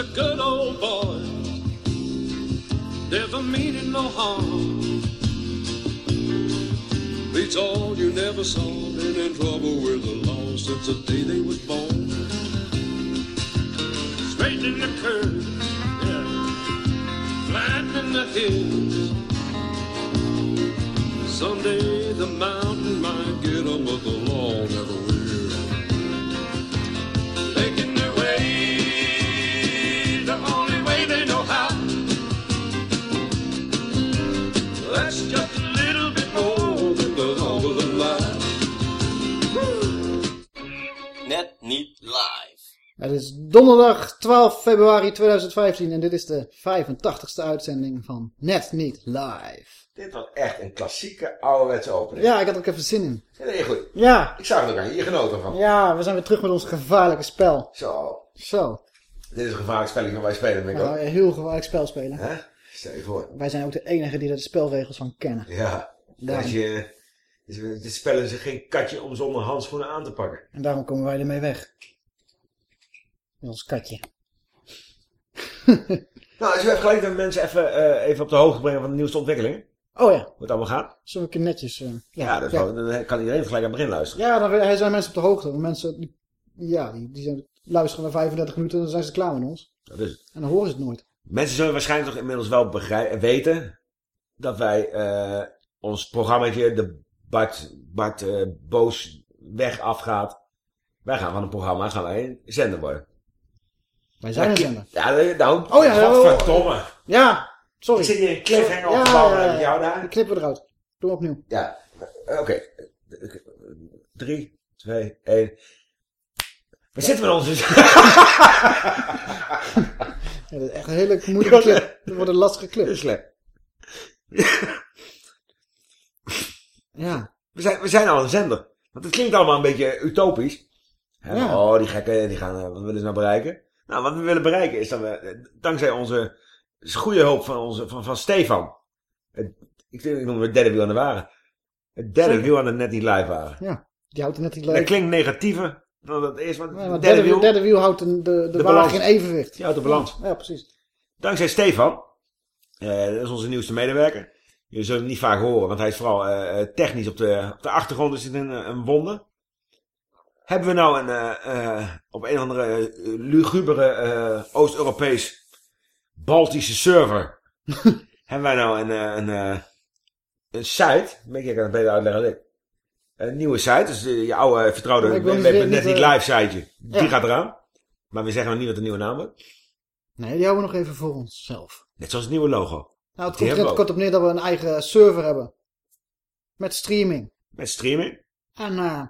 a good old boy, never meaning no harm. Beats all you never saw, been in trouble with the law since the day they was born. Straightening the curves, yeah, the hills. Someday the mountain might get 'em, but the law never will. Het is donderdag 12 februari 2015 en dit is de 85ste uitzending van Net Niet Live. Dit was echt een klassieke ouderwetse opening. Ja, ik had er ook even zin in. Ja, goed. Ja, Ik zag het ook aan je. Genoot ervan. ja, we zijn weer terug met ons gevaarlijke spel. Zo. Zo, Dit is een gevaarlijk spelletje waar wij spelen, denk ik ook. een heel gevaarlijk spel spelen. Hè? Stel je voor. Wij zijn ook de enige die er de spelregels van kennen. Ja. Daarom. Als je... Dit spellen is geen katje om zonder handschoenen aan te pakken. En daarom komen wij ermee weg. Met ons katje. Nou, als we even gelijk de mensen even, eh, even op de hoogte brengen van de nieuwste ontwikkelingen. Oh ja, Hoe het allemaal gaat. zullen we een keer netjes... eh, Ja, dat wel- dan kan iedereen gelijk aan het begin luisteren. Ja, dan zijn mensen op de hoogte. Mensen, die, ja, die, die zijn, luisteren naar 35 minuten en dan zijn ze klaar met ons. Dat is het. En dan horen ze het nooit. Mensen zullen waarschijnlijk toch inmiddels wel weten dat wij eh, ons programmaatje, de Bart, Bart eh, Boos weg afgaat. Wij gaan van het programma, gaan wij een zender worden. Wij zijn zender. Ja, nou, Oh ja, godverdomme. Ja, sorry. Ik zit hier in een cliffhanger op te bouwen ja, jou daar. Die knippen we eruit. Doe opnieuw. Ja, oké. Drie, twee, één. We zitten met onze... Ja, dat is echt een hele moeilijke clip. Dat wordt een lastige clip. is slecht. Ja. We zijn, we zijn al een zender. Want het klinkt allemaal een beetje utopisch. Hè, Ja. Oh, die gekken, die gaan, eh, wat willen ze nou bereiken? Nou, wat we willen bereiken is dat we, eh, dankzij onze goede hulp van, onze, van, van Stefan. Het, ik, ik noem het derde wiel aan de waren. Het derde Zeker. wiel aan het net niet live waren. Ja. Die houdt het net niet Dat leuk. klinkt negatiever dan dat is. Want Nee, het maar derde, derde, wiel, derde wiel houdt de, de, de, wagen in evenwicht. die houdt de balans. Ja, precies. Dankzij Stefan, eh, dat is onze nieuwste medewerker. Je zult hem niet vaak horen, want hij is vooral eh, technisch op de, op de achtergrond is het een, een wonder. Hebben we nou een, eh, eh, op een of andere eh, lugubere eh, Oost-Europees Baltische server. hebben wij nou een, een, een site, ik kan het beter uitleggen dan ik. Een nieuwe site, dus je oude vertrouwde net niet- live siteje, die ja. gaat eraan. Maar we zeggen nog niet wat de nieuwe naam wordt. Nee, die houden we nog even voor onszelf. Net zoals het nieuwe logo. Nou, het komt er kort op neer dat we een eigen server hebben. Met streaming. Met streaming. En eh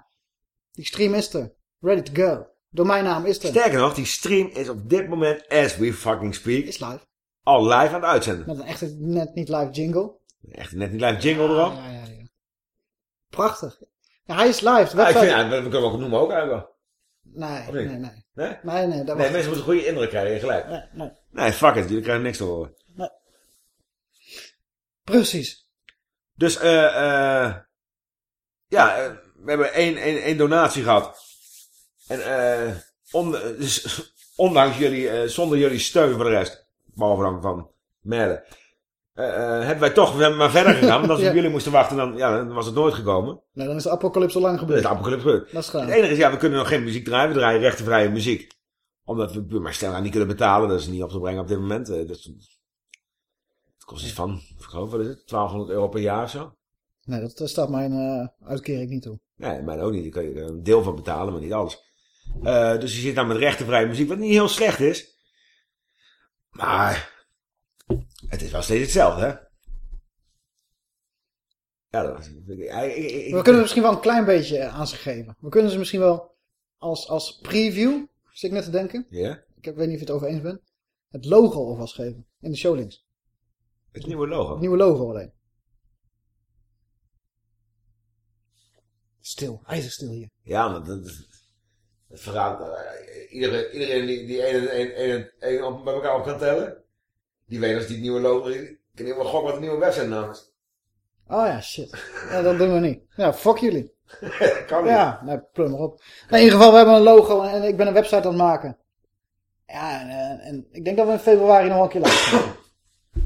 die stream is er. Ready to go. Domeinnaam is er. Sterker nog, die stream is op dit moment, as we fucking speak, Is live. al live aan het uitzenden. Met een echte net niet live jingle. Echt net niet live jingle erop. Ja, ja, ja. Prachtig. Ja, hij is live. Ah, ik vind, ja, we kunnen hem ook noemen ook eigenlijk Nee, Of nee, nee. wel. Nee? Nee, nee. Dat Nee, mensen moeten een goede indruk krijgen, gelijk. Nee, nee. Nee, fuck it, jullie krijgen niks te horen. Precies. Dus, eh, eh ja, eh, we hebben één, één, één donatie gehad. En, eh, on, dus, ondanks jullie, eh, zonder jullie steun voor de rest, behalve dan van Merle, eh, eh, hebben wij toch we zijn maar verder gegaan. Want als we Ja. jullie moesten wachten, dan, ja, dan was het nooit gekomen. Nee, dan is de apocalypse al lang is gebeurd. de apocalypse gebeurd. Dat is Het gedaan. enige is, ja, we kunnen nog geen muziek draaien. We draaien rechtenvrije muziek. Omdat we puur maar stemmen niet kunnen betalen. Dat is niet op te brengen op dit moment. Dat, is- het kost iets van, ik geloof, wat is het? 1200 euro per jaar of zo? Nee, dat, dat staat mijn uitkering niet toe. Nee, mij ook niet. Ik kan er een deel van betalen, maar niet alles. Eh, dus je zit dan met rechtenvrije muziek, wat niet heel slecht is. Maar het is wel steeds hetzelfde, hè? Ja, dat ik, ik, ik- ik- We kunnen misschien wel een klein beetje aan ze geven. We kunnen ze misschien wel als, als preview, zit ik net te denken. Ja? Ik heb- weet niet of je het over eens bent. Het logo alvast geven. In de showlinks. Het nieuwe logo. Het nieuwe logo alleen. Stil. IJzerstil hier. Ja, maar dat, dat, verraadt. eh, iedereen, iedereen die, die één en één- één en één op, bij elkaar op kan tellen, die weet als die het nieuwe logo. Die kan niet wel gokken wat de nieuwe website naam is. Oh ja, shit. Ja, dat doen we niet. Ja, fuck jullie. kan niet. Ja, nou, plum op. In ieder geval, we hebben een logo en ik ben een website aan het maken. Ja, en, eh, en ik denk dat we in februari nog een keer gaan.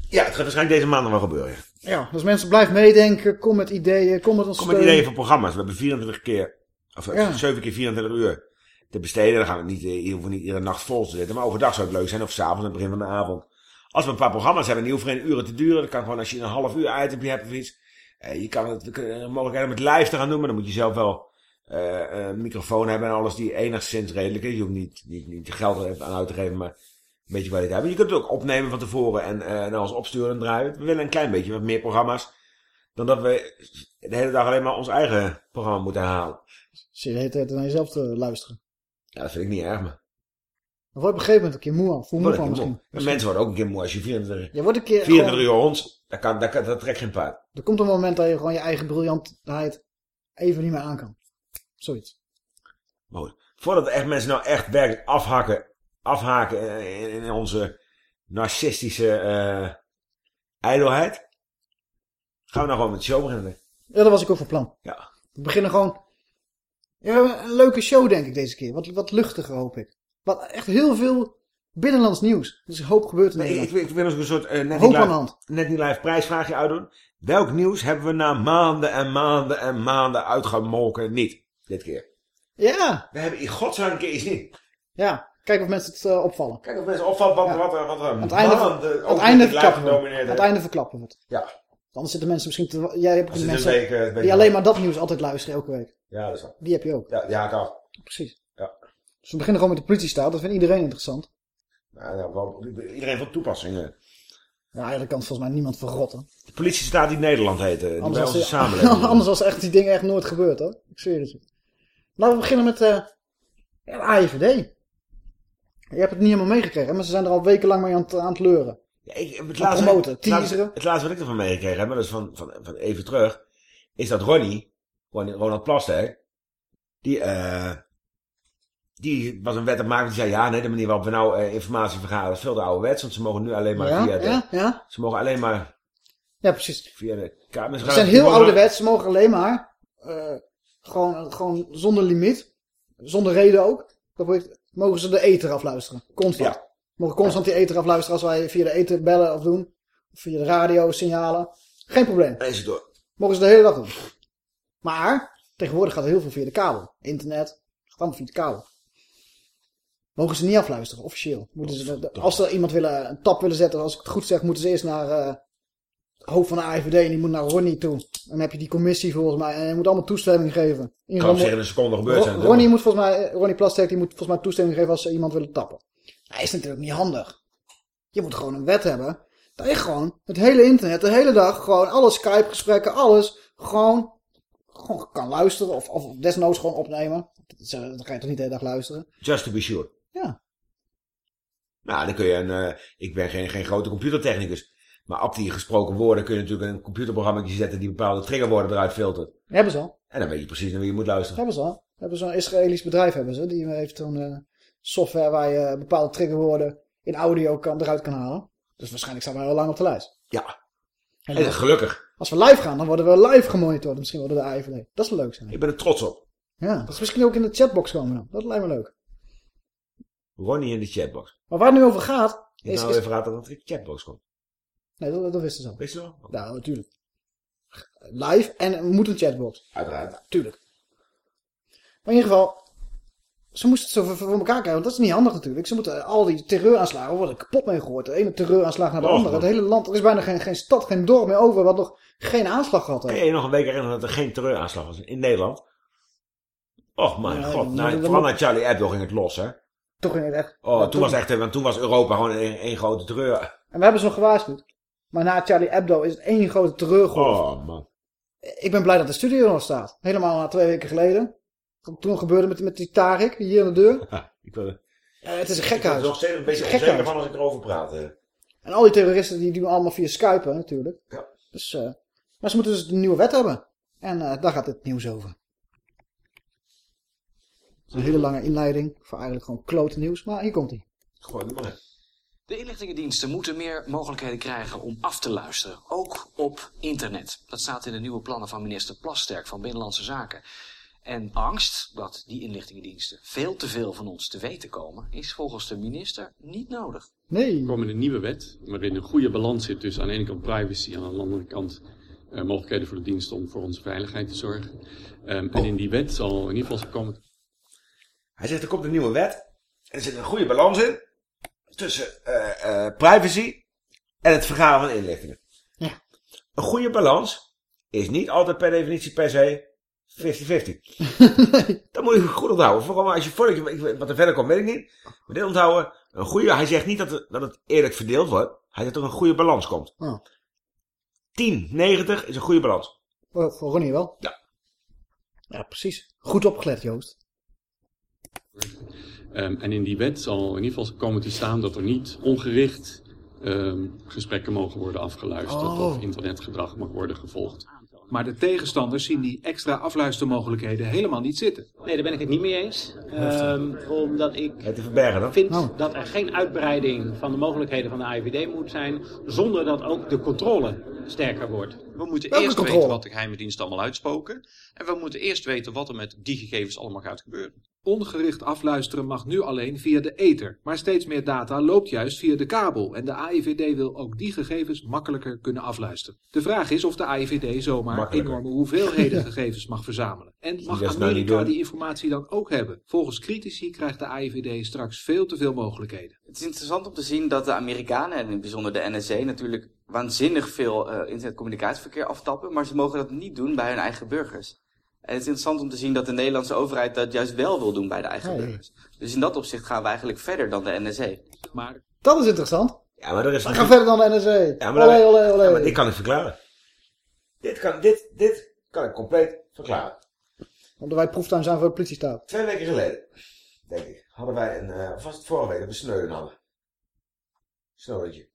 Ja, het gaat waarschijnlijk deze maand nog wel gebeuren. ja. Ja, dus mensen blijf meedenken, kom met ideeën, kom met ons Kom met ideeën voor programma's. We hebben 24 keer, of eh, Ja. 7 keer 24 uur te besteden. Dan gaan we niet, eh, niet iedere nacht vol te zitten. Maar overdag zou het leuk zijn, of s'avonds, aan het begin van de avond. Als we een paar programma's hebben, die hoeven geen uren te duren. Dat kan gewoon als je een half uur itempje hebt of iets. Eh, je kan het, mogelijkheid om het live te gaan doen, maar dan moet je zelf wel eh, een microfoon hebben en alles die enigszins redelijk is. Je hoeft niet, niet, niet geld aan uit te geven, maar een beetje kwaliteit. Maar je kunt het ook opnemen van tevoren en eh dan als opsturen en draaien. We willen een klein beetje wat meer programma's. Dan dat we de hele dag alleen maar ons eigen programma moeten halen. Zie je de hele tijd naar jezelf te luisteren. Ja, dat vind ik niet erg, maar... Dan word je op een gegeven moment een keer moe af. Voel moe van misschien. Mensen worden ook een keer moe als je 24, Je wordt een keer 24 gewoon- uur hond. Dat, kan, dat, kan, dat trekt geen paard. Er komt een moment dat je gewoon je eigen briljantheid even niet meer aan kan. Zoiets. Maar goed, voordat echt mensen nou echt werkelijk afhakken, afhaken in, onze narcistische eh ijdelheid, gaan we nou gewoon met de show beginnen. Ja, dat was ik ook van plan. Ja. We beginnen gewoon... Ja, een leuke show denk ik deze keer. Wat, wat luchtiger hoop ik. Wat echt heel veel binnenlands nieuws. Dus een hoop gebeurt in Nee, ik, Nederland. ik, ik wil eens een soort eh, niet live, net niet live prijsvraagje uitdoen. Welk nieuws hebben we na maanden en maanden en maanden uitgemolken niet? Dit keer. Ja, We hebben in godsnaam een keer iets niet. ja. Kijk of mensen het eh, opvallen. Kijk of mensen opvalt wat, Ja. wat, wat, wat Aan het einde, aan het einde verklappen we het. Aan einde verklappen we het. Ja, Anders zitten mensen misschien te... Jij hebt mensen week, die alleen maar dat nieuws altijd luisteren elke week. Ja, dat is waar. Die heb je ook. Ja, ja, ik af. Precies. Ja. Dus we beginnen gewoon met de politiestaat. Dat vindt iedereen interessant. Nou, ja, wel, iedereen van toepassing. eh. Ja, eigenlijk kan het volgens mij niemand verrotten. De politiestaat die Nederland heet, eh, die bij Anders onze was, samenleving. anders was echt die dingen echt nooit gebeurd hoor. Ik zweer het je. Laten we beginnen met ja, de AIVD. Je hebt het niet helemaal meegekregen, maar ze zijn er al wekenlang mee aan het, aan het leuren. Ja, ik, het, laatste, promoten, het, laatste, het laatste wat ik ervan meegekregen heb, maar dat is van, van, van even terug, is dat Ronnie, Ronald Plasterk, die, eh die was een wet aan maken die zei, ja, nee, de manier waarop we nou eh, informatie vergaren is veel te ouderwets, want ze mogen nu alleen maar Ja, via de, ja, ja. ze mogen alleen maar Ja, precies. via de kamer. Ze zijn heel ouderwets. Ze mogen alleen maar eh, gewoon, gewoon zonder limiet, zonder reden ook, dat wordt- mogen ze de ether afluisteren. Constant. Ja. Mogen constant die ether afluisteren als wij via de ether bellen of doen. Of via de radio signalen. Geen probleem. Het door. Mogen ze de hele dag doen. Maar tegenwoordig gaat er heel veel via de kabel. Internet, gaat allemaal via de kabel. Mogen ze niet afluisteren, officieel. Moeten ze, als er iemand willen, een tap willen zetten, als ik het goed zeg, moeten ze eerst naar eh, hoofd van de AIVD en die moet naar Ronnie toe. Dan heb je die commissie volgens mij en hij moet allemaal toestemming geven. In ieder Kan op zich in een seconde gebeurd zijn. Ron- Ronnie moet volgens mij, Ronnie Plasterk, die moet volgens mij toestemming geven als ze iemand willen tappen. Hij is natuurlijk niet handig. Je moet gewoon een wet hebben. Dat je gewoon het hele internet, de hele dag, gewoon alle Skype gesprekken, alles, gewoon, gewoon kan luisteren. Of, of desnoods gewoon opnemen. Dan ga je toch niet de hele dag luisteren. Just to be sure. Ja. Nou, dan kun je een, eh, ik ben geen, geen grote computertechnicus. Maar op die gesproken woorden kun je natuurlijk een computerprogramma zetten die bepaalde triggerwoorden eruit filtert. Hebben ze al. En dan weet je precies naar wie je moet luisteren. Hebben ze al. Hebben zo'n Israëlisch bedrijf hebben ze. Die heeft zo'n eh, software waar je bepaalde triggerwoorden in audio kan, eruit kan halen. Dus waarschijnlijk staan we heel lang op de lijst. Ja. En En gelukkig. als we live gaan, dan worden we live gemonitord. Misschien door de AIVD. Dat zou leuk zijn. Ik ben er trots op. Ja, dat is misschien ook in de chatbox komen dan. Dat lijkt me leuk. Ronnie in de chatbox. Maar waar het nu over gaat, Ik is... nou is- even raad dat er een chatbox komt. Nee, dat, dat wisten ze al. Weet je wel? Nou, natuurlijk. Live en we moeten een chatbot. Uiteraard. Tuurlijk. Maar in ieder geval, ze moesten het zo voor, elkaar krijgen. Want dat is niet handig natuurlijk. Ze moeten al die terreuraanslagen worden kapot mee gehoord. De ene terreuraanslag naar de andere. Het hele land, er is bijna geen, geen stad, geen dorp meer over wat nog geen aanslag gehad heeft. je je nog een week herinneren dat er geen terreuraanslag was in Nederland? Och mijn Ja, god. Nou, vooral naar Charlie Hebdo ging het los, hè? Toch ging het echt. Oh, toen was echt, want toen was Europa gewoon één één grote terreur. En we hebben ze nog gewaarschuwd. Maar na Charlie Hebdo is het één grote terreurgolf. Oh man. Ik ben blij dat de studio nog staat. Helemaal na twee weken geleden. Toen gebeurde met, met die Tarik hier aan de deur. Ha, ik wil, ik Ja, het is een ben er gekhuis. nog steeds een beetje onzeker gekhuis. van als ik erover praat. eh. En al die terroristen die doen allemaal via Skype hè, natuurlijk. Ja. Dus, eh, maar ze moeten dus een nieuwe wet hebben. En eh, daar gaat het nieuws over. Het is een hele lange inleiding voor eigenlijk gewoon klote nieuws. Maar hier komt hij. Gooi die maar in. De inlichtingendiensten moeten meer mogelijkheden krijgen om af te luisteren, ook op internet. Dat staat in de nieuwe plannen van minister Plasterk van Binnenlandse Zaken. En angst dat die inlichtingendiensten veel te veel van ons te weten komen, is volgens de minister niet nodig. Nee. Er komt een nieuwe wet waarin een goede balans zit tussen aan de ene kant privacy en aan de andere kant eh, mogelijkheden voor de dienst om voor onze veiligheid te zorgen. Ehm, En in die wet zal in ieder geval komen. Hij zegt er komt een nieuwe wet. En er zit een goede balans in. Tussen eh, eh, privacy en het vergaren van inlichtingen. Ja. Een goede balans is niet altijd per definitie per se 50-50. Dat moet je goed onthouden. Vooral als je voordat je, wat er verder komt, weet ik niet. Maar dit onthouden. Een goede, hij zegt niet dat het, dat het eerlijk verdeeld wordt. Hij zegt dat er een goede balans komt. Oh. 10, 90 is een goede balans. Voor, voor Ronnie wel. Ja. Ja, precies. Goed opgelet, Joost. Ehm, en in die wet zal in ieder geval komen te staan dat er niet ongericht ehm, gesprekken mogen worden afgeluisterd Oh. of internetgedrag mag worden gevolgd. Maar de tegenstanders zien die extra afluistermogelijkheden helemaal niet zitten. Nee, daar ben ik het niet mee eens. Ehm, omdat ik verbergen dan. vind Oh. dat er geen uitbreiding van de mogelijkheden van de AIVD moet zijn, zonder dat ook de controle sterker wordt. We moeten Welke eerst controle? weten wat de geheime diensten allemaal uitspoken. En we moeten eerst weten wat er met die gegevens allemaal gaat gebeuren. Ongericht afluisteren mag nu alleen via de ether. Maar steeds meer data loopt juist via de kabel. En de AIVD wil ook die gegevens makkelijker kunnen afluisteren. De vraag is of de AIVD zomaar enorme hoeveelheden gegevens mag verzamelen. En mag nou Amerika die informatie dan ook hebben? Volgens critici krijgt de AIVD straks veel te veel mogelijkheden. Het is interessant om te zien dat de Amerikanen, en in het bijzonder de NSA, natuurlijk waanzinnig veel eh internetcommunicatieverkeer aftappen, maar ze mogen dat niet doen bij hun eigen burgers. En het is interessant om te zien dat de Nederlandse overheid dat juist wel wil doen bij de eigen Hey. burgers. Dus in dat opzicht gaan we eigenlijk verder dan de NSA. Maar Dat is interessant. Ja, maar er is We gaan verder dan de NSA. Ja, maar, olé, dat- olé, olé. ja, maar dit kan ik verklaren. Dit kan, dit, dit kan ik compleet verklaren. Omdat wij proeftuin zijn voor de politiestaat. Twee weken geleden, denk ik, hadden wij een, eh, of was het vorige week, dat we Snowden hadden. Snowdentje.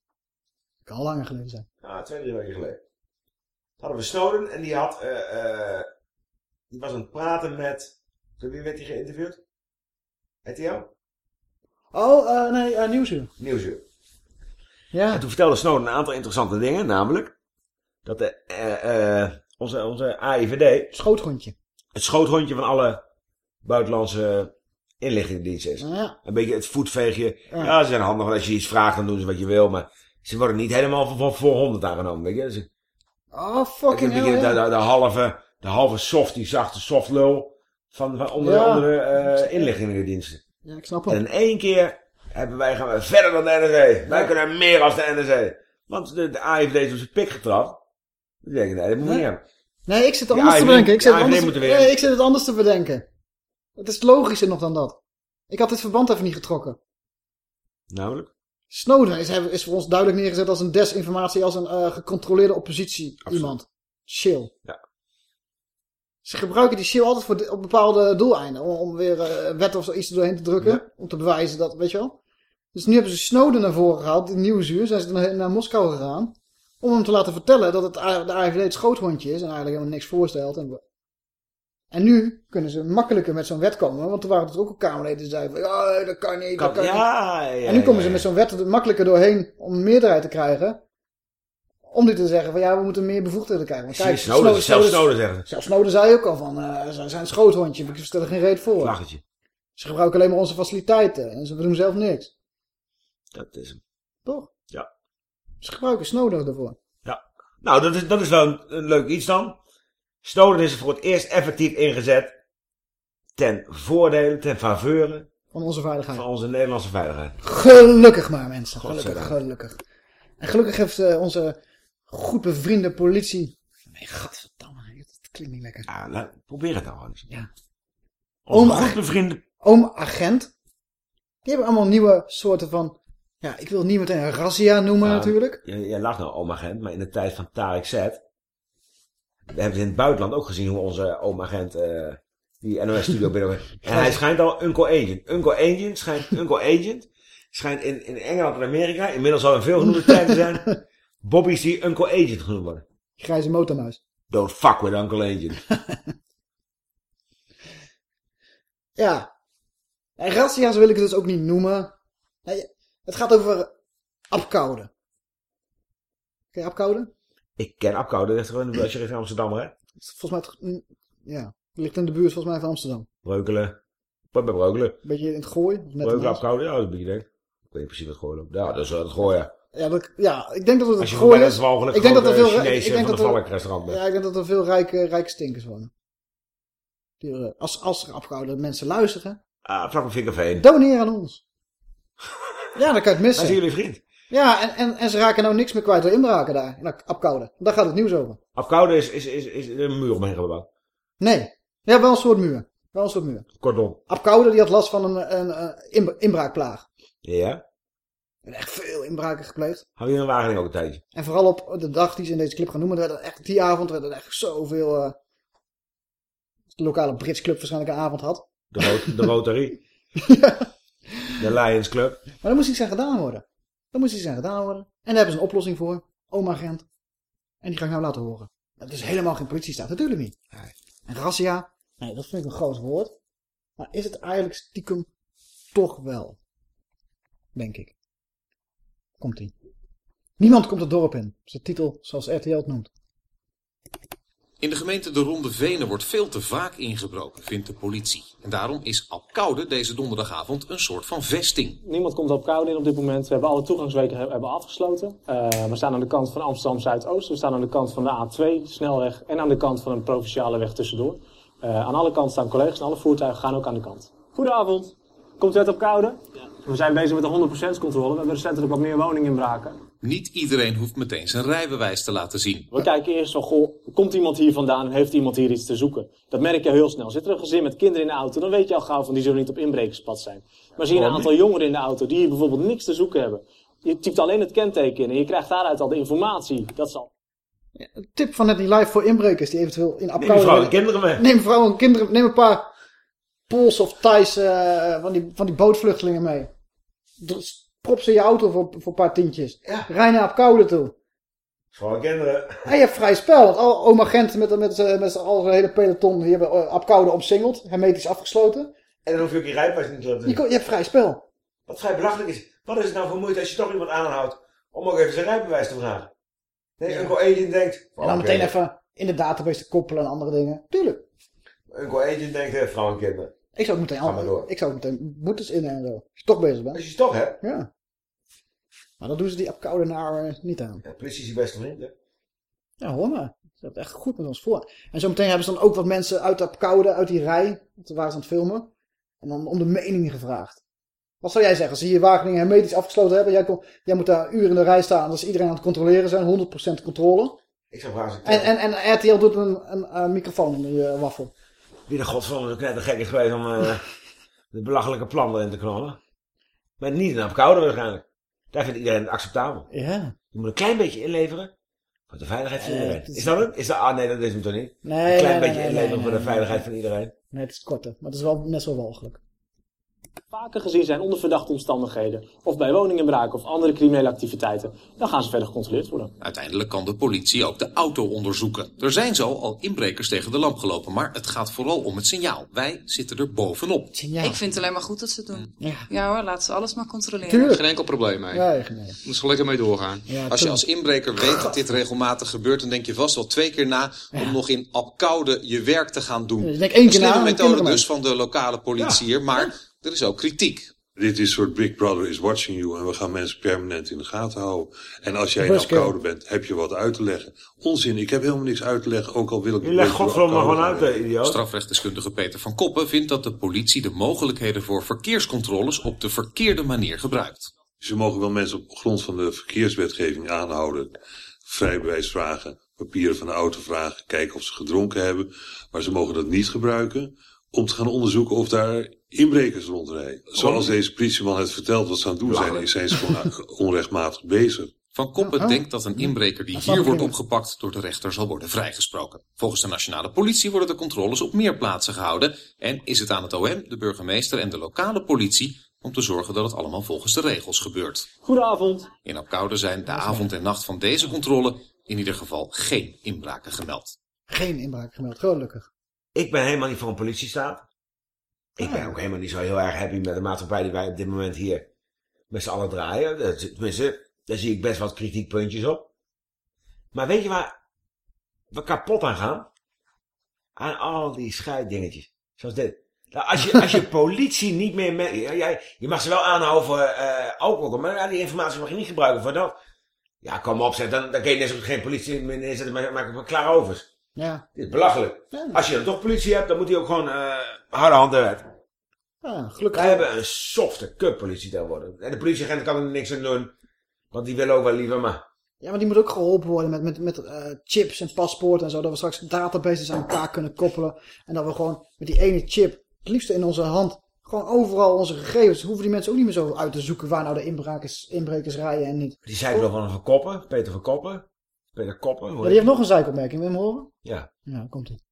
Kan al langer geleden zijn. Ja, twee, drie weken geleden. Hadden we Snowden en die had, eh, eh, die was aan het praten met, door wie werd hij geïnterviewd? RTL? Oh, eh, nee, eh, Nieuwsuur. Nieuwsuur. Ja. En toen vertelde Snowden een aantal interessante dingen, namelijk dat de, eh, onze, onze AIVD Schoothondje. het schoothondje van alle buitenlandse inlichtingendiensten is. Ja. Een beetje het voetveegje. Ja. Ja. ze zijn handig. Als je iets vraagt, dan doen ze wat je wil. Maar ze worden niet helemaal voor, voor, voor 100 aangenomen. Weet je? Ze, Oh, een fucking hell, de, de, de halve, de halve soft, die zachte soft lul van, van onder Ja. de andere eh, inlichtingendiensten. Ja, ik snap En hem. in één keer hebben wij, gaan we verder dan de NSA. Wij kunnen meer als de NSA. Want de, de AFD is op zijn pik getrapt. Die denken, nee, dat moet Hè? niet hebben. Nee, ik zit het anders te bedenken. Ik zit, het anders, weer- nee, ik zit het anders te bedenken. Het is logischer nog dan dat. Ik had dit verband even niet getrokken. Namelijk? Snowden is, is voor ons duidelijk neergezet als een desinformatie, als een eh, gecontroleerde oppositie Absoluut. iemand. Chill. Ja. Ze gebruiken die chill altijd voor de- op bepaalde doeleinden. Om, om weer eh wet of zoiets doorheen te drukken. Ja. Om te bewijzen dat, weet je wel. Dus nu hebben ze Snowden naar voren gehaald, die nieuwsuur. Zijn ze naar, naar Moskou gegaan. Om hem te laten vertellen dat het, de AFD het schoothondje is. En eigenlijk helemaal niks voorstelt. En, en nu kunnen ze makkelijker met zo'n wet komen. Want er waren er ook al Kamerleden die zeiden van, ja, dat kan niet, dat Kan, kan niet. ja, ja, En nu komen ze met zo'n wet er makkelijker doorheen om een meerderheid te krijgen. Om nu te zeggen van ja, we moeten meer bevoegdheden krijgen. Want kijk, Snowden, zelfs Snowden zeggen ze. zelfs Snowden zei ook al van, eh ze zijn schoothondje, we stellen geen reet voor. Vlaggetje. Ze gebruiken alleen maar onze faciliteiten en ze doen zelf niks. Dat is hem. Toch? Ja. Ze gebruiken Snowden ervoor. Nou, dat is, dat is wel een, een leuk iets dan. Snowden is voor het eerst effectief ingezet. Ten voordele, ten faveur Van onze veiligheid. van onze Nederlandse veiligheid. Gelukkig maar mensen. Gelukkig, gelukkig. En gelukkig heeft eh, onze goed bevriende politie... Nee, gadverdamme, dat klinkt niet lekker. Ja, nou, probeer het nou gewoon eens. Ja. Oom- goed bevriende... Oom Agent. Die hebben allemaal nieuwe soorten van... Ja, ik wil het niet meteen een razzia noemen Ja. natuurlijk. Jij, jij lacht nou oom agent, maar in de tijd van Tarek Z... We hebben in het buitenland ook gezien hoe onze oom agent... eh, die NOS-studio binnen... En hij schijnt al Uncle Agent. Uncle Agent schijnt... Uncle Agent schijnt in, in Engeland en Amerika... Inmiddels al in veel genoemde tijden zijn... Bobby's die Uncle Agent genoemd worden. Grijze motormuis. Don't fuck with Uncle Agent. Ja. En razzia's wil ik het dus ook niet noemen. Nee, het gaat over Apkoude. Ken je Apkoude? Ik ken Apkoude, dat is gewoon als je richting Amsterdam rijdt. Volgens mij... mm, Ja. Ligt in de buurt volgens mij van Amsterdam. Breukelen. Bij bij Breukelen. Beetje in het gooi. Of net Breukelen, ernaast. Apkoude, ja, dat een beetje denk. Ik weet niet precies wat gooien loopt. Ja, dat is wel het gooien. Ja, dat, ja, ik denk dat het je gooi is. Ik denk dat er veel, Chinese ik denk van dat er, restaurant bent. ja, ik denk dat er veel rijke, rijke stinkers wonen. Die, eh, als, als er afgehouden mensen luisteren, Ah, vlak bij Vinkerveen. doneer aan ons. ja, dan kan je het Dat missen. is jullie vriend. Ja, en, en, en ze raken nou niks meer kwijt door inbraken daar, in Apkoude. Daar gaat het nieuws over. Apkoude is, is, is, is een muur omheen gebouwd. Nee. Ja, wel een soort muur. Wel een soort muur. Cordon. Apkoude die had last van een, een, een inbra- inbraakplaag. Ja. En echt veel inbraken gepleegd. Hou je in Wageningen ook een tijdje. En vooral op de dag die ze in deze clip gaan noemen, er echt, die avond werden er echt zoveel... eh de lokale Brits club waarschijnlijk een avond had. De, Rot de Rotary. De Lions Club. Maar daar moest iets aan gedaan worden. Daar moest iets aan gedaan worden. En daar hebben ze een oplossing voor. Oma Gent. En die ga ik nou laten horen. Het is helemaal geen politiestaat. Natuurlijk niet. En razzia. Nee, dat vind ik een groot woord. Maar is het eigenlijk stiekem toch wel. Denk ik. Komt-ie. Niemand komt het dorp in. Dat is de titel zoals RTL het noemt. In de gemeente De Ronde Venen wordt veel te vaak ingebroken, vindt de politie. En daarom is Apkoude deze donderdagavond een soort van vesting. Niemand komt op koude in op dit moment. We hebben alle toegangswegen he- hebben afgesloten. Eh, we staan aan de kant van Amsterdam Zuidoost. We staan aan de kant van de A2, snelweg. En aan de kant van een provinciale weg tussendoor. Eh, aan alle kanten staan collega's en alle voertuigen gaan ook aan de kant. Goedenavond. Komt u uit op koude? We zijn bezig met de 100% controle. We hebben recentelijk wat meer woninginbraken. Niet iedereen hoeft meteen zijn rijbewijs te laten zien. We kijken eerst van, goh, komt iemand hier vandaan en heeft iemand hier iets te zoeken? Dat merk je heel snel. Zit er een gezin met kinderen in de auto, dan weet je al gauw van die zullen niet op inbrekerspad zijn. Maar zie je een aantal jongeren in de auto die hier bijvoorbeeld niks te zoeken hebben. Je typt alleen het kenteken in en je krijgt daaruit al de informatie. Dat zal... Tip van net die live voor inbrekers die eventueel in Apkoude... vrouw en kinderen mee. Neem vrouwen en kinderen... Neem een paar Pools of Thais eh, van, die, van die bootvluchtelingen mee. Prop ze je auto voor, voor een paar tientjes. Rij naar Apkoude toe. Voor kinderen. En je hebt vrij spel. Want al, oma Gent met, met, met, met al zijn hele peloton... Die hebben uh, Apkoude omsingeld. Hermetisch afgesloten. En dan hoef je ook je rijbewijs niet te laten Je, je hebt vrij spel. Wat vrij belachelijk is. Wat is het nou voor moeite als je toch iemand aanhoudt om ook even zijn rijbewijs te vragen? Nee, Uncle Agent denkt... En dan meteen even in de database te koppelen en andere dingen. Tuurlijk. Uncle Agent denkt, eh, vrouw en kinderen. Ik zou het meteen, ik zou meteen boetes in en zo. Als je toch bezig bent. Als je het toch hebt. Ja. Maar dan doen ze die naar eh, niet aan. Ja, politie is je beste vriend, hè? Ja, hoor maar. Ze hebben echt goed met ons voor. En zometeen hebben ze dan ook wat mensen uit Apkoude, uit die rij. Want daar waren ze aan het filmen. En dan om de mening gevraagd. Wat zou jij zeggen? Als ze hier Wageningen hermetisch afgesloten hebben. Jij, kon, jij moet daar uren in de rij staan. als iedereen aan het controleren zijn. 100% controle. Ik zou vragen... En, en, en RTL doet een, een, eh, microfoon in je waffel. Wie de godverdomme zo net gek is geweest om eh de belachelijke plan erin te knallen. Maar niet in Apkoude waarschijnlijk. Daar vindt iedereen het acceptabel. Ja. Je moet een klein beetje inleveren voor de veiligheid van Eh, iedereen. is- dat het? Is dat, ah nee, dat is hem toch niet? Nee, een klein nee, beetje nee, inleveren nee, voor de veiligheid van iedereen. Nee, het is korter. Maar het is wel net zo walgelijk. Vaker gezien zijn onder verdachte omstandigheden, of bij woninginbraken of andere criminele activiteiten, dan gaan ze verder gecontroleerd worden. Uiteindelijk kan de politie ook de auto onderzoeken. Er zijn zo al inbrekers tegen de lamp gelopen, maar het gaat vooral om het signaal. Wij zitten er bovenop. Ik vind het alleen maar goed dat ze het doen. Ja, hoor, laat ze alles maar controleren. Tuurlijk. Geen enkel probleem mee. Ja, nee. Moet er gewoon lekker mee doorgaan. Ja, als je als inbreker weet dat dit regelmatig gebeurt, dan denk je vast wel twee keer na om nog in Apkoude je werk te gaan doen. je denkt één Een keer na slimme methode dus van de lokale politie hier, maar er is ook kritiek. Dit is een soort Big Brother is watching you en we gaan mensen permanent in de gaten houden. En als jij in Busker. Apkoude bent, heb je wat uit te leggen. Onzin, ik heb helemaal niks uit te leggen, ook al wil ik... Je legt godverdomme maar gewoon uit, idioot. Strafrechtdeskundige Peter van Koppen vindt dat de politie de mogelijkheden voor verkeerscontroles op de verkeerde manier gebruikt. Ze mogen wel mensen op grond van de verkeerswetgeving aanhouden, vrijbewijs vragen, papieren van de auto vragen, kijken of ze gedronken hebben. Maar ze mogen dat niet gebruiken om te gaan onderzoeken of daar inbrekers rondrijden. Zoals deze politieman het vertelt wat ze aan het doen zijn, zijn ze gewoon onrechtmatig bezig. Van Koppen Oh. denkt dat een inbreker die hier wordt opgepakt door de rechter zal worden vrijgesproken. Volgens de nationale politie worden de controles op meer plaatsen gehouden en is het aan het OM, de burgemeester en de lokale politie om te zorgen dat het allemaal volgens de regels gebeurt. Goedenavond. In Apkoude zijn de avond en nacht van deze controle in ieder geval geen inbraken gemeld. Geen inbraak gemeld, gelukkig. Ik ben helemaal niet voor een politiestaat. Ik ben ook helemaal niet zo heel erg happy met de maatschappij die wij op dit moment hier met z'n allen draaien. Tenminste, daar zie ik best wat kritiekpuntjes op. Maar weet je waar we kapot aan gaan? aan al die scheiddingetjes. Zoals dit. Nou, als, je, als je politie niet meer... Met, ja, je mag ze wel aanhouden voor eh, alcohol, maar ja, die informatie mag je niet gebruiken voor dat. Ja, kom op, zeg, dan, dan kun je net zo geen politie meer neerzetten, maar maak het klaar overs. Ja. Dit is belachelijk. Ja. Als je dan toch politie hebt, dan moet hij ook gewoon eh harde hand en wet. Ja, gelukkig. Wij hebben een softe kutpolitie tegenwoordig. En de politieagent kan er niks aan doen. Want die willen ook wel liever, maar... Ja, maar die moet ook geholpen worden met, met, met eh, chips en paspoorten en zo. Dat we straks databases aan elkaar kunnen koppelen. En dat we gewoon met die ene chip, het liefste in onze hand, gewoon overal onze gegevens. Hoeven die mensen ook niet meer zo uit te zoeken waar nou de inbrekers, inbrekers rijden en niet. Die ik wel van Koppen, Peter van Koppen. Peter Koppen. Ja, die je? heeft nog een zijkopmerking, wil je hem horen? Ja. Ja, komt ie.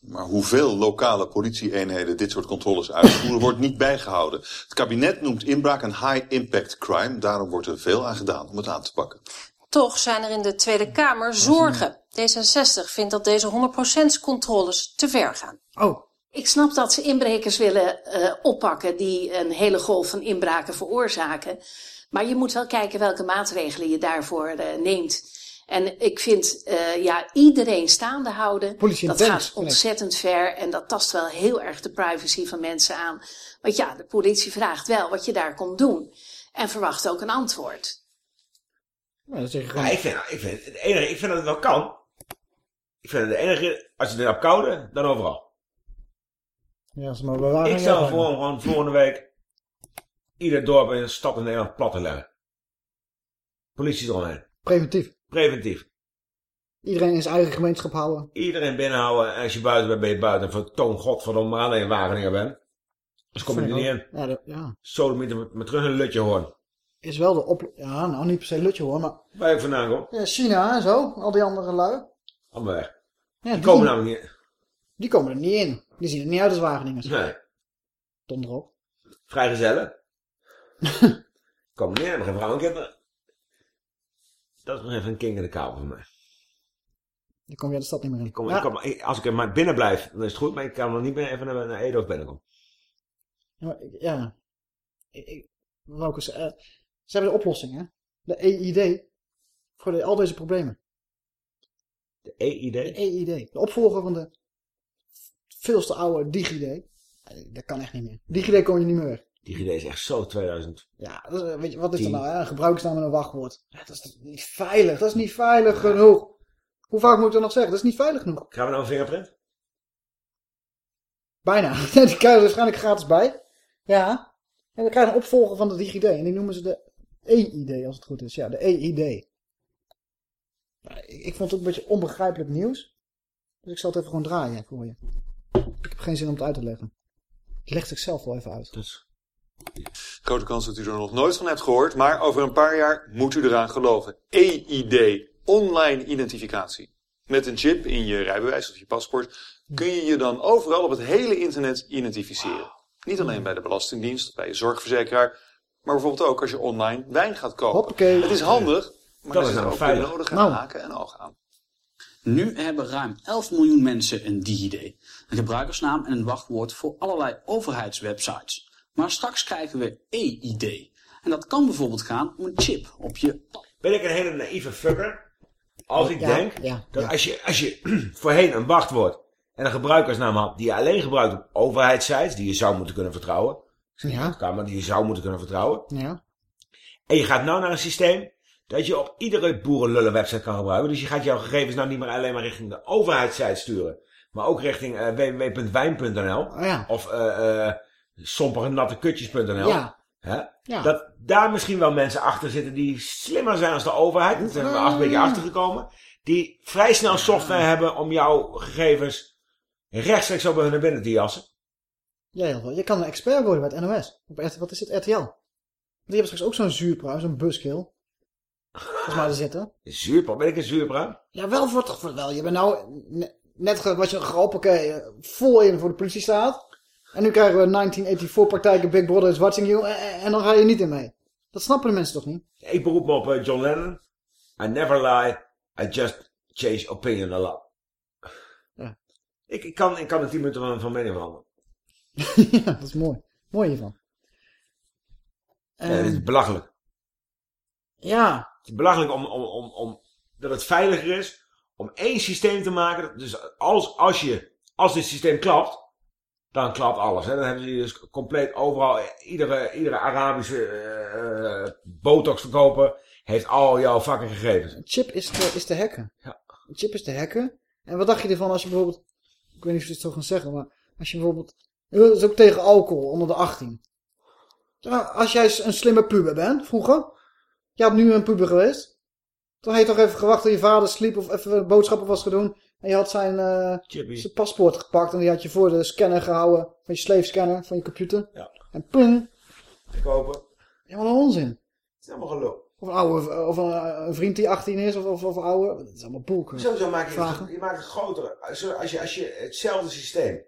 Maar hoeveel lokale politieeenheden dit soort controles uitvoeren, wordt niet bijgehouden. Het kabinet noemt inbraak een high-impact crime. Daarom wordt er veel aan gedaan om het aan te pakken. Toch zijn er in de Tweede Kamer zorgen. D66 vindt dat deze 100% controles te ver gaan. Oh. Ik snap dat ze inbrekers willen eh, oppakken die een hele golf van inbraken veroorzaken. Maar je moet wel kijken welke maatregelen je daarvoor eh, neemt. En ik vind, eh, ja, iedereen staande houden, Politie dat gaat ontzettend ver. En dat tast wel heel erg de privacy van mensen aan. Want ja, de politie vraagt wel wat je daar komt doen. En verwacht ook een antwoord. Dat zeg Ja, ik vind, ik, vind, het enige, ik vind dat het wel kan. Ik vind het de enige, als je het op koude, dan overal. Ja, ze maar bewaren. ik stel voor gewoon volgende week ieder dorp in een stad in Nederland plat te leggen. Politie eromheen. Preventief. Preventief. Iedereen in zijn eigen gemeenschap houden. Iedereen binnenhouden en als je buiten bent, ben je buiten. Vertoon godverdomme maar alleen Wageningen bent. Dus kom je er niet in. Ja, dat, ja. Zo met, met, terug een lutje hoorn. Is wel de op... Ja, nou niet per se lutje hoor, maar... Waar ik vandaan kom. Ja, China en zo, al die andere lui. Allemaal weg. Ja, die komen namelijk niet. Die komen er niet in. Die zien er niet uit als Wageningers. Nee. Tom erop. Vrijgezellen. Komen niet in, maar geen vrouwen en kinderen. Dat is nog even een king in de kabel voor mij. Die kom je de stad niet meer in. Ik kom, Ja. ik kom, ik- als ik er maar binnen blijf, dan is het goed. Maar ik kan nog niet meer even naar, naar Edo of binnenkomen. Ja, maar ik- ja. Ik, ik, eh, ze hebben de oplossing, hè? De EID. Voor de- al deze problemen. De EID? De EID. De opvolger van de veel te oude DigiD. Eh, Dat kan echt niet meer. DigiD kon je niet meer weg. DigiD is echt zo 2000. Ja, dat is, weet je, wat is er nou? Een gebruikersnaam en een wachtwoord. Ja, dat is niet veilig. Dat is niet veilig genoeg. Hoe vaak moet ik dat nog zeggen? Dat is niet veilig genoeg. Gaan we nou een vingerprint? Bijna. Die krijg je waarschijnlijk gratis bij. Ja. En we krijgen een opvolger van de DigiD. En die noemen ze de EID, als het goed is. Ja, de EID. Ik, ik vond het ook een beetje onbegrijpelijk nieuws. Dus ik zal het even gewoon draaien voor je. Ik heb geen zin om het uit te leggen. Het legt zichzelf wel even uit. Grote kans dat u er nog nooit van hebt gehoord, maar over een paar jaar moet u eraan geloven. EID, online identificatie. Met een chip in je rijbewijs of je paspoort kun je je dan overal op het hele internet identificeren. Niet alleen bij de Belastingdienst of bij je zorgverzekeraar, maar bijvoorbeeld ook als je online wijn gaat kopen. Hoppakee. Het is handig, maar Dat er is nou ook veilig. de nodige Nou. haken en ogen aan. Nu hebben ruim 11 miljoen mensen een DigiD. Een gebruikersnaam en een wachtwoord voor allerlei overheidswebsites. Maar straks krijgen we EID. En dat kan bijvoorbeeld gaan om een chip op je... Ben ik een hele naïeve fucker? Als ik Ja, denk ja, dat ja. als je, als je voorheen een wachtwoord en een gebruikersnaam had die je alleen gebruikt op overheidssites, die je zou moeten kunnen vertrouwen. Ja. Maar die je zou moeten kunnen vertrouwen. Ja. En je gaat nou naar een systeem dat je op iedere boerenlullen website kan gebruiken. Dus je gaat jouw gegevens nou niet meer alleen maar richting de overheidssite sturen. Maar ook richting eh, www.wijn.nl. Oh ja. Of eh eh sommigenattekutjes.nl. Ja. Hè? Ja. Dat daar misschien wel mensen achter zitten die slimmer zijn als de overheid. Daar zijn we een beetje achtergekomen. Die vrij snel software hebben om jouw gegevens rechtstreeks bij hun naar binnen te jassen. Ja, heel veel. Je kan een expert worden bij het NOS. Op RT, wat is het? RTL. Die hebben straks ook zo'n zuurpruim, zo'n buskill. Volgens mij er zitten. Zuurpruim? Ben ik een zuurpruim? Ja, wel voor toch voor wel. Je bent nou ne- net wat je grappige vol in voor de politie staat. En nu krijgen we 1984 praktijken Big Brother is watching you. En, dan ga je niet in mee. Dat snappen de mensen toch niet? Ik beroep me op eh, John Lennon. I never lie. I just change opinion a lot. Ja. Ik, ik, kan, ik kan in 10 minuten van, van mening veranderen. ja, dat is mooi. Mooi hiervan. Ja, dit is belachelijk. ja. Het is belachelijk om, om, om, om, dat het veiliger is om één systeem te maken. Dus als, als, je, als dit systeem klapt, dan klapt alles. Hè. Dan hebben ze dus compleet overal, iedere, iedere Arabische eh, eh, botox verkopen, heeft al jouw fucking gegevens. Een chip is te, is te hacken. Ja. Een chip is te hacken. En wat dacht je ervan als je bijvoorbeeld... Ik weet niet of je het zo gaan zeggen, maar... Als je bijvoorbeeld... Dat is ook tegen alcohol, onder de 18. Ja, Als jij een slimme puber bent, vroeger... Je hebt nu een puber geweest. Dan had je toch even gewacht tot je vader sliep of even boodschappen was gedaan. En je had zijn, eh, zijn paspoort gepakt en die had je voor de scanner gehouden. Van je slave scanner, van je computer. Ja. En ping. Verkopen. Ja, wat een onzin. Het is allemaal gelul. Of een, oude, of een, een vriend die 18 is, of, of, of een oude. Dat is allemaal boek. Sowieso maak je Vragen. het, je maakt het groter. Als je, als je, als je hetzelfde systeem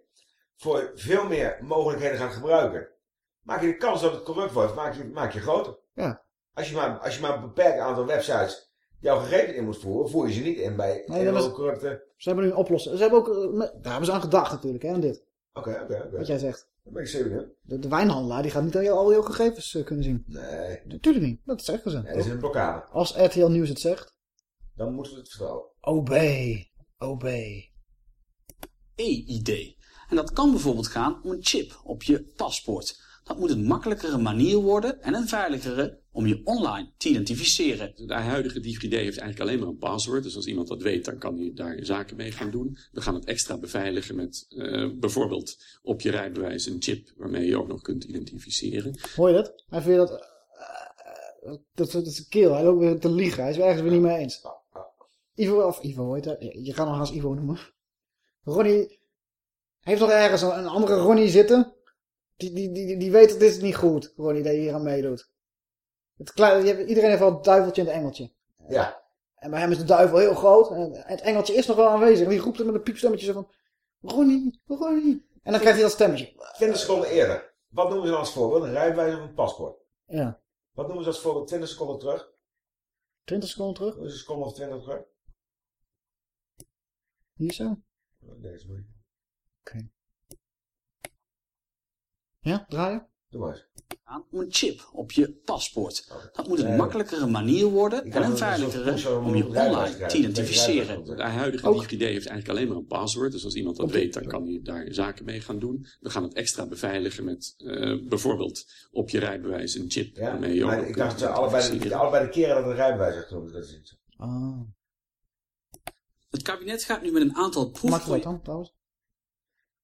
voor veel meer mogelijkheden gaat gebruiken, maak je de kans dat het corrupt wordt, maak je, maak je groter. Ja. Als je, maar, als je maar een beperkt aantal websites jouw gegevens in moet voeren, voer je ze niet in bij Nee, een dat corrupte... Ze hebben nu een oplossing. Ze hebben ook, eh, daar hebben ze aan gedacht natuurlijk, hè, aan dit. Oké, oké, oké. Wat jij zegt. Dan ben ik serieus. De, de wijnhandelaar die gaat niet al je- al jouw gegevens eh, kunnen zien. Nee. Natuurlijk niet. Dat zeggen ze. Nee, dat is een blokkade. Als RTL Nieuws het zegt. Dan moeten we het vertrouwen. Obey. Obey. e-ID. En dat kan bijvoorbeeld gaan om een chip op je paspoort. Dat moet een makkelijkere manier worden en een veiligere om je online te identificeren. De huidige DigiD heeft eigenlijk alleen maar een paswoord. Dus als iemand dat weet, dan kan hij daar zaken mee gaan doen. We gaan het extra beveiligen met eh, bijvoorbeeld op je rijbewijs een chip waarmee je ook nog kunt identificeren. Hoor je dat? Hij vindt dat... eh, eh, dat, dat is een keel. Hij loopt weer te liegen. Hij is het ergens weer niet mee eens. Ivo, of Ivo, heet dat? Je gaat nog haast Ivo noemen. Ronnie... Heeft nog ergens een andere Ronnie zitten? Die, die, die, die weet dat dit is niet goed, Ronnie, dat je hier aan meedoet. Het klein, je hebt, iedereen heeft wel het duiveltje en het engeltje. Ja. En bij hem is de duivel heel groot. En het engeltje is nog wel aanwezig. Die roept het met een piepstemmetje zo van... Ronnie, Ronnie. En dan krijgt hij dat stemmetje. 20 seconden eerder. Wat noemen ze dan als voorbeeld? Een rijbewijs of een paspoort? Ja. Wat noemen ze als voorbeeld 20 seconden terug? 20 seconden terug? Dus een seconde of 20 terug? Hier zo. Deze moet je. Ja, draaien? Doe maar. Aan om een chip op je paspoort. Dat moet een Nee. makkelijkere manier worden Ik en een een soort veiligere om je online te identificeren. De huidige DigiD heeft eigenlijk alleen maar een paswoord. Dus als iemand dat weet, dan kan hij daar zaken mee gaan doen. We gaan het extra beveiligen met eh, bijvoorbeeld op je rijbewijs een chip Ja, maar ik dacht dat ze allebei, de- allebei keren dat het rijbewijs heeft genoemd. Dat is. Ah. Het kabinet gaat nu met een aantal proefprojecten.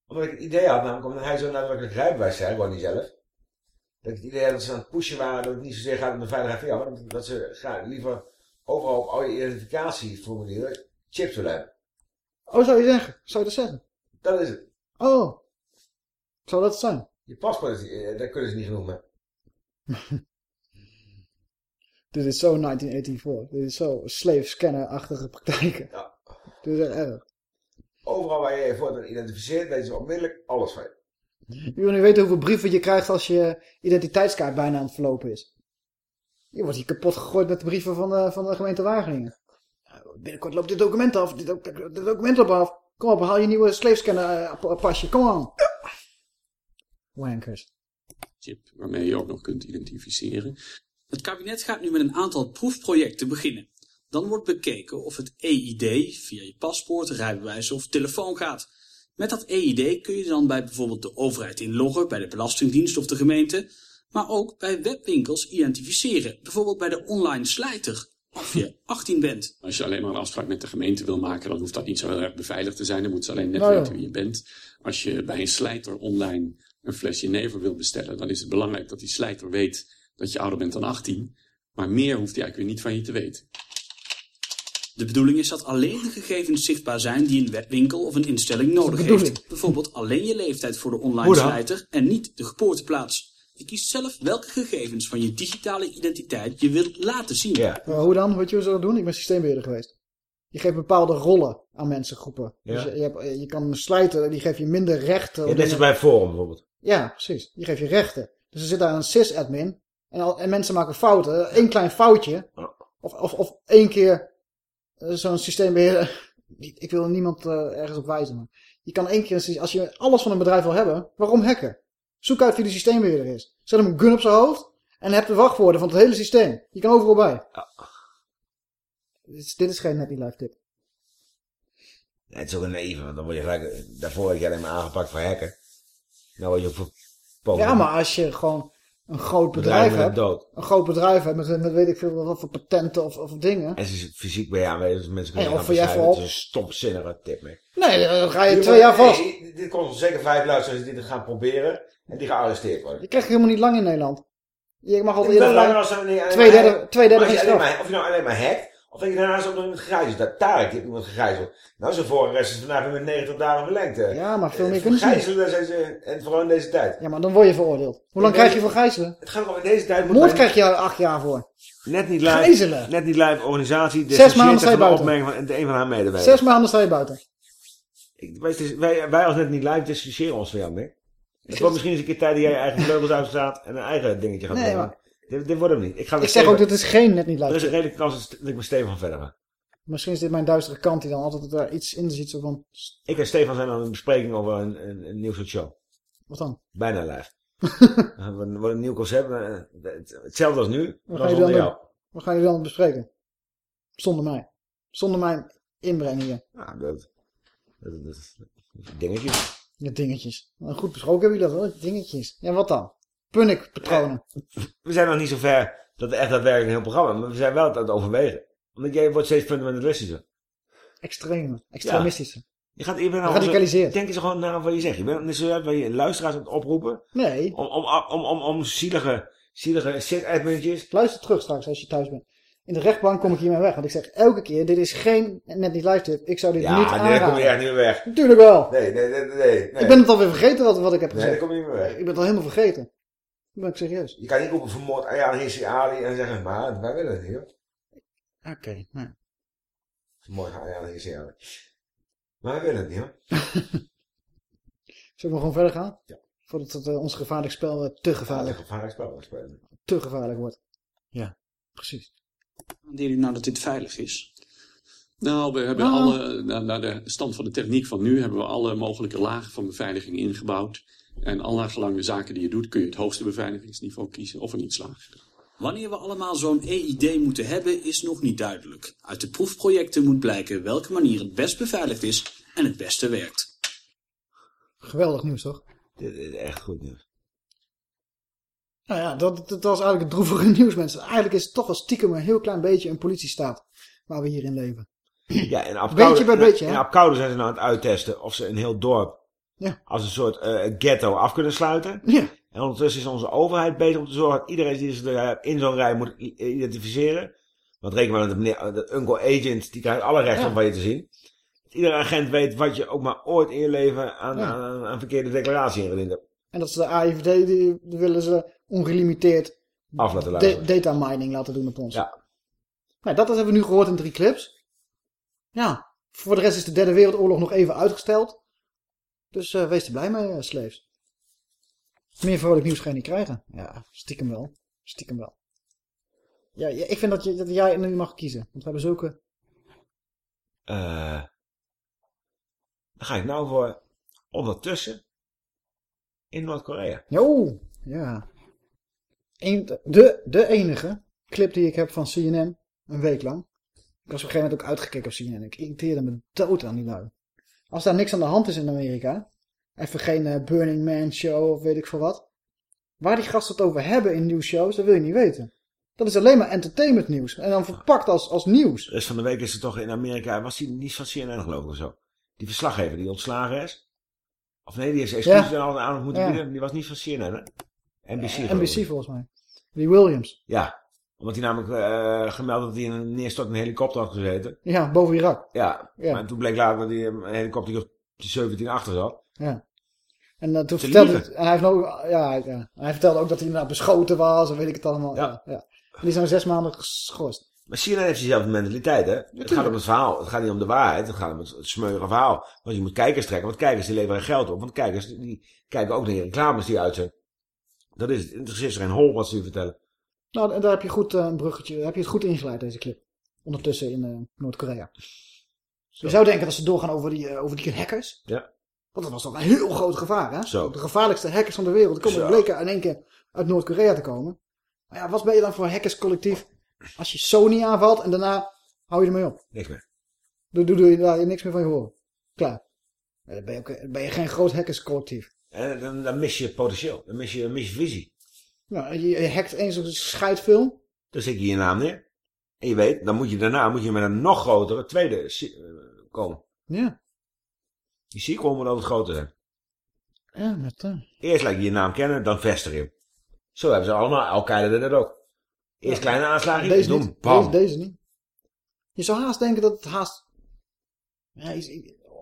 Omdat ik het idee had, namelijk omdat hij zo nadrukkelijk rijbewijs zei, gewoon niet zelf. Dat ik het idee had dat ze aan het pushen waren dat het niet zozeer gaat om de veiligheid van jou, maar dat- ze liever overal op al je identificatieformulieren chips willen hebben. Oh, zou je zeggen? Zou je dat zeggen? Dat is het. Oh. Zou dat zijn? Je paspoort, is, eh, daar kunnen ze niet genoeg mee. Dit is zo 1984. Dit is zo slave scanner-achtige praktijken. Ja. Dit is echt erg. Overal waar je je voor identificeert, weten ze onmiddellijk alles van je. Je wil niet weten hoeveel brieven je krijgt als je identiteitskaart bijna aan het verlopen is. Je wordt hier kapot gegooid met de brieven van de, van de gemeente Wageningen. Binnenkort loopt dit document af. Dit, dit document loopt af. Kom op, haal je nieuwe slavescanner eh, pa- pasje. Kom aan. Wankers. chip waarmee je ook nog kunt identificeren. Het kabinet gaat nu met een aantal proefprojecten beginnen. Dan wordt bekeken of het EID via je paspoort, rijbewijs of telefoon gaat. Met dat EID kun je dan bij bijvoorbeeld de overheid inloggen, bij de Belastingdienst of de gemeente, maar ook bij webwinkels identificeren. Bijvoorbeeld bij de online slijter, of je 18 bent. Als je alleen maar een afspraak met de gemeente wil maken, dan hoeft dat niet zo heel erg beveiligd te zijn. Dan moeten ze alleen net Nou ja. weten wie je bent. Als je bij een slijter online een flesje never wil bestellen, dan is het belangrijk dat die slijter weet dat je ouder bent dan 18. Maar meer hoeft hij eigenlijk weer niet van je te weten. De bedoeling is dat alleen de gegevens zichtbaar zijn die een webwinkel of een instelling nodig heeft. Bijvoorbeeld alleen je leeftijd voor de online slijter en niet de geboorteplaats. Je kiest zelf welke gegevens van je digitale identiteit je wilt laten zien. Maar hoe dan? Weet je hoe ze dat doen? Ik ben systeembeheerder geweest. Je geeft bepaalde rollen aan mensengroepen. Ja. Dus je, je, hebt, je kan een slijter, die geeft je minder rechten. Ja, op net als bij Forum bijvoorbeeld. Ja, precies. Die geeft je rechten. Dus er zit daar een sysadmin. En, al, en mensen maken fouten. Eén klein foutje. Of, of, of één keer zo'n systeembeheerder. niet- Ik wil niemand eh, ergens op wijzen. Maar je kan één keer, als je alles van een bedrijf wil hebben. Waarom hacken? Zoek uit wie de systeembeheerder is. Zet hem een gun op zijn hoofd. En heb de wachtwoorden van het hele systeem. Je kan overal bij. Dit, is, dit is geen Happy Life tip. Nee, het is ook een even, want dan word je gelijk, daarvoor word je alleen maar aangepakt voor hacken. Nou word je ook voor. Ja, maar als je gewoon een groot bedrijf hebt. dood. Een groot bedrijf hebt met, met weet ik veel wat voor patenten of, of dingen. En ze is fysiek bij je aanwezig, dus mensen kunnen of jij Het is een stomzinnige tip mee. Nee, dan ga je twee jaar vast. nee, dit kost ons zeker vijf luisteraars die dit gaan proberen. En die gearresteerd worden. Je krijgt helemaal niet lang in Nederland. Je mag altijd ben eerder alleen Twee derde, twee derde Maar geen als je alleen straf. maar- Of of dat je daarnaast ook nog iemand gegijzeld hebt. Tarek heeft iemand gegijzeld. Nou, zijn voorarrest is vandaag weer met 90 dagen verlengd. Ja, maar veel meer Eh, kunnen ze niet. Gijzelen zijn ze, en vooral in deze tijd. Ja, maar dan word je veroordeeld. Hoe lang Ik krijg je voor gijzelen? Het gaat erom, in deze tijd moet Moord krijg je acht jaar voor. Net niet live. Gijzelen. Net niet live organisatie. Zes maanden sta je buiten. van een van haar medewerkers. Zes maanden sta je buiten. Ik, wij, als net niet live dissociëren ons van jou, Nick. Het wordt misschien eens een keer tijd dat jij je eigen vleugels uitstaat en een eigen dingetje gaat Nee, doen. maar- Dit, dit wordt hem niet. Ik, ga Ik zeg ook, dit is geen net niet Er is een redelijke kans dat ik met Stefan verder ga. Misschien is dit mijn duistere kant die dan altijd daar iets in ziet. Zo van, Ik en Stefan zijn aan een bespreking over een, een, een nieuw soort show. wat dan? Bijna live. Het wordt een- nieuw concept. eh, het- Hetzelfde als nu, maar zonder dan jou. Wat gaan jullie dan bespreken? Zonder mij. Zonder mijn inbreng hier. Ja, dat, dat, dat, dat- dingetjes. Ja, dingetjes. Nou, goed besproken hebben jullie dat hoor. Dingetjes. Ja, wat dan? Punnik-patronen. We zijn nog niet zo ver dat het echt daadwerkelijk een heel programma maar we zijn wel aan het overwegen. Omdat jij wordt steeds fundamentalistischer. Extreme. Extremistische. Je gaat, je bent al Radicaliseerd. Denk eens gewoon na wat je zegt. Je bent zo waar je luisteraars aan het oproepen. Nee. Om, om, om, om, om zielige, zielige shit-admintjes. Luister terug straks als je thuis bent. In de rechtbank kom ik hiermee weg. Want ik zeg elke keer, dit is geen net niet live tip. Ik zou dit niet Ja, nee, aanraden. daar kom je echt niet meer weg. Natuurlijk wel. Nee, nee, nee, nee. nee. Ik ben het alweer vergeten wat, wat ik heb Nee, gezegd. daar kom je niet meer weg. Ik ben het al helemaal vergeten. Ben ik serieus. Je kan niet roepen vermoord Ayaan Hissi Ali en zeggen, maar wij willen het niet hoor. Oké, nou. Vermoord Ayaan Hissi Ali. Maar wij willen het niet hoor. Zullen we gewoon verder gaan? Ja. Voordat het, eh, ons gevaarlijk spel eh, te Ja, gevaarlijk, dat gevaarlijk spel spelen. te gevaarlijk wordt. Ja, precies. Denken jullie nou dat dit veilig is? Nou, we hebben Ah. alle, naar, naar de stand van de techniek van nu, hebben we alle mogelijke lagen van beveiliging ingebouwd. En al naar gelang de zaken die je doet, kun je het hoogste beveiligingsniveau kiezen of er niet slaagt. Wanneer we allemaal zo'n EID moeten hebben, is nog niet duidelijk. Uit de proefprojecten moet blijken welke manier het best beveiligd is en het beste werkt. Geweldig nieuws, toch? Dit is echt goed nieuws. Nou ja, dat, dat was eigenlijk het droevige nieuws, mensen. Eigenlijk is het toch wel stiekem een heel klein beetje een politiestaat waar we hier in leven. Ja, en Beetje bij beetje, In hè? Apkoude zijn ze nou aan het uittesten of ze een heel dorp Ja. als een soort eh, ghetto af kunnen sluiten. Ja. En ondertussen is onze overheid bezig om te zorgen dat iedereen die zich er in zo'n rij moet identificeren. Want reken maar dat de, meneer, de uncle agent, die krijgt alle rechten Ja. om van je te zien. Dat iedere agent weet wat je ook maar ooit in je leven aan, aan, aan verkeerde declaratie ingediend hebt. En dat ze de AIVD, die, die willen ze ongelimiteerd Af laten luisteren. data mining laten doen op ons. Ja. Nou, dat hebben we nu gehoord in drie clips. Ja, voor de rest is de derde wereldoorlog nog even uitgesteld. Dus eh, wees er blij mee, uh, slaves. Meer vrolijk nieuws ga je niet krijgen. Ja, stiekem wel. Stiekem wel. Ja, ja, ik vind dat, je, dat jij nu mag kiezen. Want we hebben zulke... Eh, dan ga ik nou voor ondertussen in Noord-Korea. Jo, ja. Eén- de, de enige clip die ik heb van CNN, een week lang. Ik was op een gegeven moment ook uitgekeken op CNN. Ik irriteerde me dood aan die lui. Als daar niks aan de hand is in Amerika, even geen eh, Burning Man show of weet ik veel wat. Waar die gasten het over hebben in nieuwsshows, dat wil je niet weten. Dat is alleen maar entertainment nieuws. En dan verpakt als, als nieuws. Dus van de week is het toch in Amerika, was die niet van CNN geloof ik of zo? Die verslaggever die ontslagen is? Of nee, die heeft excuses Ja. aan moeten Ja. bieden. Die was niet van CNN hè? NBC Eh, NBC volgens mij. Die Williams. Ja, omdat hij namelijk eh, gemeld had dat hij in een neerstortende helikopter had gezeten. Ja, boven Irak. Ja, Ja. maar toen bleek later dat hij een helikopter die op de 17 achter zat. Ja. En uh, toen Te vertelde hij, en hij, heeft nou, ja, hij vertelde ook dat hij inderdaad beschoten was en weet ik het allemaal. Ja. ja, En die zijn zes maanden geschorst. Maar CNN heeft diezelfde mentaliteit, hè? Het gaat om het verhaal. Het gaat niet om de waarheid. Het gaat om het, het smeuïge verhaal. Want je moet kijkers trekken. Want kijkers die leveren geld op. Want kijkers die, kijken ook naar die reclames die uitzenden. Dat is het. Interesseert ze geen hol wat ze u vertellen. Nou, en daar heb je goed eh, een bruggetje, daar heb je het goed ingeleid, deze clip. Ondertussen in eh, Noord-Korea. Je zou denken dat ze doorgaan over die, eh, over die hackers. Ja. Want dat was toch een heel groot gevaar, hè? Zo. De gevaarlijkste hackers van de wereld. Die bleken in één keer uit Noord-Korea te komen. Maar ja, wat ben je dan voor een hackerscollectief als je Sony aanvalt en daarna hou je ermee op? Niks meer. Doe, doe, doe je daar niks meer van je horen. Klaar. Dan ben je, ook, ben je geen groot hackerscollectief. En dan, dan mis je potentieel. Dan mis je, dan mis je visie. Nou, je, hackt eens een scheid veel. Dan zet je je naam neer. En je weet, dan moet je daarna moet je met een nog grotere tweede eh, komen. Ja. Die sequel moet altijd groter zijn. Ja, met... eh, Eerst laat je je naam kennen, dan vestig je. Zo hebben ze allemaal. Al-Qaeda dat ook. Eerst kleine aanslagen, Deze doen, niet. bam. Deze, deze niet. Je zou haast denken dat het haast... Ja,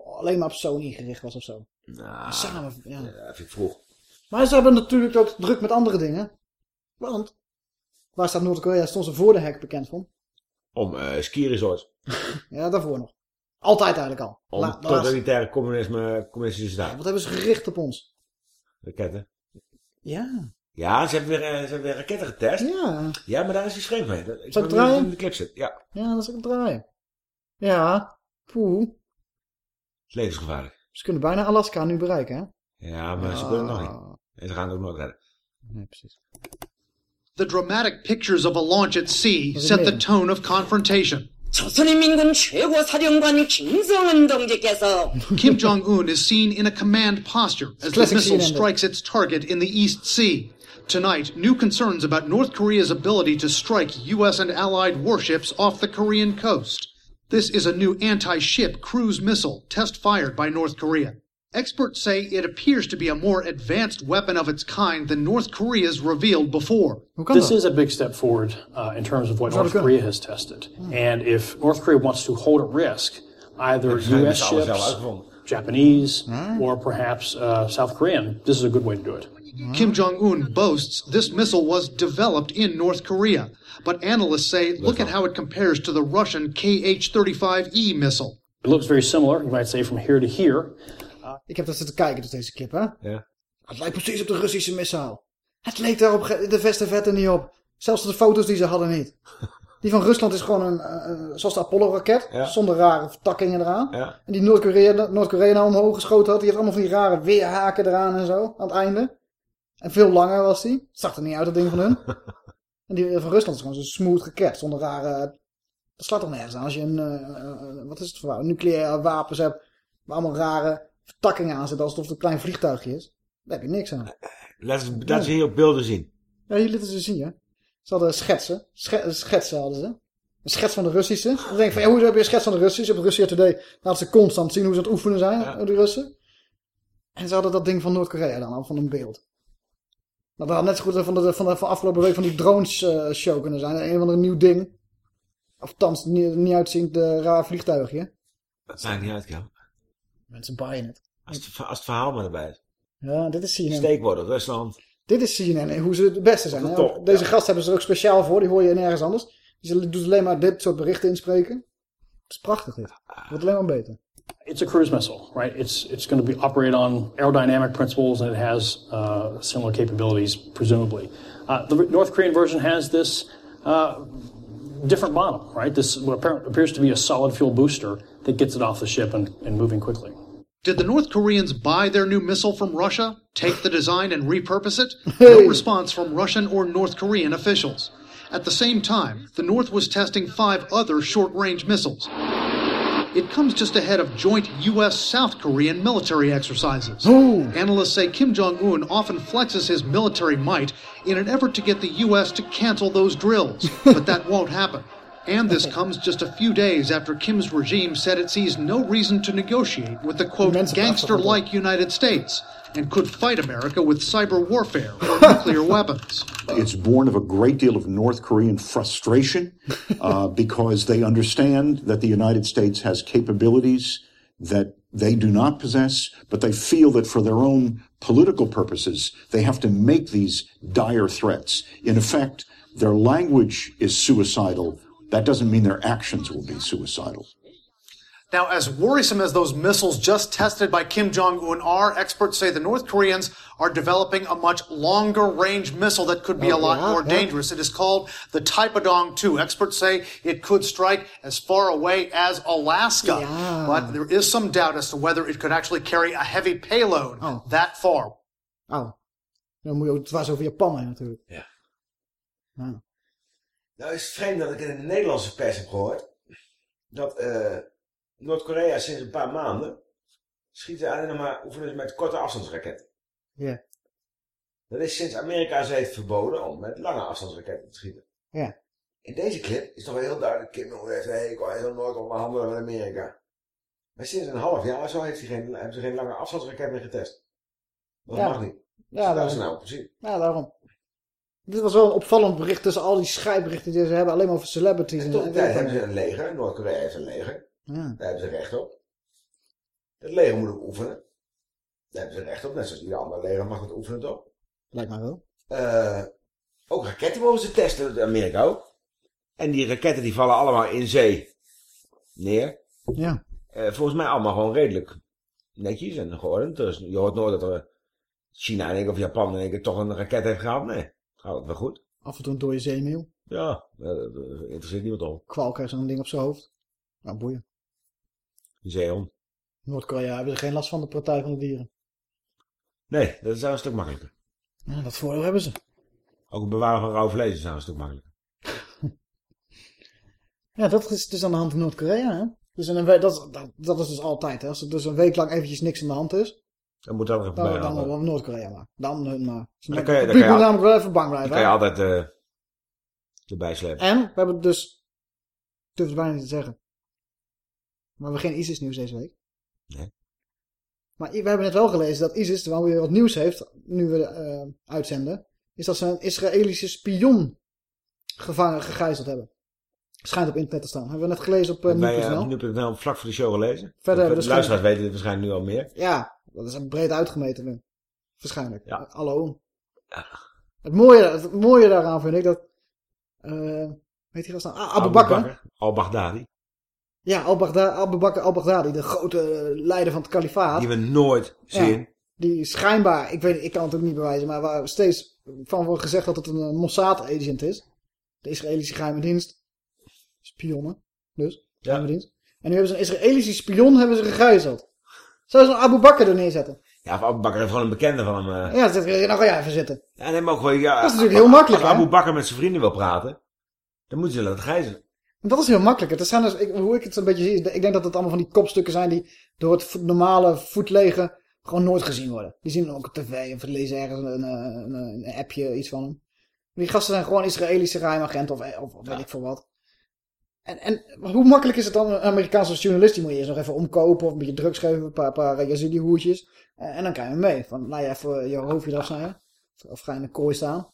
alleen maar op Sony gericht was of zo. Nou, Samen, ja. dat vind ik vroeg. Maar ze hebben natuurlijk ook druk met andere dingen. Want, waar staat Noord-Korea? Stond ze voor de hack bekend van? Om uh, ski resorts. Ja, daarvoor nog. Altijd eigenlijk al. Om La- totalitaire communisme, communistische staat. Wat hebben ze gericht op ons? Raketten. Ja. Ja, ze hebben weer, eh, ze hebben weer raketten getest. Ja. Ja, maar daar is iets vreemd mee. Ik Zal ik draaien? in de clip zitten. Ja, Ja, dat is ook draaien. Ja. Poeh. is levensgevaarlijk. Ze kunnen bijna Alaska nu bereiken, hè? Ja, maar ze kunnen nog niet. En ze gaan het ook nooit redden. Nee, precies. The dramatic pictures of a launch at sea it set the mean? tone of confrontation. 조선인민군 최고 사령관 김정은 동지께서 Kim Jong un is seen in a command posture as the Classic missile CNN. strikes its target in the East Sea. Tonight, new concerns about North Korea's ability to strike U.S. and allied warships off the Korean coast. This is a new anti ship cruise missile test fired by North Korea. Experts say it appears to be a more advanced weapon of its kind than North Korea's revealed before. This is a big step forward uh, in terms of what North Korea has tested. And if North Korea wants to hold at risk either Hebben ze met U.S. z'n allen zelf ships. Japanese, or perhaps uh, South Korean, this is a good way to do it. Kim Jong un boasts this missile was developed in North Korea, but analysts say look at how it compares to the Russian KH 35E missile. It looks very similar, you might say, from here to here. Ik heb dat zitten kijken, dus deze clip, hè? Ja. Het lijkt precies op de Russische missaal. Het leek daar op de vesten vetten niet op. Zelfs de foto's die ze hadden niet. Die van Rusland is gewoon een, eh, zoals de Apollo-raket, Ja. zonder rare vertakkingen eraan. Ja. En die Noord-Korea Noord-Korea nou omhoog geschoten had, die had allemaal van die rare weerhaken eraan en zo, aan het einde. En veel langer was die. Zag er niet uit, dat ding van hun. en die van Rusland is gewoon zo'n smooth raket, zonder rare... Dat slaat toch nergens aan als je een, eh, eh, wat is het voor nucleaire wapens hebt, waar allemaal rare vertakkingen aan zitten, alsof het een klein vliegtuigje is. Daar heb je niks aan. Laat ze, laat ze hier op beelden zien. Ja, hier lieten ze zien, hè. Ze hadden schetsen. Sche- schetsen hadden ze. Een schets van de Russische. Dan denk ik van, ja, hoe heb je een schets van de Russische? Op Russia Today laten ze constant zien hoe ze aan het oefenen zijn, die Russen. En ze hadden dat ding van Noord-Korea dan al, van een beeld. Nou, dat had net zo goed van de, van de van afgelopen week van die drones eh, show kunnen zijn. Een of ander nieuw ding. Of thans niet, niet uitziend uh, raar vliegtuigje. Dat maakt niet uit, Kel. Mensen baaien het. Als het, als het verhaal maar erbij is. Ja, dit is CNN. Steekwoorden, Rusland. Dit is CNN en hoe ze het beste zijn. Hè. Deze gast hebben ze er ook speciaal voor. Die hoor je nergens anders. Die doet alleen maar dit soort berichten inspreken. Het is prachtig dit. Het wordt alleen maar beter. It's a cruise missile, right? It's it's going to be operated on aerodynamic principles, and it has uh, similar capabilities, presumably. Uh, the North Korean version has this uh, different model, right? This what appears to be a solid fuel booster that gets it off the ship and, and moving quickly. Did the North Koreans buy their new missile from Russia, take the design and repurpose it? No response from Russian or North Korean officials. At the same time, the North was testing five other short range missiles. It comes just ahead of joint U.S. South Korean military exercises. Analysts say Kim Jong un often flexes his military might in an effort to get the U.S. to cancel those drills, but that won't happen. And this comes just a few days after Kim's regime said it sees no reason to negotiate with the quote gangster like United States and could fight America with cyber warfare or nuclear weapons. It's born of a great deal of North Korean frustration uh, because they understand that the United States has capabilities that they do not possess, but they feel that for their own political purposes, they have to make these dire threats. In effect, their language is suicidal. That doesn't mean their actions will be suicidal. Now, as worrisome as those missiles just tested by Kim Jong un are, experts say the North Koreans are developing a much longer range missile that could be a lot yeah, more yeah. dangerous. It is called the Taipodong 2. Experts say it could strike as far away as Alaska, but there is some doubt as to whether it could actually carry a heavy payload that far. Oh. Dan moet je ook dwars over Japan heen natuurlijk. Ja. Ja. Nou is het vreemd dat ik in de Nederlandse pers heb gehoord dat eh, Noord-Korea sinds een paar maanden schieten ze alleen nog maar oefenen met korte afstandsraketten. Ja. Dat is sinds Amerika ze heeft verboden om met lange afstandsraketten te schieten. Ja. In deze clip is toch wel heel duidelijk, Kim Jong heeft een hekel, hij zal nooit onderhandelen met Amerika. Maar sinds een half jaar of zo heeft hij geen, hebben ze geen lange afstandsraket meer getest. Dat Ja. mag niet. Ja, dat is nou precies. Ja, daarom. Dit was wel een opvallend bericht tussen al die schrijfberichten die ze hebben. Alleen maar over celebrities. En en tijd hebben ze een leger. Noord-Korea heeft een leger. Ja. Daar hebben ze recht op. Het leger moet ook oefenen. Daar hebben ze recht op. Net zoals ieder ander leger mag het oefenen toch? Lijkt mij wel. Eh, ook raketten mogen ze testen, Amerika ook. En die raketten die vallen allemaal in zee neer. Ja. Eh, volgens mij allemaal gewoon redelijk netjes en geordend. Dus je hoort nooit dat er China in één of Japan in één keer toch een raket heeft gehaald. Nee, gaat het wel goed. Af en toe een dode zeemeel. Ja, dat, dat interesseert niemand om. Kwal krijgt zo'n ding op zijn hoofd. Nou, boeien. Die zeehond. Noord-Korea hebben er geen last van de Partij van de Dieren. Nee, dat is wel een stuk makkelijker. Ja, dat voordeel hebben ze. Ook het bewaren van rauw vlees is nou een stuk makkelijker. Ja, dat is dus aan de hand in Noord-Korea, hè? Dus in een week, dat, dat, dat is dus altijd, hè? Als er dus een week lang eventjes niks aan de hand is, Dan moet dan, bij dan wel Noord-Korea maar. Dan hun maar. Ze Dan kan je- dan kan je namelijk wel even bang blijven. Dan kan je altijd eh erbij slepen. En, we hebben dus, ik durf het bijna niet te zeggen, maar we hebben geen ISIS-nieuws deze week. Nee. Maar we hebben net wel gelezen dat ISIS, terwijl weer wat nieuws heeft, nu we eh, uitzenden, is dat ze een Israëlische spion gevangen, gegijzeld hebben. Schijnt op internet te staan. Hebben we net gelezen op uh, Wij hebben nu nou vlak voor de show gelezen. Verder we de dus luisteraars weten dit waarschijnlijk nu al meer. Ja, dat is een breed uitgemeten nu. Waarschijnlijk. Ja. Hallo. Het, mooie, het mooie daaraan vind ik dat... eh weet je wat nou? Ah, Abu Bakr. Al-Baghdadi. Ja, Abu Bakr al-Baghdadi, de grote leider van het kalifaat. Die we nooit Ja, zien. die schijnbaar, ik weet ik kan het ook niet bewijzen, maar waar steeds van wordt gezegd dat het een Mossad-agent is. De Israëlische geheime dienst. Spionnen, dus. Geheime dienst. En nu hebben ze een Israëlische spion hebben ze gegijzeld. Zou ze een Abu Bakr er neerzetten? Ja, of Abu Bakr heeft gewoon een bekende van hem. eh. Ja, dan zeg je, nou jij even zitten. Ja, nee, maar gewoon, ja, Dat is natuurlijk heel makkelijk, Als? Abu Bakr met zijn vrienden wil praten, dan moeten ze laten gijzelen. En dat is heel makkelijk. Het zijn dus, ik, hoe ik het een beetje zie, is- ik denk dat het allemaal van die kopstukken zijn die door het normale voetlegen gewoon nooit gezien worden. Die zien dan ook op tv of lezen ergens een, een, een, appje, iets van hem. Die gasten zijn gewoon Israëlische geheimagenten of, of, of weet ik veel wat. En, en hoe makkelijk is het dan, een Amerikaanse journalist, die moet je eerst nog even omkopen of een beetje drugs geven, een paar, paar Yazidi hoertjes. En, en dan krijg je mee. Van, laat je even je hoofdje eraf snijden. Of, ga je in een kooi staan.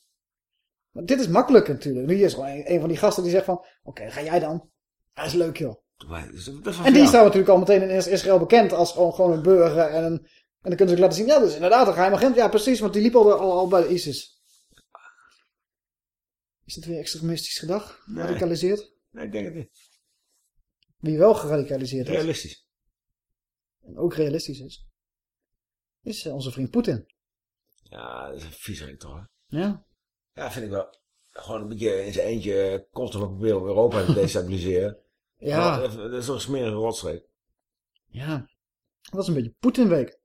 Maar dit is makkelijk natuurlijk. Nu is gewoon een, een van die gasten die zegt van, oké, ga jij dan. Dat is leuk joh. Dat dat En die jou. staat natuurlijk al meteen in Is- Israël bekend als gewoon, gewoon een burger. En, een, en dan kunnen ze ook laten zien, ja, dat is inderdaad een geheim agent. Ja, precies, want die liep al, al, al bij ISIS. Is dit weer extremistisch gedag? Nee. Radicaliseerd? Nee, ik denk het niet. Wie wel geradicaliseerd is. Realistisch. En ook realistisch is. Is eh, onze vriend Poetin. Ja, dat is een viezerik toch, hè? Ja. Ja, vind ik wel. Gewoon een beetje in zijn eentje constant proberen om Europa te destabiliseren. Ja. Maar Dat is zo'n smerige rotstreek. Ja. Dat was een beetje Poetinweek.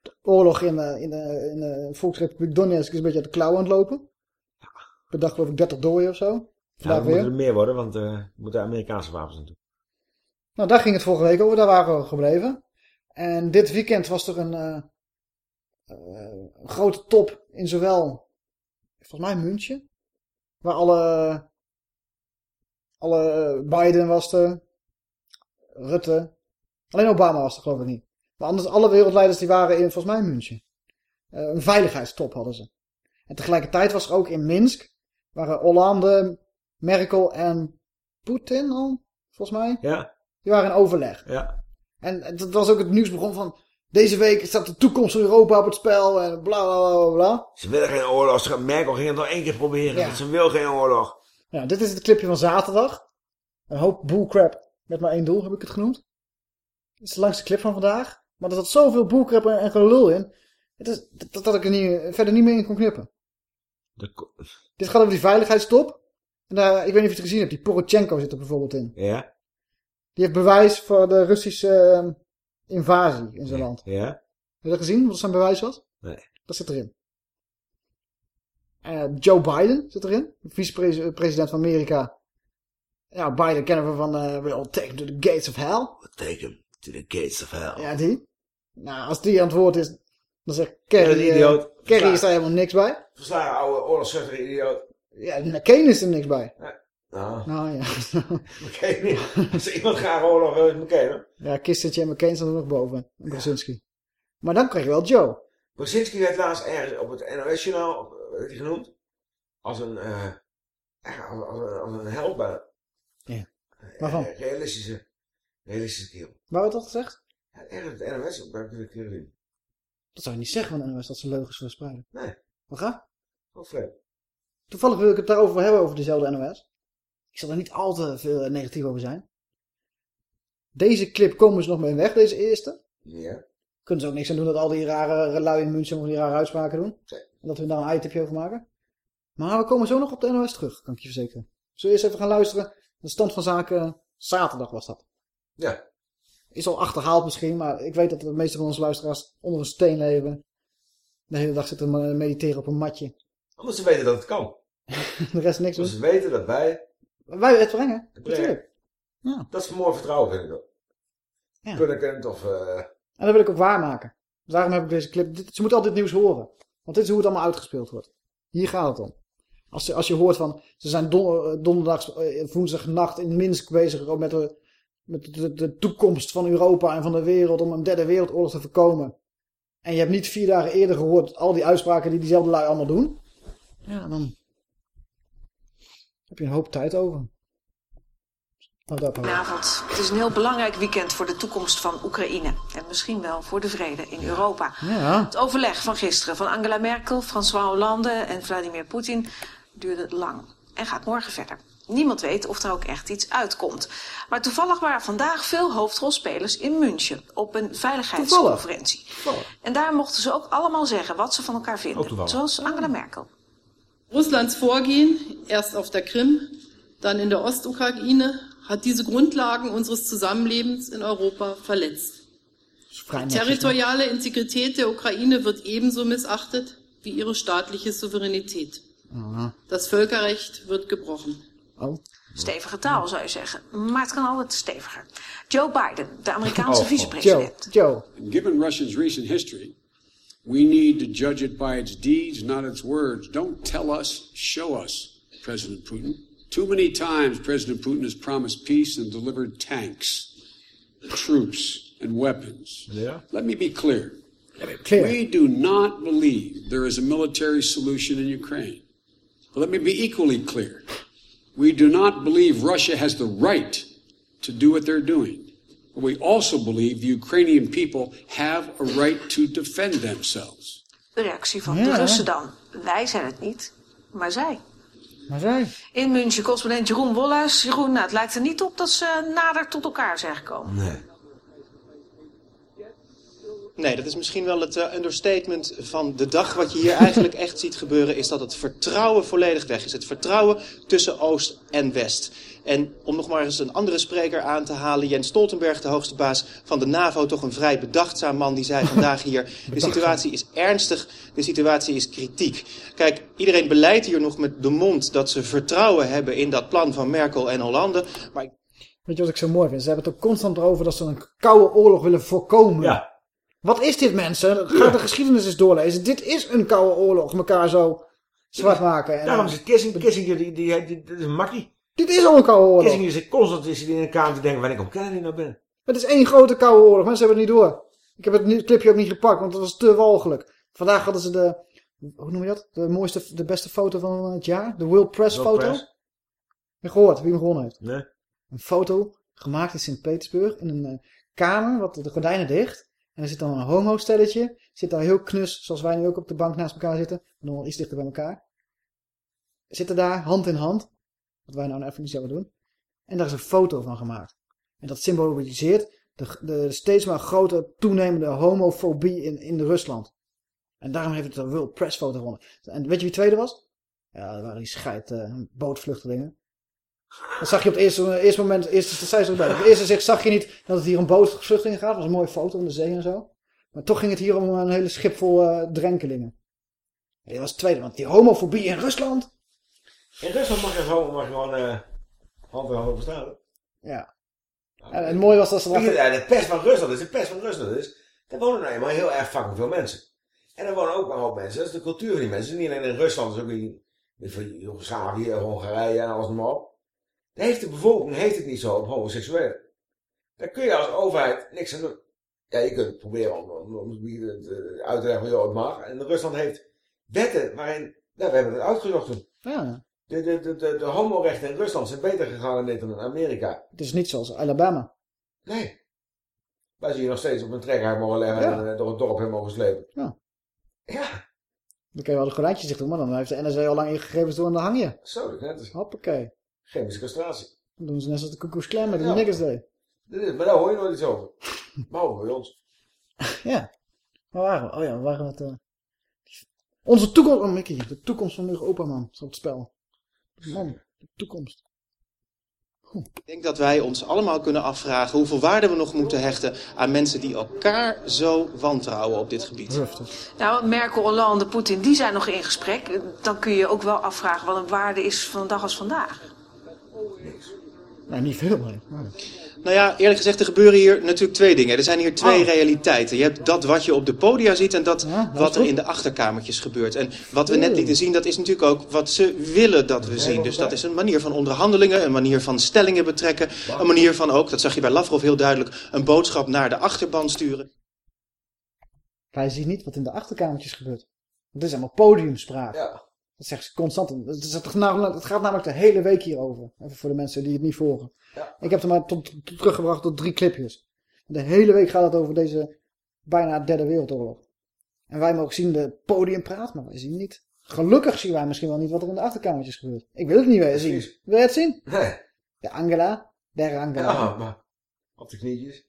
De oorlog in, de, in, de, in de Volksrepubliek Donetsk is een beetje uit de klauwen aan het lopen. Per dag geloof ik 30 doden of zo. Ja, weer. moeten er meer worden, want eh er moeten Amerikaanse wapens naartoe. Nou, daar ging het vorige week over. Daar waren we gebleven. En dit weekend was er een, eh, eh, een grote top in zowel, volgens mij München, waar alle, alle Biden was er, Rutte, alleen Obama was er geloof ik niet. Maar anders, alle wereldleiders die waren in, volgens mij München. Een veiligheidstop hadden ze. En tegelijkertijd was er ook in Minsk, waren Hollande, Merkel en Poetin al, volgens mij. Ja. Die waren in overleg. Ja. En dat was ook het nieuws begon van... Deze week staat de toekomst van Europa op het spel en bla bla bla bla. Ze willen geen oorlog. Ze- Merkel ging het nog één keer proberen. Ja. Ze wil geen oorlog. Ja, dit is het clipje van zaterdag. Een hoop bullcrap met maar één doel, heb ik het genoemd. Dit is de langste clip van vandaag. Maar er zat zoveel bullcrap en, en gelul in. Het is, dat, dat ik er niet, verder niet meer in kon knippen. De- Dit gaat over die veiligheidstop. En daar, ik weet niet of je het gezien hebt. Die Poroshenko zit er bijvoorbeeld in. Ja? Die heeft bewijs voor de Russische eh, invasie in zijn land. Ja? Heb je dat gezien? Wat zijn bewijs was? Nee. Dat zit erin. Eh, Joe Biden zit erin. Vicepresident van Amerika. Ja, Biden kennen we van... eh we'll take him to the gates of hell. Take him To the gates of hell. Ja, die. Nou, als die aan het woord is, dan zegt Kerry... Ja, die eh. Kerry is daar helemaal niks bij. Verslagen oude oorlogszutter idioot. Ja, McCain is er niks bij. Nou, Nou ja. McCain niet. Als iemand graag oorlog wil, is McCain ja, Kistertje en McCain staan er nog boven. En Brzezinski. Maar dan krijg je wel Joe. Brzezinski werd laatst ergens op het NOS-journaal, werd hij genoemd, als een, eh, echt als, als, een- als een held bijna. Ja. Waarvan? Eh, realistische, realistische kerel. Waar werd dat gezegd? Ja, ergens op het NOS, op gezien. Dat zou je niet zeggen van de NOS, dat ze leugens verspreiden. Nee. Wat ga? Wat vreemd. Toevallig wil ik het daarover hebben, over diezelfde NOS. Ik zal er niet al te veel eh, negatief over zijn. Deze clip komen ze nog mee weg, deze eerste. Ja. Kunnen ze ook niks aan doen dat al die rare lui in München die rare uitspraken doen. Nee. En dat we daar een itempje over maken. Maar we komen zo nog op de NOS terug, kan ik je verzekeren. Zullen we eerst even gaan luisteren? De stand van zaken, zaterdag was dat. Ja. Is al achterhaald misschien, maar ik weet dat de meeste van onze luisteraars onder een steen leven. De hele dag zitten me- mediteren op een matje. Omdat ze weten dat het kan. De rest niks doen. Ze weten dat wij... Wij het brengen, het brengen. natuurlijk. Ja. Dat is mooi vertrouwen, vind ik dat. Ja. Punnekend of... eh, En dat wil ik ook waarmaken. Dus daarom heb ik deze clip. Dit, ze moeten altijd nieuws horen. Want dit is hoe het allemaal uitgespeeld wordt. Hier gaat het om. Als je, als je hoort van, ze zijn don, eh, donderdags, eh, woensdagnacht in Minsk bezig met, de, met de, de toekomst van Europa en van de wereld om een derde wereldoorlog te voorkomen. En je hebt niet vier dagen eerder gehoord al die uitspraken die diezelfde lui allemaal doen. Ja, dan heb je een hoop tijd over. Nou, dat hoor. Vanavond. Het is een heel belangrijk weekend voor de toekomst van Oekraïne. En misschien wel voor de vrede in Europa. Ja. Het overleg van gisteren van Angela Merkel, François Hollande en Vladimir Poetin duurde lang en gaat morgen verder. Niemand weet of er ook echt iets uitkomt. Maar toevallig waren vandaag veel hoofdrolspelers in München op een veiligheidsconferentie. En daar mochten ze ook allemaal zeggen wat ze van elkaar vinden. toevallig. Zoals Angela Merkel. Russlands Vorgehen, erst auf der Krim, dann in der Ostukraine, hat diese Grundlagen unseres Zusammenlebens in Europa verletzt. Die territoriale Integrität der Ukraine wird ebenso missachtet wie ihre staatliche Souveränität. Aha. Das Völkerrecht wird gebrochen. Stevige taal zou je zeggen. Maar het kan altijd steviger. Joe Biden, de Amerikaanse Oh, oh. vicepresident. Joe. Given Russia's recent history, we need to judge it by its deeds, not its words. Don't tell us, show us, President Putin. Too many times President Putin has promised peace and delivered tanks, troops, and weapons. Yeah. Let me be clear. clear. We do not believe there is a military solution in Ukraine. But let me be equally clear. We do not believe Russia has the right to do what they're doing. We also believe the Ukrainian people have a right to defend themselves. De reactie van Ja. de Russen dan. Wij zijn het niet, maar zij. Maar zij. In München, correspondent Jeroen Wollhuis. Jeroen, nou, het lijkt er niet op dat ze nader tot elkaar zijn gekomen. Nee. Nee, dat is misschien wel het eh, understatement van de dag. Wat je hier eigenlijk echt ziet gebeuren is dat het vertrouwen volledig weg is. Het vertrouwen tussen Oost en West. En om nog maar eens een andere spreker aan te halen, Jens Stoltenberg, de hoogste baas van de NAVO, toch een vrij bedachtzaam man, die zei vandaag hier, de situatie is ernstig, de situatie is kritiek. Kijk, iedereen beleidt hier nog met de mond dat ze vertrouwen hebben in dat plan van Merkel en Hollande, maar Weet je wat ik zo mooi vind? Ze hebben het ook constant erover dat ze een koude oorlog willen voorkomen. Ja. Wat is dit mensen? Ga de geschiedenis eens doorlezen. Dit is een koude oorlog. Elkaar zo zwart maken. En, Daarom is het Kissinger, Kissinger die, die, die, dit is een makkie. Dit is al een koude oorlog. Kissinger zit constant in de kamer te denken, wanneer komt Kennedy nou binnen? Het is één grote koude oorlog. Mensen hebben het niet door. Ik heb het clipje ook niet gepakt, want het was te walgelijk. Vandaag hadden ze de, hoe noem je dat? De mooiste, de beste foto van het jaar. De World Press World foto. Press. Heb je gehoord wie hem gewonnen heeft? Nee. Een foto gemaakt in Sint-Petersburg in een eh, kamer, wat de gordijnen dicht. En er zit dan een homo-stelletje. Zit daar heel knus, zoals wij nu ook op de bank naast elkaar zitten. Nog wel iets dichter bij elkaar. Zitten daar, hand in hand. Wat wij nou even niet zouden doen. En daar is een foto van gemaakt. En dat symboliseert de, de steeds maar groter toenemende homofobie in, in Rusland. En daarom heeft het een World Press foto gewonnen. En weet je wie tweede was? Ja, dat waren die scheid eh, bootvluchtelingen. Dat zag je op het eerste, eerste moment, eerste, dat zei ze erbij. Op het eerste zicht zag je niet dat het hier om bootvluchtelingen gaat. Dat was een mooie foto in de zee en zo. Maar toch ging het hier om een hele schip vol eh, drenkelingen. En die was tweede, want die homofobie in Rusland. In Rusland mag je gewoon, mag je gewoon eh, hand in hand over staan. Ja. En het mooie was dat ze ja, de pers van Rusland is de pers van Rusland is. Daar wonen nou eenmaal heel erg fucking veel mensen. En er wonen ook een hoop mensen. Dat is de cultuur van die mensen. Niet alleen in Rusland, dat is ook in Joegoslavië, Hongarije en alles maar op. Daar heeft de bevolking heeft het niet zo op homoseksuelen. Daar kun je als overheid niks aan doen. Ja, je kunt proberen om, om, om het, uit te leggen van, joh, het mag. En Rusland heeft wetten waarin, nou, we hebben het uitgezocht toen. Ja, De, de, de, de, de homorechten in Rusland zijn beter gegarandeerd dan in Amerika. het is niet zoals Alabama. Nee. Wij zien je nog steeds op een trekker mogen leggen Ja. en eh, door het dorp hebben mogen slepen. Ja. Ja. Dan kun je wel de gordijntjes dicht doen, maar dan heeft de NSA al lang ingegevens door en dan hang je. Zo, dat is. Hoppakee. Chemische castratie. Dan doen ze net zoals de koekoes klein met die Ja. niggers deed. Dit Maar daar hoor je nooit iets over. Behalve bij ons. Ja. Waar waren we? Oh ja, we waren met... eh, Onze toekomst... Oh, Mickey. De toekomst van Europa, man. Is op het spel. Man, de toekomst. Ik denk dat wij ons allemaal kunnen afvragen hoeveel waarde we nog moeten hechten aan mensen die elkaar zo wantrouwen op dit gebied. Nou, Merkel, Hollande, Poetin, die zijn nog in gesprek. Dan kun je ook wel afvragen wat een waarde is van een dag als vandaag. Nou, niet veel, nee. Nee. Nou ja, eerlijk gezegd, er gebeuren hier natuurlijk twee dingen. Er zijn hier twee Oh. realiteiten. Je hebt dat wat je op de podia ziet en dat wat er goed. in de achterkamertjes gebeurt. En wat we net Oeh. lieten zien, dat is natuurlijk ook wat ze willen dat we zien. Dus dat is een manier van onderhandelingen, een manier van stellingen betrekken. Een manier van ook, dat zag je bij Lavrov heel duidelijk, een boodschap naar de achterban sturen. Hij ziet niet wat in de achterkamertjes gebeurt. Want dit is allemaal podiumspraak. Ja. Dat zegt ze constant. Het, gaat namelijk de hele week hierover. Even voor de mensen die het niet volgen. Ja. Ik heb het maar tot, tot teruggebracht tot drie clipjes. De hele week gaat het over deze bijna derde wereldoorlog. En wij mogen zien de podium praat, maar wij zien niet. Gelukkig zien wij misschien wel niet wat er in de achterkamertjes gebeurt. Ik wil het niet weer zien. Wil je het zien? Nee. De Angela. Der Angela. Ja, maar op de knietjes.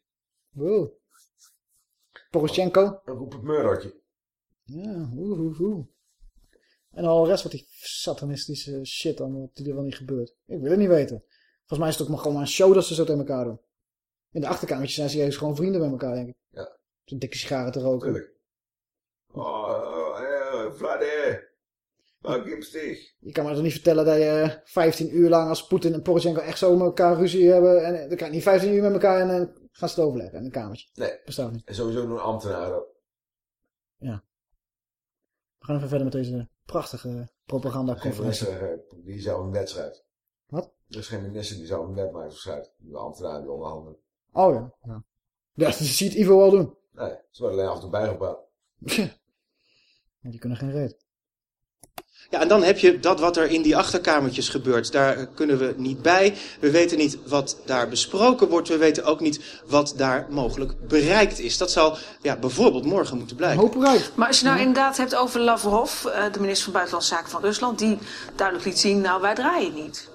Wow. Poroshenko. Roep het murdertje. Ja, oeh, oeh, oeh. En al de rest wat die satanistische shit dan, wat er wel niet gebeurt. Ik wil het niet weten. Volgens mij is het ook maar gewoon maar een show dat ze zo tegen elkaar doen. In de achterkamertjes zijn ze juist gewoon vrienden met elkaar, denk ik. Ja. Zo'n dikke sigaren te roken. Tuurlijk. Oh, eh, Vladimir. Waar gimstig? Je kan me toch niet vertellen dat je 15 uur lang als Poetin en Poroshenko echt zo met elkaar ruzie hebben. En dan kan je niet 15 uur met elkaar en dan gaan ze het overleggen in een kamertje. Nee. Bestaat niet. En sowieso doen ambtenaren ook. Ja. We gaan even verder met deze prachtige propaganda-conferentie. Geen minister eh, die zou een wet schrijft. Wat? Er is geen minister die zou een wet maken schrijft. De ambtenaren die onderhandelen. Oh ja. Ja, dat ziet Ivo wel doen. Nee, ze worden alleen af en toe bijgepraat. Ja, die kunnen geen reet. Ja, en dan heb je dat wat er in die achterkamertjes gebeurt. Daar kunnen we niet bij. We weten niet wat daar besproken wordt. We weten ook niet wat daar mogelijk bereikt is. Dat zal ja, bijvoorbeeld morgen moeten blijken. Hoop. Maar als je nou inderdaad hebt over Lavrov, eh, de minister van Buitenlandse Zaken van Rusland, die duidelijk liet zien, nou wij draaien niet.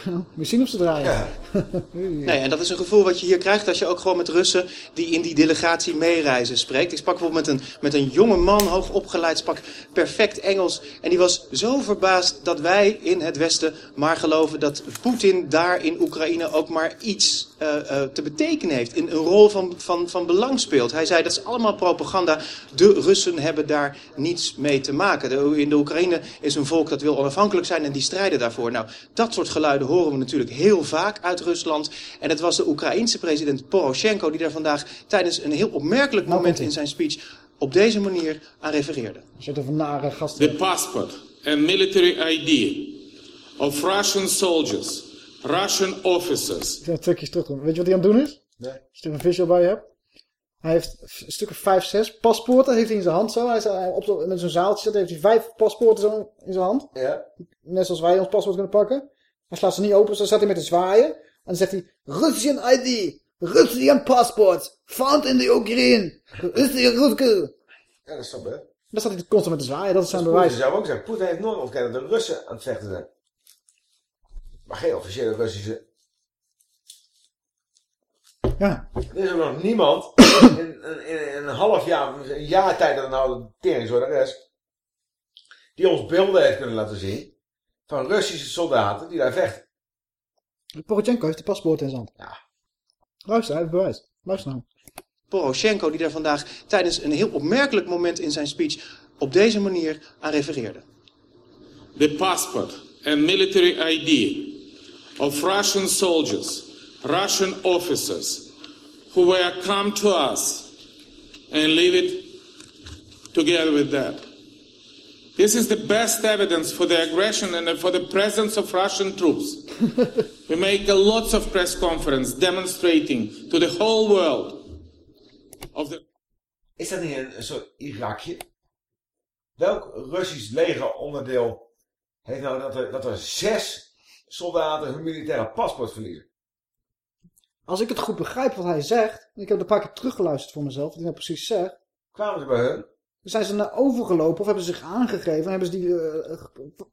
We zien of ze draaien. Nee, en dat is een gevoel wat je hier krijgt als je ook gewoon met Russen die in die delegatie meereizen spreekt. Ik sprak bijvoorbeeld met een, met een jonge man, hoog opgeleid, sprak perfect Engels. En die was zo verbaasd dat wij in het Westen maar geloven dat Poetin daar in Oekraïne ook maar iets eh, eh, te betekenen heeft. In een rol van, van, van belang speelt. Hij zei dat is allemaal propaganda. De Russen hebben daar niets mee te maken. De, in de Oekraïne is een volk dat wil onafhankelijk zijn en die strijden daarvoor. Nou, dat soort geluiden horen we natuurlijk heel vaak uit Rusland. En het was de Oekraïense president Poroshenko die daar vandaag tijdens een heel opmerkelijk moment in zijn speech op deze manier aan refereerde. Er zitten van nare gasten. The passport and military ID of Russian soldiers, Russian officers. Ik ga stukjes terug doen. Weet je wat hij aan het doen is? Nee. Als je er een visual bij hebt. Hij heeft een stuk of vijf, zes paspoorten heeft hij in zijn hand zo. Hij is hij op zo, met zo'n zaaltje zit, heeft hij vijf paspoorten zo in zijn hand. Ja. Net zoals wij ons paspoort kunnen pakken. Hij slaat ze niet open, zo staat hij met te zwaaien. En dan zegt hij, Russian ID, Russian passport, found in the Ukraine, is the Rutke. Ja, dat is zo, hè? Dan staat hij constant met te zwaaien, dat is zijn bewijs. zou ook zeggen. Poetin heeft nooit ontkend dat de Russen aan het vechten zijn. Maar geen officiële Russische. Ja. Er is ook nog niemand in, in, in een half jaar, een jaar tijd dat het nou de tering zo de rest, die ons beelden heeft kunnen laten zien van Russische soldaten die daar vechten. Poroshenko heeft de paspoort in zijn hand. Ja. Luister, hij heeft bewijs. Luister nou. Poroshenko die daar vandaag tijdens een heel opmerkelijk moment in zijn speech op deze manier aan refereerde. The passport and military ID of Russian soldiers, Russian officers who were come to us and leave it together with that. This is the best evidence for the aggression and for the presence of Russian troops. we make a lots of press conference demonstrating to the whole world of the Is dat niet een, een soort Irakje? Welk Russisch legeronderdeel heeft nou dat er, dat er zes soldaten hun militaire paspoort verliezen? Als ik het goed begrijp wat hij zegt... en ik heb het een paar keer teruggeluisterd voor mezelf... wat hij nou precies zegt... Kwamen ze bij hun? Zijn ze naar overgelopen of hebben ze zich aangegeven... en hebben ze die, eh,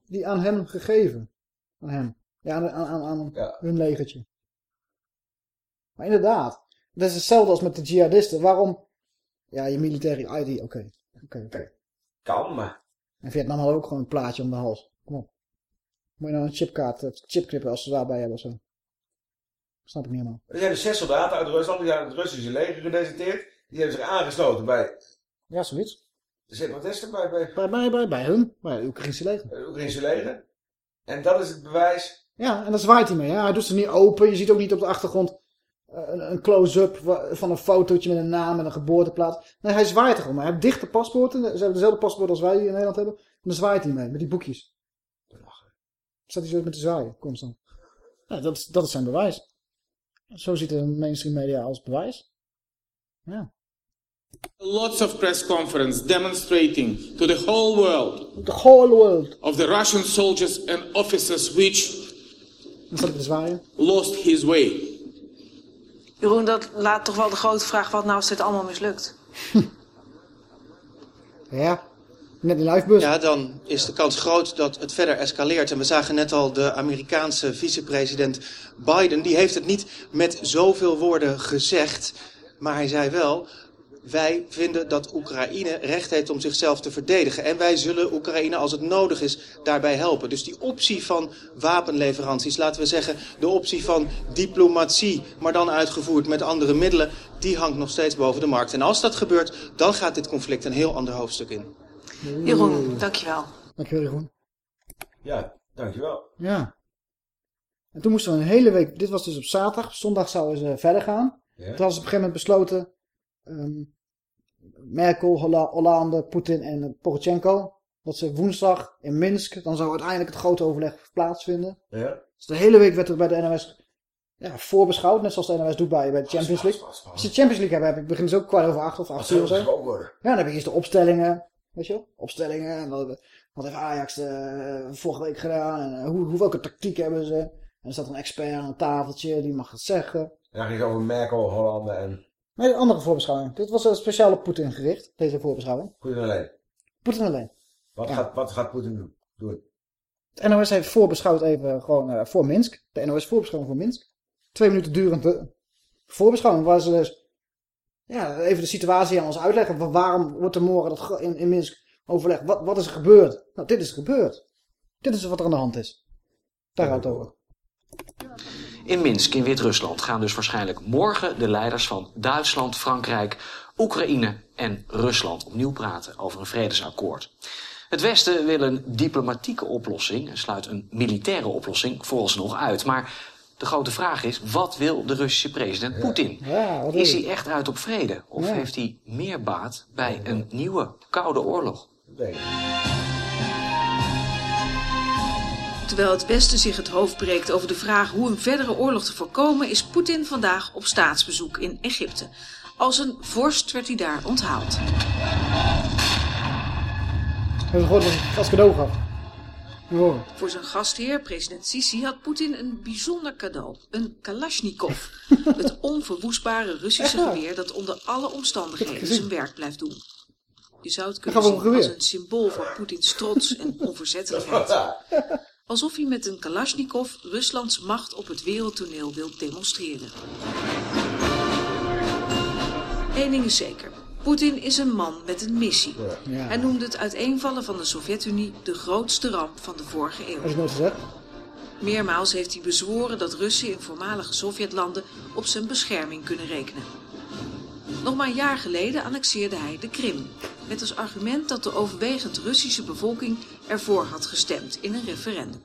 die aan hem gegeven? Aan hem. Ja, aan, aan, aan hun legertje. Maar inderdaad. Dat is hetzelfde als met de jihadisten. Waarom... Ja, je militaire ID, oké. Oké, oké. Kan, maar... En Vietnam had ook gewoon een plaatje om de hals. Kom op. Moet je nou een chipkaart, een chipknippen als ze daarbij hebben of zo? Snap ik niet helemaal. Er zijn dus zes soldaten uit Rusland, die zijn het Russische leger gedeserteerd. Die hebben zich aangesloten bij Ja, zoiets. De separatisten, bij, bij Bij, bij, bij, bij hun, bij het Oekraïnse leger. het Oekraïnse leger. En dat is het bewijs. Ja, en daar zwaait hij mee. Hè? Hij doet ze niet open. Je ziet ook niet op de achtergrond eh, een, een close-up van een fotootje met een naam en een geboorteplaats. Nee, hij zwaait er gewoon mee. Hij heeft dichte paspoorten. Ze hebben dezelfde paspoort als wij hier in Nederland hebben. En dan zwaait hij mee, met die boekjes. Staat hij zo met te zwaaien, constant. Ja, dat, dat is zijn bewijs. Zo ziet de mainstream media als bewijs. Ja. Lots of press conference demonstrating to the whole world The whole world. of the Russian soldiers and officers which lost his way. Jeroen, dat laat toch wel de grote vraag wat nou als dit allemaal mislukt? Ja, net in livebus. Ja, dan is de kans groot dat het verder escaleert. En we zagen net al de Amerikaanse vicepresident Biden. Die heeft het niet met zoveel woorden gezegd. Maar hij zei wel, wij vinden dat Oekraïne recht heeft om zichzelf te verdedigen. En wij zullen Oekraïne als het nodig is daarbij helpen. Dus die optie van wapenleveranties, laten we zeggen de optie van diplomatie, maar dan uitgevoerd met andere middelen, die hangt nog steeds boven de markt. En als dat gebeurt, dan gaat dit conflict een heel ander hoofdstuk in. Jeroen, dankjewel. Dankjewel, Jeroen. Ja, dankjewel. Ja. En toen moesten we een hele week... Dit was dus op zaterdag. Zondag zouden ze verder gaan. Ja. Toen ze op een gegeven moment besloten... ehm, Merkel, Holla- Hollande, Poetin en Poroshenko... dat ze woensdag in Minsk... dan zou uiteindelijk het grote overleg plaatsvinden. Ja. Dus de hele week werd er bij de NOS ja, voorbeschouwd. Net zoals de NOS doet bij, bij de Champions League. Als je de Champions League hebt, heb ik begin dus ook kwart over acht of acht uur of zo. Ja, dan heb je eerst de opstellingen. Weet je wel? Opstellingen. En wat, wat heeft Ajax eh, vorige week gedaan? En eh, hoe, hoe, welke tactiek hebben ze? En er staat een expert aan een tafeltje. Die mag het zeggen. En dan ging het over Merkel, Hollande en Nee, andere voorbeschouwing. Dit was een speciaal op Poetin gericht. Deze voorbeschouwing. Poetin alleen. Poetin alleen. Wat Ja. gaat, wat gaat Poetin doen? Het NOS heeft voorbeschouwd even gewoon eh, voor Minsk. De NOS voorbeschouwing voor Minsk. Twee minuten durende voorbeschouwing. Waar ze dus ja, even de situatie aan ons uitleggen. Wa- Waarom wordt er morgen dat in, in Minsk overleg? Wat, wat is er gebeurd? Nou, dit is gebeurd. Dit is wat er aan de hand is. Daar gaat het over. In Minsk in Wit-Rusland gaan dus waarschijnlijk morgen de leiders van Duitsland, Frankrijk, Oekraïne en Rusland opnieuw praten over een vredesakkoord. Het Westen wil een diplomatieke oplossing en sluit een militaire oplossing vooralsnog uit. Maar de grote vraag is, wat wil de Russische president Poetin? Ja, Is hij echt uit op vrede? Of Ja. heeft hij meer baat bij een nieuwe koude oorlog? Terwijl het Westen zich het hoofd breekt over de vraag hoe een verdere oorlog te voorkomen, is Poetin vandaag op staatsbezoek in Egypte. Als een vorst werd hij daar onthaald. Hebben ze gehoord als cadeau gaf. Voor zijn gastheer, president Sisi, had Poetin een bijzonder cadeau. Een Kalashnikov. het onverwoestbare Russische geweer dat onder alle omstandigheden zijn werk blijft doen. Je zou het kunnen zien als een symbool voor Poetins trots en onverzettelijkheid. Alsof hij met een Kalashnikov Ruslands macht op het wereldtoneel wil demonstreren. Eén ding is zeker. Poetin is een man met een missie. Ja. Hij noemde het uiteenvallen van de Sovjet-Unie de grootste ramp van de vorige eeuw. Gezegd? Meermaals heeft hij bezworen dat Russen in voormalige Sovjetlanden op zijn bescherming kunnen rekenen. Nog maar een jaar geleden annexeerde hij de Krim. Met als argument dat de overwegend Russische bevolking ervoor had gestemd in een referendum.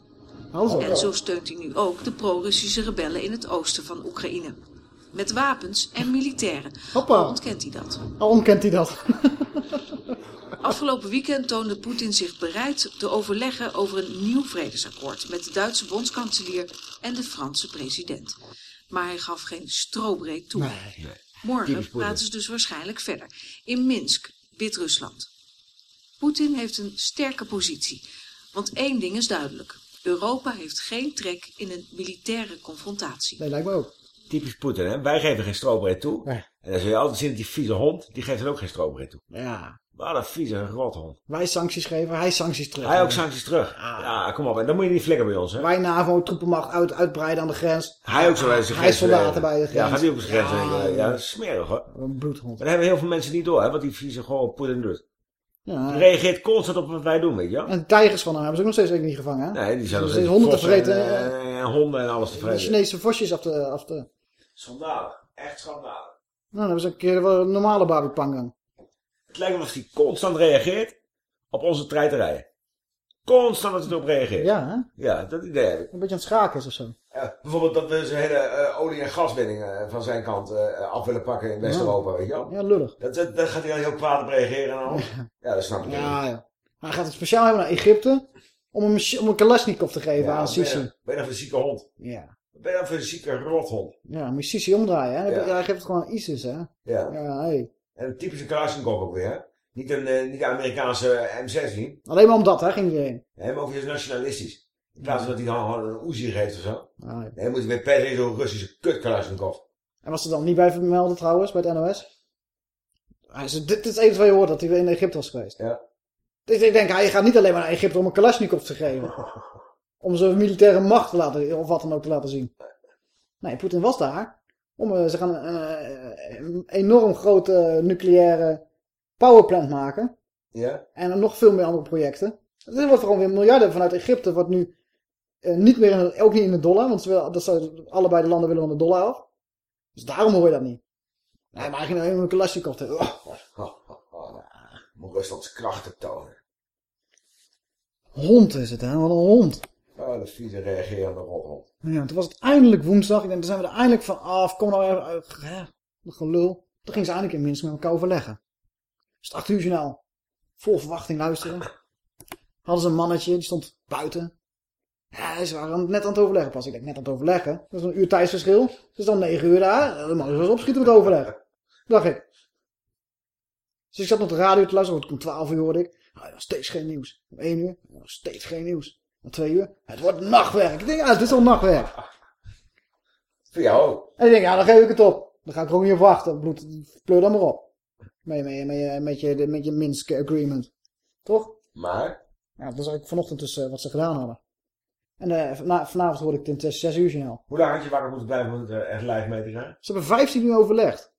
En zo steunt hij nu ook de pro-Russische rebellen in het oosten van Oekraïne. Met wapens en militairen. Hoppa. Al ontkent hij dat. Al ontkent hij dat. Afgelopen weekend toonde Poetin zich bereid te overleggen over een nieuw vredesakkoord met de Duitse bondskanselier en de Franse president. Maar hij gaf geen strobreed toe. Morgen Typisch Poetin. praten ze dus waarschijnlijk verder. In Minsk, Wit-Rusland. Poetin heeft een sterke positie. Want één ding is duidelijk. Europa heeft geen trek in een militaire confrontatie. Nee, lijkt me ook. Typisch Poetin, hè? Wij geven geen strobreed toe. En dan zul je altijd zien dat die vieze hond, die geeft dan ook geen strobreed toe. Ja. Wat een vieze rothond. Wij sancties geven, hij sancties terug. Hij ook sancties terug. Ja, kom op. En dan moet je niet flikken bij ons, hè? Wij NAVO-troepenmacht uit, uitbreiden aan de grens. Hij ook zo bij Hij is grens, soldaten eh, bij de grens. Ja, gaat hij ook zijn grens Ja, eh, smerig, hoor. Een bloedhond. Maar dat hebben heel veel mensen niet door, hè? Wat die vieze gewoon Poetin doet. Ja. Die reageert constant op wat wij doen, weet je wel? En tijgers van hem hebben ze ook nog steeds eigenlijk niet gevangen, hè? Nee, die zijn nog steeds honden te vreten. En, eh, en, en honden en alles te de vreten. Chinese vosjes af te... Af te... Schandalig. Echt schandalig. Nou, dan hebben ze een keer wel een normale Barbie Pangang. Het lijkt wel of hij constant reageert op onze treiterij. Constant dat hij erop reageert. Ja, hè? Ja, dat idee heb ik. Een beetje aan het schaken is of zo. Ja, bijvoorbeeld dat we zijn hele eh, olie- en gaswinning eh, van zijn kant eh, af willen pakken in West-Europa, weet je wel? Ja, lullig. Dat, dat, daar gaat hij al heel kwaad op reageren en al. Ja, dat snap ik Ja, ja. Hij gaat het speciaal hebben naar Egypte om een, om een Kalashnikov te geven aan Sisi. Ben je voor een zieke hond? Ja. Ben je voor een zieke rothond? Ja, moet je Sisi omdraaien, hè? Ja. Hij geeft het gewoon aan ISIS, hè? Ja. Ja, hey. En een typische Kalashnikov ook weer, hè? Niet een, niet de Amerikaanse M16. Alleen maar om dat, hè, ging maar ook weer nationalistisch. In plaats van dat hij dan een Uzi geeft of zo. Ah, ja. Nee, dan moet hij weer per se zo'n Russische kut Kalashnikov. En was er dan niet bij vermelden trouwens, bij het NOS? Hij zei, dit is enige wat je hoort, dat hij weer in Egypte was geweest. Ja. Dus ik denk, hij gaat niet alleen maar naar Egypte om een Kalashnikov te geven. om zijn militaire macht te laten, of wat dan ook te laten zien. Nee, Poetin was daar. Om, eh, ze gaan een, eh, een enorm grote nucleaire powerplant maken. Ja? En nog veel meer andere projecten. Er wordt gewoon weer miljarden vanuit Egypte, wordt nu eh, niet meer in ook niet in de dollar, want ze willen, dat zou, allebei de landen willen van de dollar af. Dus daarom hoor je dat niet. Nee, maar hij ging alleen maar een Kalashnikov te... Oh, Moet Ruslands krachten tonen. hond is het, hè? Wat een hond. Oh, de vieze reagerende rothond. Ja, toen was het eindelijk woensdag. Ik denk, dan zijn we er eindelijk van af. Kom nou even uit. Gelul. Toen gingen ze eindelijk in Minsk met elkaar overleggen. Dus het 8 uur journaal. Vol verwachting luisteren. Hadden ze een mannetje, die stond buiten. Ja, ze waren net aan het overleggen pas. Ik denk, net aan het overleggen. Dat is een uur tijdsverschil. Dus dan 9 uur daar. Dan mag je wel eens opschieten met overleg. Dacht ik. Dus ik zat op de radio te luisteren. Om 12 uur hoorde ik. Ah, nog steeds geen nieuws. Om 1 uur. Nog steeds geen nieuws. Om 2 uur. Het wordt nachtwerk. Ik denk, ja, dit is al nachtwerk. Voor jou. En ik denk, ja, dan geef ik het op. Dan ga ik er niet op wachten. Bloed, pleur dan maar op. Met, met, met, met, je, met je Minsk agreement. Toch? Maar? Ja, dat zag ik vanochtend dus eh, wat ze gedaan hadden. En eh, vana- vanavond hoorde ik het in het 6 uur journaal. Hoe lang had je wakker moeten blijven om het eh, echt live mee te gaan? Ze hebben 15 uur overlegd.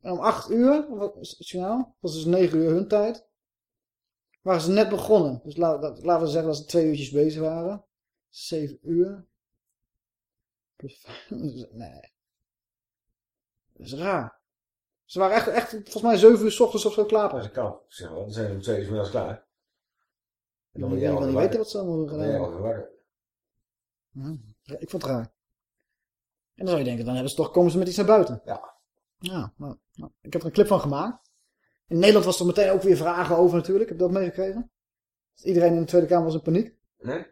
En om 8 uur, is het journaal, dat was dus 9 uur hun tijd, waren ze net begonnen. Dus la- dat- laten we zeggen dat ze twee uurtjes bezig waren. 7 uur. Plus vijf- Nee. Dat is raar. Ze waren echt, echt volgens mij 7 uur s ochtends of zo klaar. Dat kan. Zeg maar, dan zijn ze om twee uur vanmiddags klaar. En Ik dan wil ben jij niet al weten wat ze allemaal jij gedaan al Hm, Ik vond het raar. En dan zou je denken, dan hebben ze toch, komen ze met iets naar buiten. Ja. Ja, nou, nou, ik heb er een clip van gemaakt. In Nederland was er meteen ook weer vragen over natuurlijk. Heb je dat meegekregen? Iedereen in de Tweede Kamer was in paniek. Nee?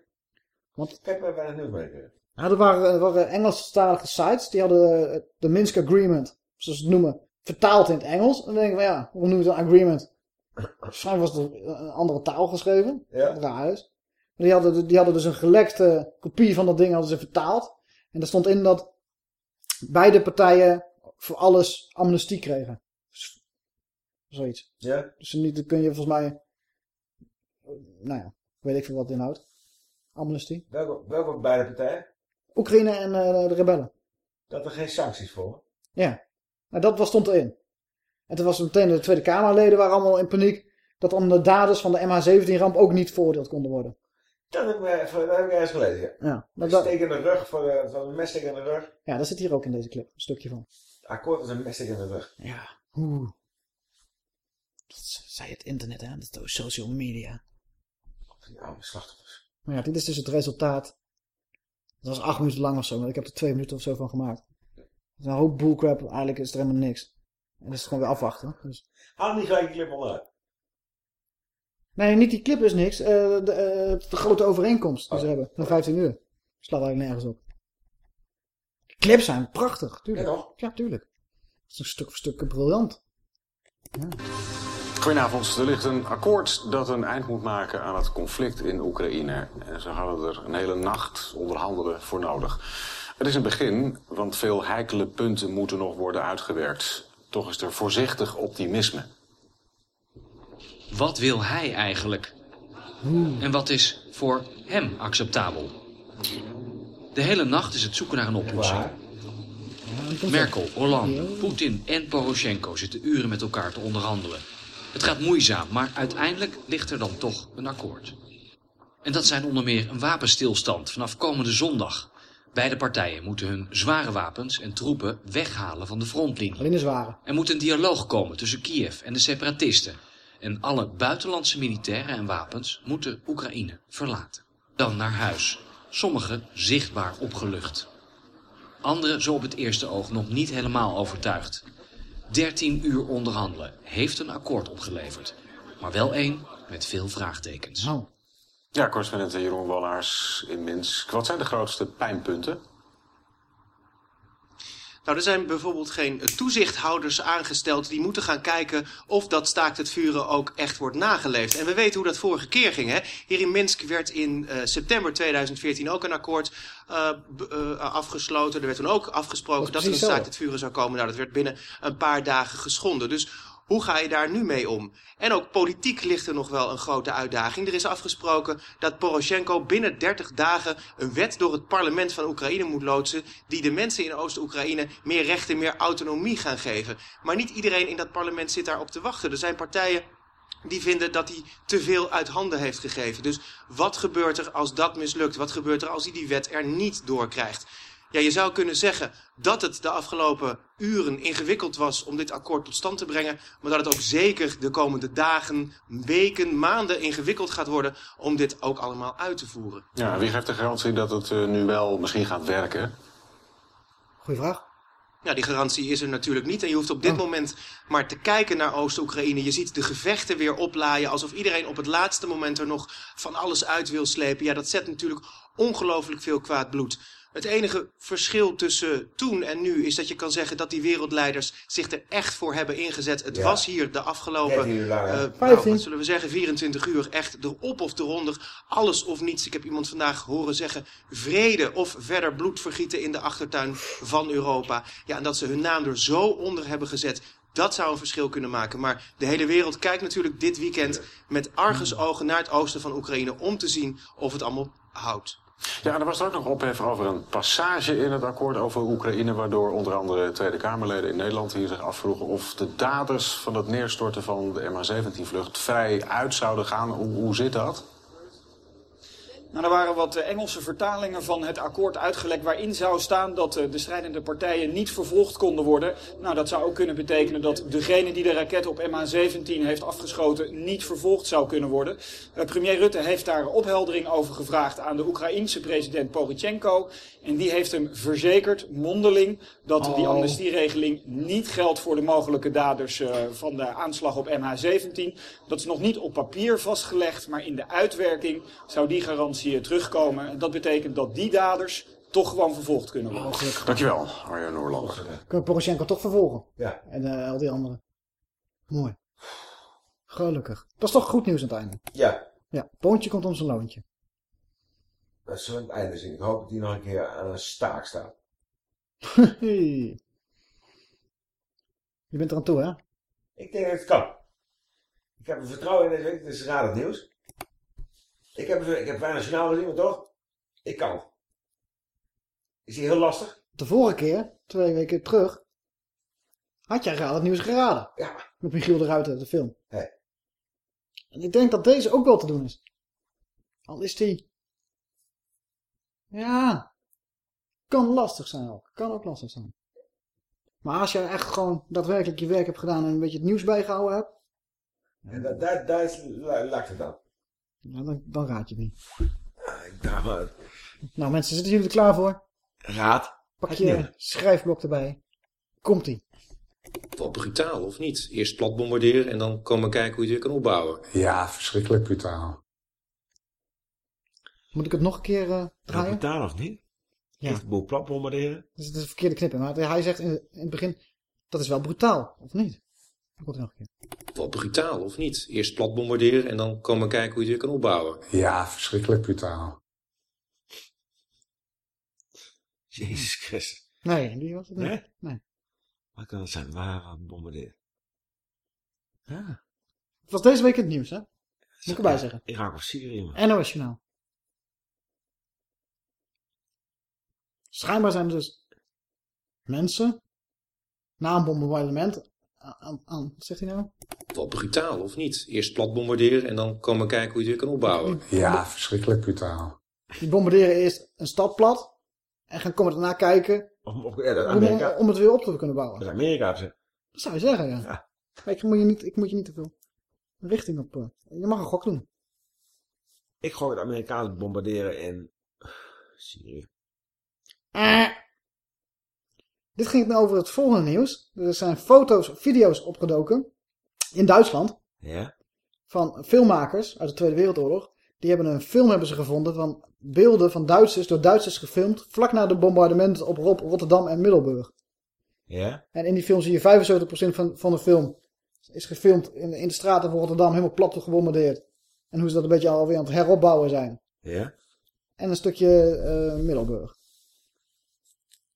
Want Kijk maar bij het nieuws mee. ja, er waren, er waren Engelstalige sites, die hadden eh, de Minsk Agreement, zoals ze het noemen, vertaald in het Engels. En dan denk ik van ja, hoe noemen het een agreement? Waarschijnlijk was het een andere taal geschreven. Ja. Raar is. Die hadden, die hadden dus een gelekte kopie van dat ding hadden ze vertaald. En daar stond in dat beide partijen voor alles amnestie kregen. Zoiets. Ja? Dus niet, dan kun je volgens mij... Nou ja, weet ik veel wat het inhoudt. Amnestie. Welke, welke beide partijen? Oekraïne en eh, de rebellen. Dat er geen sancties voor. Ja. Nou, dat was, stond erin. En toen was meteen de Tweede Kamerleden waren allemaal in paniek. Dat dan de daders van de MH17-ramp ook niet veroordeeld konden worden. Dat heb ik, even- dat heb ik ergens gelezen. Ja. Ja, Een dat, steek in de rug, voor de, van een messteek in de rug. ja, dat zit hier ook in deze clip. Een stukje van. Akkoord is een messteek in de rug. Ja. Oeh. Dat zei het internet, hè? Dat is social media. Die arme slachtoffers. Maar ja, dit is dus het resultaat Dat was acht minuten lang of zo, maar ik heb er twee minuten of zo van gemaakt. Het is een hoop bullcrap, eigenlijk is er helemaal niks. En dat is gewoon weer afwachten. Dus... Haal niet gelijk die clip onderuit. Nee, niet die clip is niks. eh, de, eh, de grote overeenkomst die ze hebben. Van 15 uur. Slaat eigenlijk nergens op. De clips zijn prachtig, tuurlijk. Ja, toch? Ja, tuurlijk. Het is een stuk voor stuk briljant. Goedenavond. Er ligt een akkoord dat een eind moet maken aan het conflict in Oekraïne. En ze hadden er een hele nacht onderhandelen voor nodig. Het is een begin, want veel heikele punten moeten nog worden uitgewerkt. Toch is er voorzichtig optimisme. Wat wil hij eigenlijk? En wat is voor hem acceptabel? De hele nacht is het zoeken naar een oplossing. Merkel, Hollande, Poetin en Poroshenko zitten uren met elkaar te onderhandelen. Het gaat moeizaam, maar uiteindelijk ligt er dan toch een akkoord. En dat zijn onder meer een wapenstilstand vanaf komende zondag. Beide partijen moeten hun zware wapens en troepen weghalen van de frontlinie. Alleen de zware. Er moet een dialoog komen tussen Kiev en de separatisten. En alle buitenlandse militairen en wapens moeten Oekraïne verlaten. Dan naar huis. Sommigen zichtbaar opgelucht. Anderen zo op het eerste oog nog niet helemaal overtuigd. 13 uur onderhandelen heeft een akkoord opgeleverd. Maar wel één met veel vraagtekens. Ja, correspondent Jeroen Wallaars in Minsk. Wat zijn de grootste pijnpunten? Nou, er zijn bijvoorbeeld geen eh, toezichthouders aangesteld die moeten gaan kijken of dat staakt het vuren ook echt wordt nageleefd. En we weten hoe dat vorige keer ging. Hè? Hier in Minsk werd in uh, september 2014 ook een akkoord uh, uh, afgesloten. Er werd toen ook afgesproken dat er een staakt het vuren zou komen. Nou, dat werd binnen een paar dagen geschonden. Dus hoe ga je daar nu mee om? En ook politiek ligt er nog wel een grote uitdaging. Er is afgesproken dat Poroshenko binnen 30 dagen een wet door het parlement van Oekraïne moet loodsen... die de mensen in Oost-Oekraïne meer rechten, meer autonomie gaan geven. Maar niet iedereen in dat parlement zit daarop te wachten. Er zijn partijen die vinden dat hij te veel uit handen heeft gegeven. Dus wat gebeurt er als dat mislukt? Wat gebeurt er als hij die wet er niet doorkrijgt? Ja, je zou kunnen zeggen dat het de afgelopen uren ingewikkeld was om dit akkoord tot stand te brengen. Maar dat het ook zeker de komende dagen, weken, maanden ingewikkeld gaat worden om dit ook allemaal uit te voeren. Ja, wie geeft de garantie dat het uh, nu wel misschien gaat werken? Goeie vraag. Ja, die garantie is er natuurlijk niet. En je hoeft op dit oh. moment maar te kijken naar Oost-Oekraïne. Je ziet de gevechten weer oplaaien. Alsof iedereen op het laatste moment er nog van alles uit wil slepen. Ja, dat zet natuurlijk ongelooflijk veel kwaad bloed. Het enige verschil tussen toen en nu is dat je kan zeggen dat die wereldleiders zich er echt voor hebben ingezet. Het ja. was hier de afgelopen, uh, nou, wat zullen we zeggen, 24 uur echt erop of eronder. Alles of niets. Ik heb iemand vandaag horen zeggen vrede of verder bloedvergieten in de achtertuin van Europa. Ja, en dat ze hun naam er zo onder hebben gezet. Dat zou een verschil kunnen maken. Maar de hele wereld kijkt natuurlijk dit weekend met argusogen naar het oosten van Oekraïne om te zien of het allemaal houdt. Ja, er was er ook nog ophef over een passage in het akkoord over Oekraïne... waardoor onder andere Tweede Kamerleden in Nederland hier zich afvroegen... of de daders van het neerstorten van de MH17-vlucht vrij uit zouden gaan. Hoe, hoe zit dat? Nou, er waren wat Engelse vertalingen van het akkoord uitgelekt waarin zou staan dat de strijdende partijen niet vervolgd konden worden. Nou, dat zou ook kunnen betekenen dat degene die de raket op MH17 heeft afgeschoten niet vervolgd zou kunnen worden. Uh, premier Rutte heeft daar opheldering over gevraagd aan de Oekraïense president Poroshenko. En die heeft hem verzekerd, mondeling, dat oh. die amnestieregeling niet geldt voor de mogelijke daders van de aanslag op MH17. Dat is nog niet op papier vastgelegd, maar in de uitwerking zou die garantie terugkomen. En dat betekent dat die daders toch gewoon vervolgd kunnen worden. Oh, Dankjewel, Arjen Noorland. Kunnen Poroshenko toch vervolgen? Ja. En uh, al die anderen. Mooi. Gelukkig. Dat is toch goed nieuws aan het einde? Ja. Ja, Poontje komt om zijn loontje. Dat is het einde zien. Ik hoop dat hij nog een keer aan een staak staat. Je bent er aan toe, hè? Ik denk dat het kan. Ik heb er vertrouwen in deze week. Het is raar het nieuws. Ik heb, ik heb weinig journaal gezien, maar toch? Ik kan. Is die heel lastig? De vorige keer, twee weken terug, had jij raad het nieuws geraden. Ja. Met Michiel de Ruiter, de film. Hey. En ik denk dat deze ook wel te doen is. Al is die... Ja. Kan lastig zijn ook. Kan ook lastig zijn. Maar als jij echt gewoon daadwerkelijk je werk hebt gedaan en een beetje het nieuws bijgehouden hebt. En dat, dat, dat is, laat het dan. Ja, dan, dan raad je het niet. Ja, ik dacht maar, Nou mensen, zitten jullie er klaar voor? Raad. Pak je schrijfblok erbij. Komt-ie. Wel brutaal, of niet? Eerst plat bombarderen en dan komen kijken hoe je het weer kan opbouwen. Ja, verschrikkelijk brutaal. Moet ik het nog een keer eh, draaien? Brutaal of niet? Ja. Eerst boel plat bombarderen. Dat is de verkeerde knip in. Maar hij zegt in, in het begin, dat is wel brutaal, of niet? Dan komt hij nog een keer. Wel brutaal, of niet? Eerst plat bombarderen en dan komen kijken hoe je het weer kan opbouwen. Ja, verschrikkelijk brutaal. Jezus Christus. Nee, die was het niet. Nee? Nee. Wat kan het zijn? Waar bombarderen? Ja. Het was deze week het nieuws, hè? Moet ik erbij zeggen. Irak of Syrië. man. NOS Journaal. Schijnbaar zijn er dus mensen na een bombardement aan, wat zegt hij nou? Wel brutaal, of niet? Eerst plat bombarderen en dan komen kijken hoe je het weer kan opbouwen. Ja, verschrikkelijk brutaal. Die bombarderen eerst een stad plat en gaan komen daarna kijken Om, op, ja, om, het weer op te kunnen bouwen. Dat is Amerika zich. Dat zou je zeggen, ja. Maar ik moet je niet, ik moet je niet te veel richting op. eh, je mag een gok doen. Ik gooi het Amerikaanse bombarderen in Syrië. Eh. Dit ging nou over het volgende nieuws. Er zijn foto's, video's opgedoken in Duitsland Ja? van filmmakers uit de Tweede Wereldoorlog. Die hebben een film hebben ze gevonden van beelden van Duitsers, door Duitsers gefilmd, vlak na de bombardementen op Rot- Rotterdam en Middelburg. Ja? En in die film zie je 75% van, van de film is gefilmd in, in de straten van Rotterdam, helemaal plat gebombardeerd. En hoe ze dat een beetje alweer aan het heropbouwen zijn. Ja? En een stukje eh, Middelburg.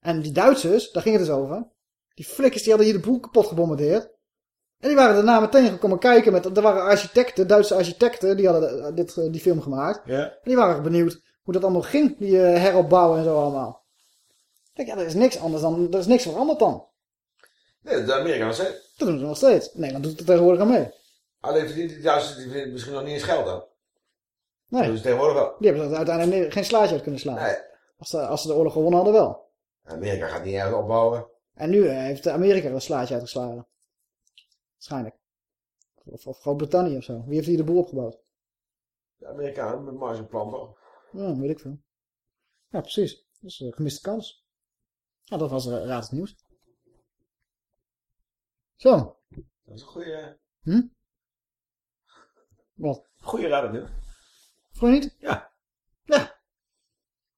En die Duitsers, daar ging het dus over. Die flikkers die hadden hier de boel kapot gebombardeerd. En die waren daarna meteen gekomen kijken. Met, er waren architecten, Duitse architecten, die hadden eh, dit, eh, die film gemaakt. Ja? En die waren benieuwd hoe dat allemaal ging, die eh, heropbouwen en zo allemaal. Ik denk, ja, er is niks anders dan, er is niks veranderd dan. Nee, de Amerikaanse. Dat doen ze nog steeds. Nederland doet er tegenwoordig aan mee. Alleen verdient die Duitsers die verdienen misschien nog niet eens geld aan. Nee. Dat is tegenwoordig wel. Die hebben er uiteindelijk geen slaatje uit kunnen slaan. Nee. Als, ze, als ze de oorlog gewonnen hadden wel. Amerika gaat niet ergens opbouwen. En nu eh, heeft Amerika er een slaatje uitgeslagen. Waarschijnlijk. Of, of Groot-Brittannië of zo. Wie heeft hier de boel opgebouwd? De Amerikanen met Marshallplan toch? Ja, weet ik veel. Ja, precies. Dat is een gemiste kans. Nou, dat was uh, Raad het Nieuws. Zo. Dat is een goede, Hm? Wat? goede raad. Vond je niet? Ja. Ja.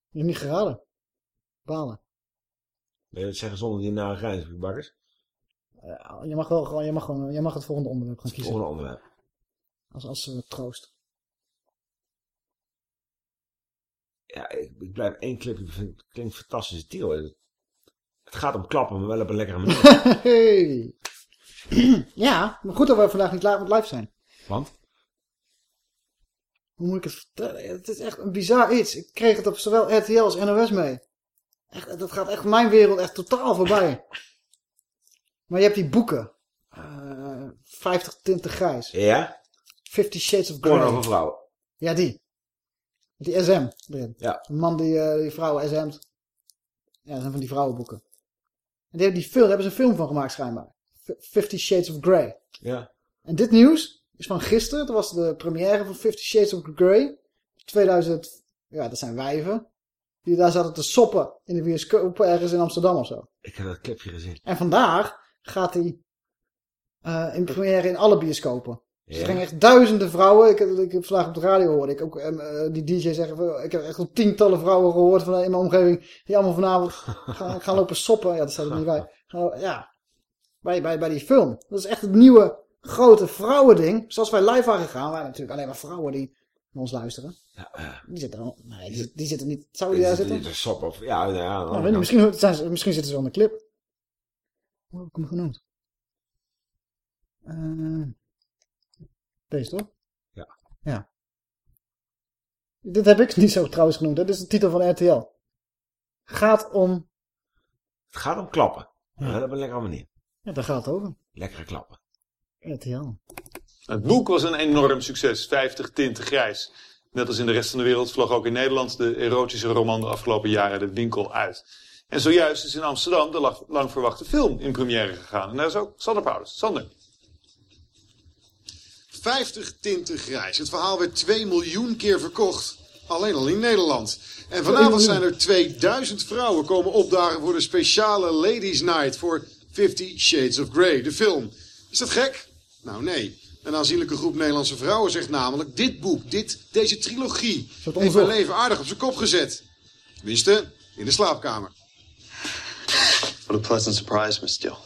Je hebt niet geraden. Balen. Wil je dat zeggen zonder die nare grijns, bakkers? Eh, je mag wel gewoon, je mag gewoon, je mag het volgende onderwerp gaan kiezen. Volgende onderwerp. Als, als eh, troost. Ja, ik, ik blijf één clipje, vind ik- klinkt fantastische titel. Het gaat om klappen, maar wel op een lekkere manier. hey. ja, maar goed dat we vandaag niet live, live zijn. Want? Hoe moet ik het vertellen? Het is echt een bizar iets. Ik kreeg het op zowel RTL als NOS mee. Echt, dat gaat echt mijn wereld echt totaal voorbij. Maar je hebt die boeken. Eh 50 tinten grijs. Ja? Fifty Shades of Porno Grey. voor vrouwen. Ja, die. Die SM erin. Ja. Een man die, eh, die vrouwen SM't. Ja, dat zijn van die vrouwenboeken. En die hebben, die film, daar hebben ze een film van gemaakt schijnbaar. F- Fifty Shades of Grey. Ja. En dit nieuws is van gisteren. Dat was de première van Fifty Shades of Grey. 2000, ja, dat zijn wijven. Die daar zaten te soppen in de bioscoop ergens in Amsterdam of zo. Ik heb dat clipje gezien. En vandaag gaat hij eh, in première in alle bioscopen. Dus er gingen echt duizenden vrouwen. Ik, heb- ik heb vandaag op de radio hoorde ik ook eh, die DJ zeggen. Ik heb echt al tientallen vrouwen gehoord van, in mijn omgeving. Die allemaal vanavond gaan, gaan lopen soppen. Ja, dat staat er niet bij. Gaan- ja, bij, bij, bij die film. Dat is echt het nieuwe grote vrouwending. Zoals wij live waren gegaan. waren natuurlijk alleen maar vrouwen die naar ons luisteren. Die zitten er, nee, die, die zitten niet. Zouden die daar zitten? Sop of... Ja, ja, ja. Nou, weet niet, misschien, zijn ze, misschien zitten ze wel in de clip. Hoe heb ik hem genoemd? Eh, deze toch? Ja. Ja. Dit heb ik niet zo trouwens genoemd. hè. Dit is de titel van RTL. Gaat om... Het gaat om klappen. Ja. op een lekkere manier. Ja, daar gaat het over. Lekkere klappen. RTL. Het boek was een enorm succes, 50 tinten grijs. Net als in de rest van de wereld vloog ook in Nederland de erotische roman de afgelopen jaren de winkel uit. En zojuist is in Amsterdam de lang- verwachte film in première gegaan. En daar is ook Sander Paulus. Sander. 50 tinten grijs. Het verhaal werd 2 miljoen keer verkocht. Alleen al in Nederland. En vanavond zijn er 2000 vrouwen komen opdagen voor de speciale Ladies Night voor Fifty Shades of Grey, de film. Is dat gek? Nou nee. Een aanzienlijke groep Nederlandse vrouwen zegt namelijk... dit boek, dit, deze trilogie, heeft mijn leven aardig op zijn kop gezet. Tenminste, in de slaapkamer. What a pleasant surprise, Miss Steele.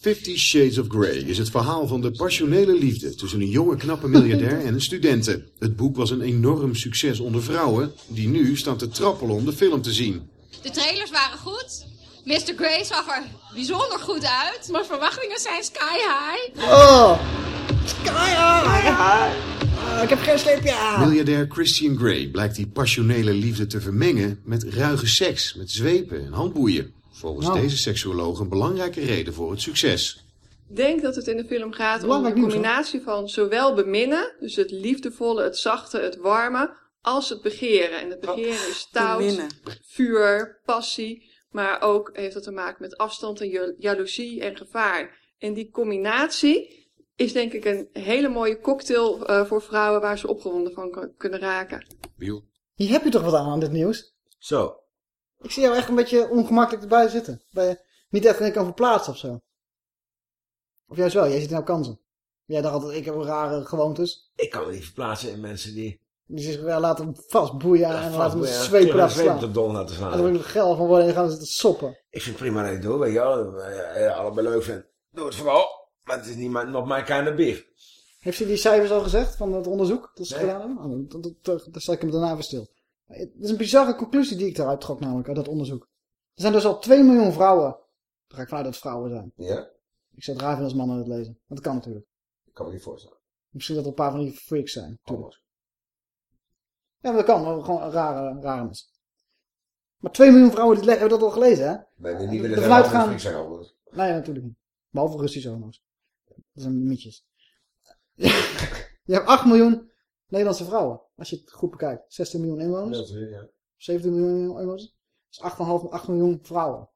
Fifty Shades of Grey is het verhaal van de passionele liefde tussen een jonge knappe miljardair en een studente. Het boek was een enorm succes onder vrouwen die nu staan te trappelen om de film te zien. De trailers waren goed. Mr. Grey zag er bijzonder goed uit. Mijn verwachtingen zijn sky high. Oh, ik heb geen sleepje aan. Miljardair Christian Grey blijkt die passionele liefde te vermengen met ruige seks, met zwepen en handboeien. Volgens Nou. deze seksuoloog een belangrijke reden voor het succes. Ik denk dat het in de film gaat om een combinatie van zowel beminnen, dus het liefdevolle, het zachte, het warme, als het begeren. En het begeren is stout, Beminnen. vuur, passie, maar ook heeft dat te maken met afstand en jal- jaloezie en gevaar. En die combinatie is denk ik een hele mooie cocktail eh, voor vrouwen waar ze opgewonden van kunnen raken. Hier heb je toch wat aan aan dit nieuws? Zo. Ik zie jou echt een beetje ongemakkelijk erbij zitten. Ben je niet echt kan verplaatsen of zo? Of juist wel, jij ziet nou kansen. Jij dacht altijd, ik heb rare gewoontes. Ik kan me niet verplaatsen in mensen die... Die zich wel laten vastboeien en laten zweep slaan. op de don laten slaan. En dan word ik geil van worden en dan gaan ze zitten soppen. Ik vind het prima dat ik doe, weet je wel. Eh, eh, Allebei leuk vind. Doe het vooral. Maar het is niet mijn, not my kind of beef. Heeft ze die cijfers al gezegd van het onderzoek dat ze Nee. gedaan hebben? Oh, ik hem daarna even stil. Het is een bizarre conclusie die ik eruit trok namelijk uit dat onderzoek. Er zijn dus al 2 miljoen vrouwen. Dan ga ik vanuit dat vrouwen zijn. Ja? Ik zou het raar vinden als mannen het lezen. Want dat kan natuurlijk. Ik kan me niet voorstellen. Misschien dat er een paar van die freaks zijn. Tuurlijk. Ja, maar dat kan. maar Gewoon rare, rare mensen. Maar 2 miljoen vrouwen die hebben dat al gelezen, hè? Nee, die niet willen dat uitgaan- het zijn overigens. Nee, natuurlijk niet. Behalve Russische homo's. Dat zijn mietjes. Je hebt 8 miljoen Nederlandse vrouwen. Als je het goed bekijkt. 16 miljoen inwoners. Dat is, ja. 17 miljoen inwoners. Dat is 8,5 8 miljoen vrouwen.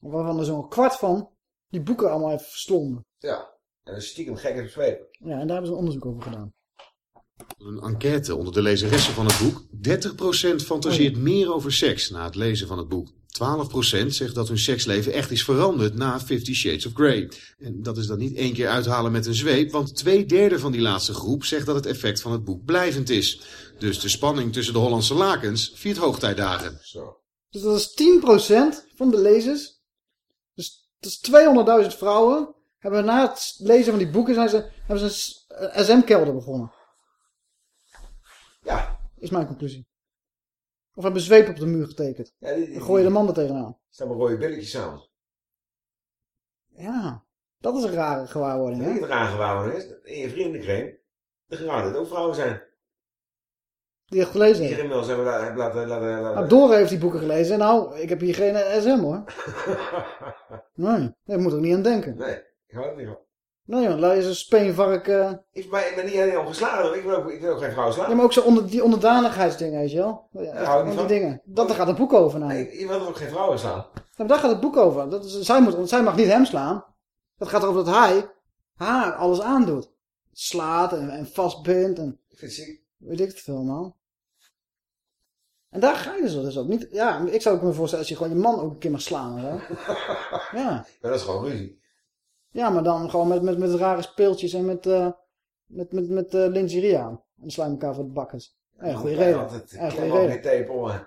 Waarvan er zo'n kwart van die boeken allemaal heeft verslonden. Ja. En een stiekem gekke zwepen. Ja, en daar hebben ze een onderzoek over gedaan. Een enquête onder de lezeressen van het boek. 30% fantaseert meer over seks na het lezen van het boek. 12% zegt dat hun seksleven echt is veranderd na Fifty Shades of Grey. En dat is dan niet één keer uithalen met een zweep, want twee derde van die laatste groep zegt dat het effect van het boek blijvend is. Dus de spanning tussen de Hollandse lakens viert hoogtijdagen. Zo. Dus dat is 10% van de lezers. Dus dat is 200.000 vrouwen. Hebben na het lezen van die boeken zijn ze, hebben ze een SM-kelder begonnen. Ja. Is mijn conclusie. Of hebben zweep op de muur getekend. Ja, die, die, Dan gooi je de man er tegenaan. staan maar rode billetjes samen. Ja, dat is een rare gewaarwording, je hè? wat er aangehouden is? In je vriendenkring. Er gaan ook vrouwen zijn. Die heeft gelezen. Die inmiddels hebben la- hebben laten... laten, laten Nou, Dora heeft die boeken gelezen. Nou, ik heb hier geen SM, hoor. Nee, daar moet ik niet aan denken. Nee, ik hou het niet van. Nee, joh, laat je zo'n speenvark... eh, Ik ben, ik ben niet helemaal geslagen. Ik wil ook, ik wil ook geen vrouw slaan. Ja, maar ook zo onder, die onderdanigheidsdingen, weet je wel? Ja, echt, hou ik niet dingen. Dat, daar gaat het boek over, nou. Nee, je wil ook geen vrouwen slaan. Ja, maar daar gaat het boek over. Dat is, zij, moet, zij mag niet hem slaan. Het gaat erover dat hij haar alles aandoet. Slaat en, en vastbindt en Ik vind het ziek. weet ik het veel, man. En daar ga je dus, dus ook niet. Ja, ik zou ook me voorstellen als je gewoon je man ook een keer mag slaan. Hè? Ja. Ja, dat is gewoon ruzie. Ja, maar dan gewoon met, met, met rare speeltjes en met, eh met, met, met eh, lingerie aan. En slaan je elkaar voor de bakkers. Ja, goede Ja, reden. altijd Ja, goede reden. je tepel. hè.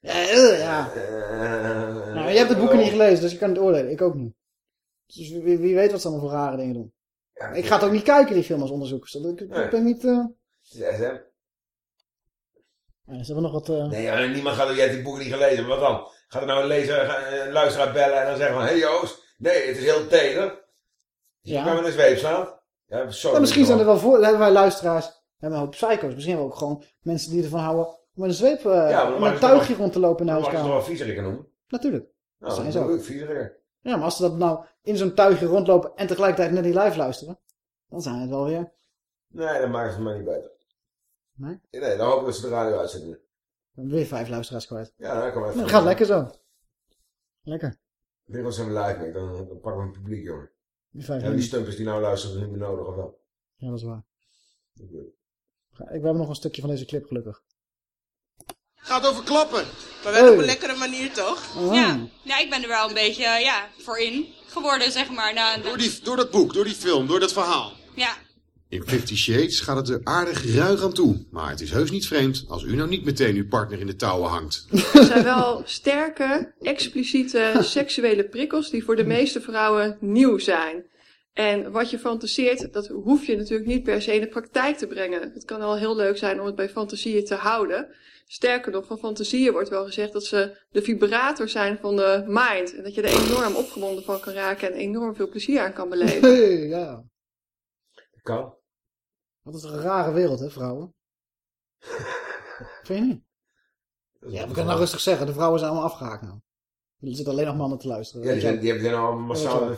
Ja, eh, ja. Eh, Nou, je hebt de boeken niet gelezen, dus je kan het oordelen. Ik ook niet. Dus wie, wie weet wat ze allemaal voor rare dingen doen. ik ga het ook niet kijken, die film als onderzoek. Dus Ik, ik Nee. ben niet... eh Het is SM. ja, ze hebben nog wat... eh, Nee, ja, niemand gaat... Jij hebt die boeken niet gelezen. Maar wat dan? Gaat er nou een, lezer, een luisteraar bellen en dan zeggen van... Hé hey Joost, nee, het is heel teder. Je Ja. met een zweep slaan. Ja, ja, misschien zijn er wel voor... Hebben wij luisteraars... We hebben een hoop psycho's. Misschien hebben we ook gewoon mensen die ervan houden... om met een zweep uh, maar met mag een je tuigje rond te lopen in de Dan mag je huiskamer. toch wel noemen? Natuurlijk. Dat Nou, zijn dat ze ik viezeriker. Ja, maar als ze dat nou in zo'n tuigje rondlopen... en tegelijkertijd net die live luisteren... dan zijn het wel weer... Nee, dan maakt het mij niet beter. Nee? Nee, dan ik dat ze de radio uitzetten. Dan weer vijf luisteraars kwijt. Ja, dan kan Maar even. dat gaat lekker zo. Lekker. Weer zijn we live mee, dan, dan pakken we een publiek, jongen. Die vijf Ja, die stumpers die nou luisteren, niet meer nodig, of wel? Ja, dat is waar. Ik het. We hebben nog een stukje van deze clip gelukkig. Gaat over klappen. Maar wel op een lekkere manier, toch? Oh. Ja. ja, ik ben er wel een beetje ja, voor in geworden, zeg maar. Na, na- Door, die, door dat boek, door die film, door dat verhaal. Ja, In Fifty Shades gaat het er aardig ruig aan toe. Maar het is heus niet vreemd als u nou niet meteen uw partner in de touwen hangt. Er zijn wel sterke, expliciete seksuele prikkels die voor de meeste vrouwen nieuw zijn. En wat je fantaseert, dat hoef je natuurlijk niet per se in de praktijk te brengen. Het kan al heel leuk zijn om het bij fantasieën te houden. Sterker nog, van fantasieën wordt wel gezegd dat ze de vibrator zijn van de mind. En dat je er enorm opgewonden van kan raken en enorm veel plezier aan kan beleven. Hey, ja. Kan. Wat is een rare wereld, hè, vrouwen? Vind je niet? Ja, we kunnen nou rustig zeggen, de vrouwen zijn allemaal afgehaakt nou. Er zitten alleen nog mannen te luisteren. Ja, die, zijn, die hebben allemaal massaal Ja, de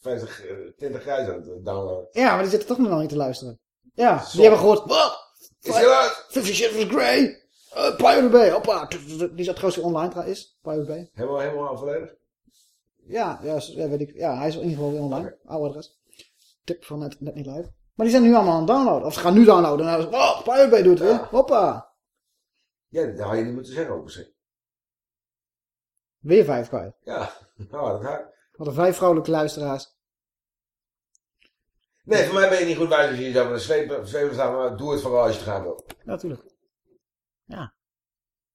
50, eh, 20 grijs aan het downloaden. Ja, maar die zitten toch nog niet te luisteren. Ja, die hebben gehoord... Wat? Is heel uit. Fifty Shades of Grey. Uh, Pirate Bay, hoppa. Die zat trouwens online is, Pirate Bay. Helemaal, helemaal volledig. Ja, ja, ja, weet ik. Ja, hij is in ieder geval weer online. Oude adres. Tip van net, net niet live. Maar die zijn nu allemaal aan het downloaden. Of ze gaan nu downloaden. En dan oh, Pirate doet het weer. Hoppa. Ja, dat had je niet moeten zeggen ook misschien. Weer vijf kwijt. Ja, nou, dat gaat. Wat een vijf vrouwelijke luisteraars. Nee, voor mij ben je niet goed wijs als je jezelf een zweep zweep staat, maar doe het vooral als je het gaan wil. Ja, natuurlijk. Ja.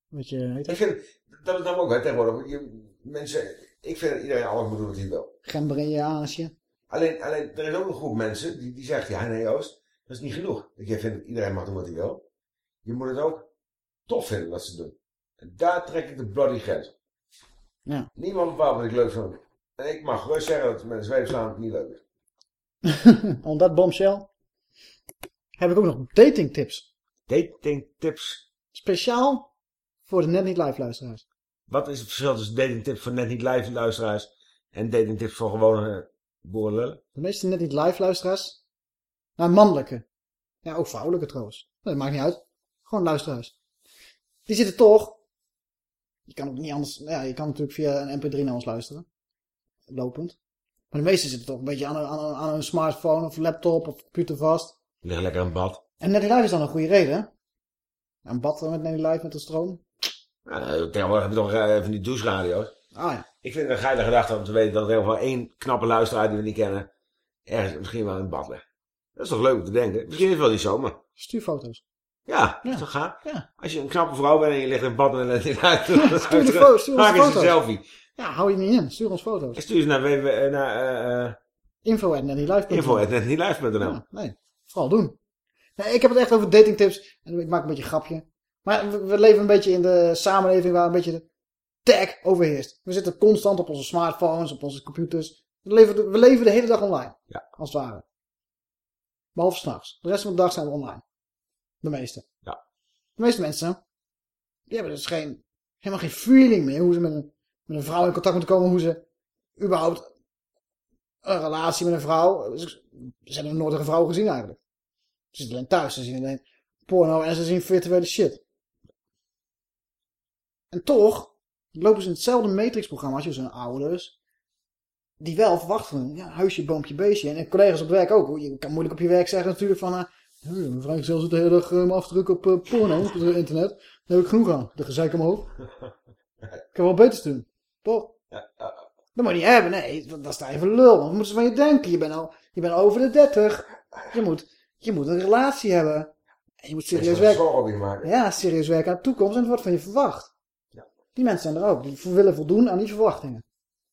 Weet je, heet Ik vind, dat is dan ook hè, tegenwoordig. Je, mensen, ik vind dat iedereen alles moet doen wat hij wil. Gember in je aansje. Alleen, alleen, er is ook een groep mensen die, die zegt, ja nee Joost, dat is niet genoeg. Dat jij vindt dat iedereen mag doen wat hij wil. Je moet het ook tof vinden wat ze doen. En daar trek ik de bloody grens. Ja. Niemand bepaalt wat ik leuk vind. En ik mag gerust zeggen dat met een zweep slaan niet leuk is. On dat bombshell. Heb ik ook nog dating tips. Dating tips. Speciaal voor de net niet live luisteraars. Wat is het verschil tussen dating tips voor net niet live luisteraars en dating tips voor gewone eh? De meeste net niet live luisteraars. Nou, mannelijke. Ja, ook vrouwelijke trouwens. Dat maakt niet uit. Gewoon luisteraars. Die zitten toch. Je kan ook niet anders. Ja, je kan natuurlijk via een mp3 naar ons luisteren. Lopend. Maar de meeste zitten toch een beetje aan een, aan aan smartphone of laptop of computer vast. Liggen lekker in bad. En net live is dan een goede reden. Een bad met net live met de stroom. Eh, tegenwoordig heb je toch eh, van die doucheradio's. Ah ja. Ik vind het een geile gedachte om te weten dat er in ieder geval één knappe luisteraar die we niet kennen, ergens misschien wel in bad ligt. Dat is toch leuk om te denken? Misschien is het wel niet zo, maar... Stuur foto's. Ja, toch gaaf? Ja. Als je een knappe vrouw bent en je ligt in bad en let niet uit, Stuur de foto's, stuur maak eens een selfie. Ja, hou je niet in. Stuur ons foto's. En stuur ze naar, www, eh, naar uh, Info netnietlive.nl. Ja, nee, vooral doen. Nee, ik heb het echt over datingtips. En ik maak een beetje een grapje. Maar we, we leven een beetje in de samenleving waar een beetje de tech overheerst. We zitten constant op onze smartphones, op onze computers. We leven, de- we leven de hele dag online. Ja. Als het ware. Behalve s'nachts. De rest van de dag zijn we online. De meeste. Ja. De meeste mensen, die hebben dus geen, helemaal geen feeling meer hoe ze met een, met een vrouw in contact moeten komen. Hoe ze überhaupt een relatie met een vrouw. Ze ze hebben nooit een vrouw gezien eigenlijk. Ze zitten alleen thuis. Ze zien alleen porno en ze zien virtuele shit. En toch lopen ze in hetzelfde Matrix-programma als hun ouders. Die wel verwachten. Ja, huisje, boompje, beestje. En collega's op werk ook. Je kan moeilijk op je werk zeggen natuurlijk van... "Hé, mijn vrouw zit de hele dag uh, me af te drukken op eh, porno op het internet. Daar heb ik genoeg aan. De gezeik omhoog. Ik kan wel beter doen. Toch? Dat moet je niet hebben, nee. Dat is daar even lul. Wat moeten ze van je denken? Je bent al, je bent over de 30. Je moet, je moet een relatie hebben. En je moet serieus werken. je maken. Ja, serieus werken aan de toekomst. En het wordt van je verwacht. Die mensen zijn er ook. Die willen voldoen aan die verwachtingen.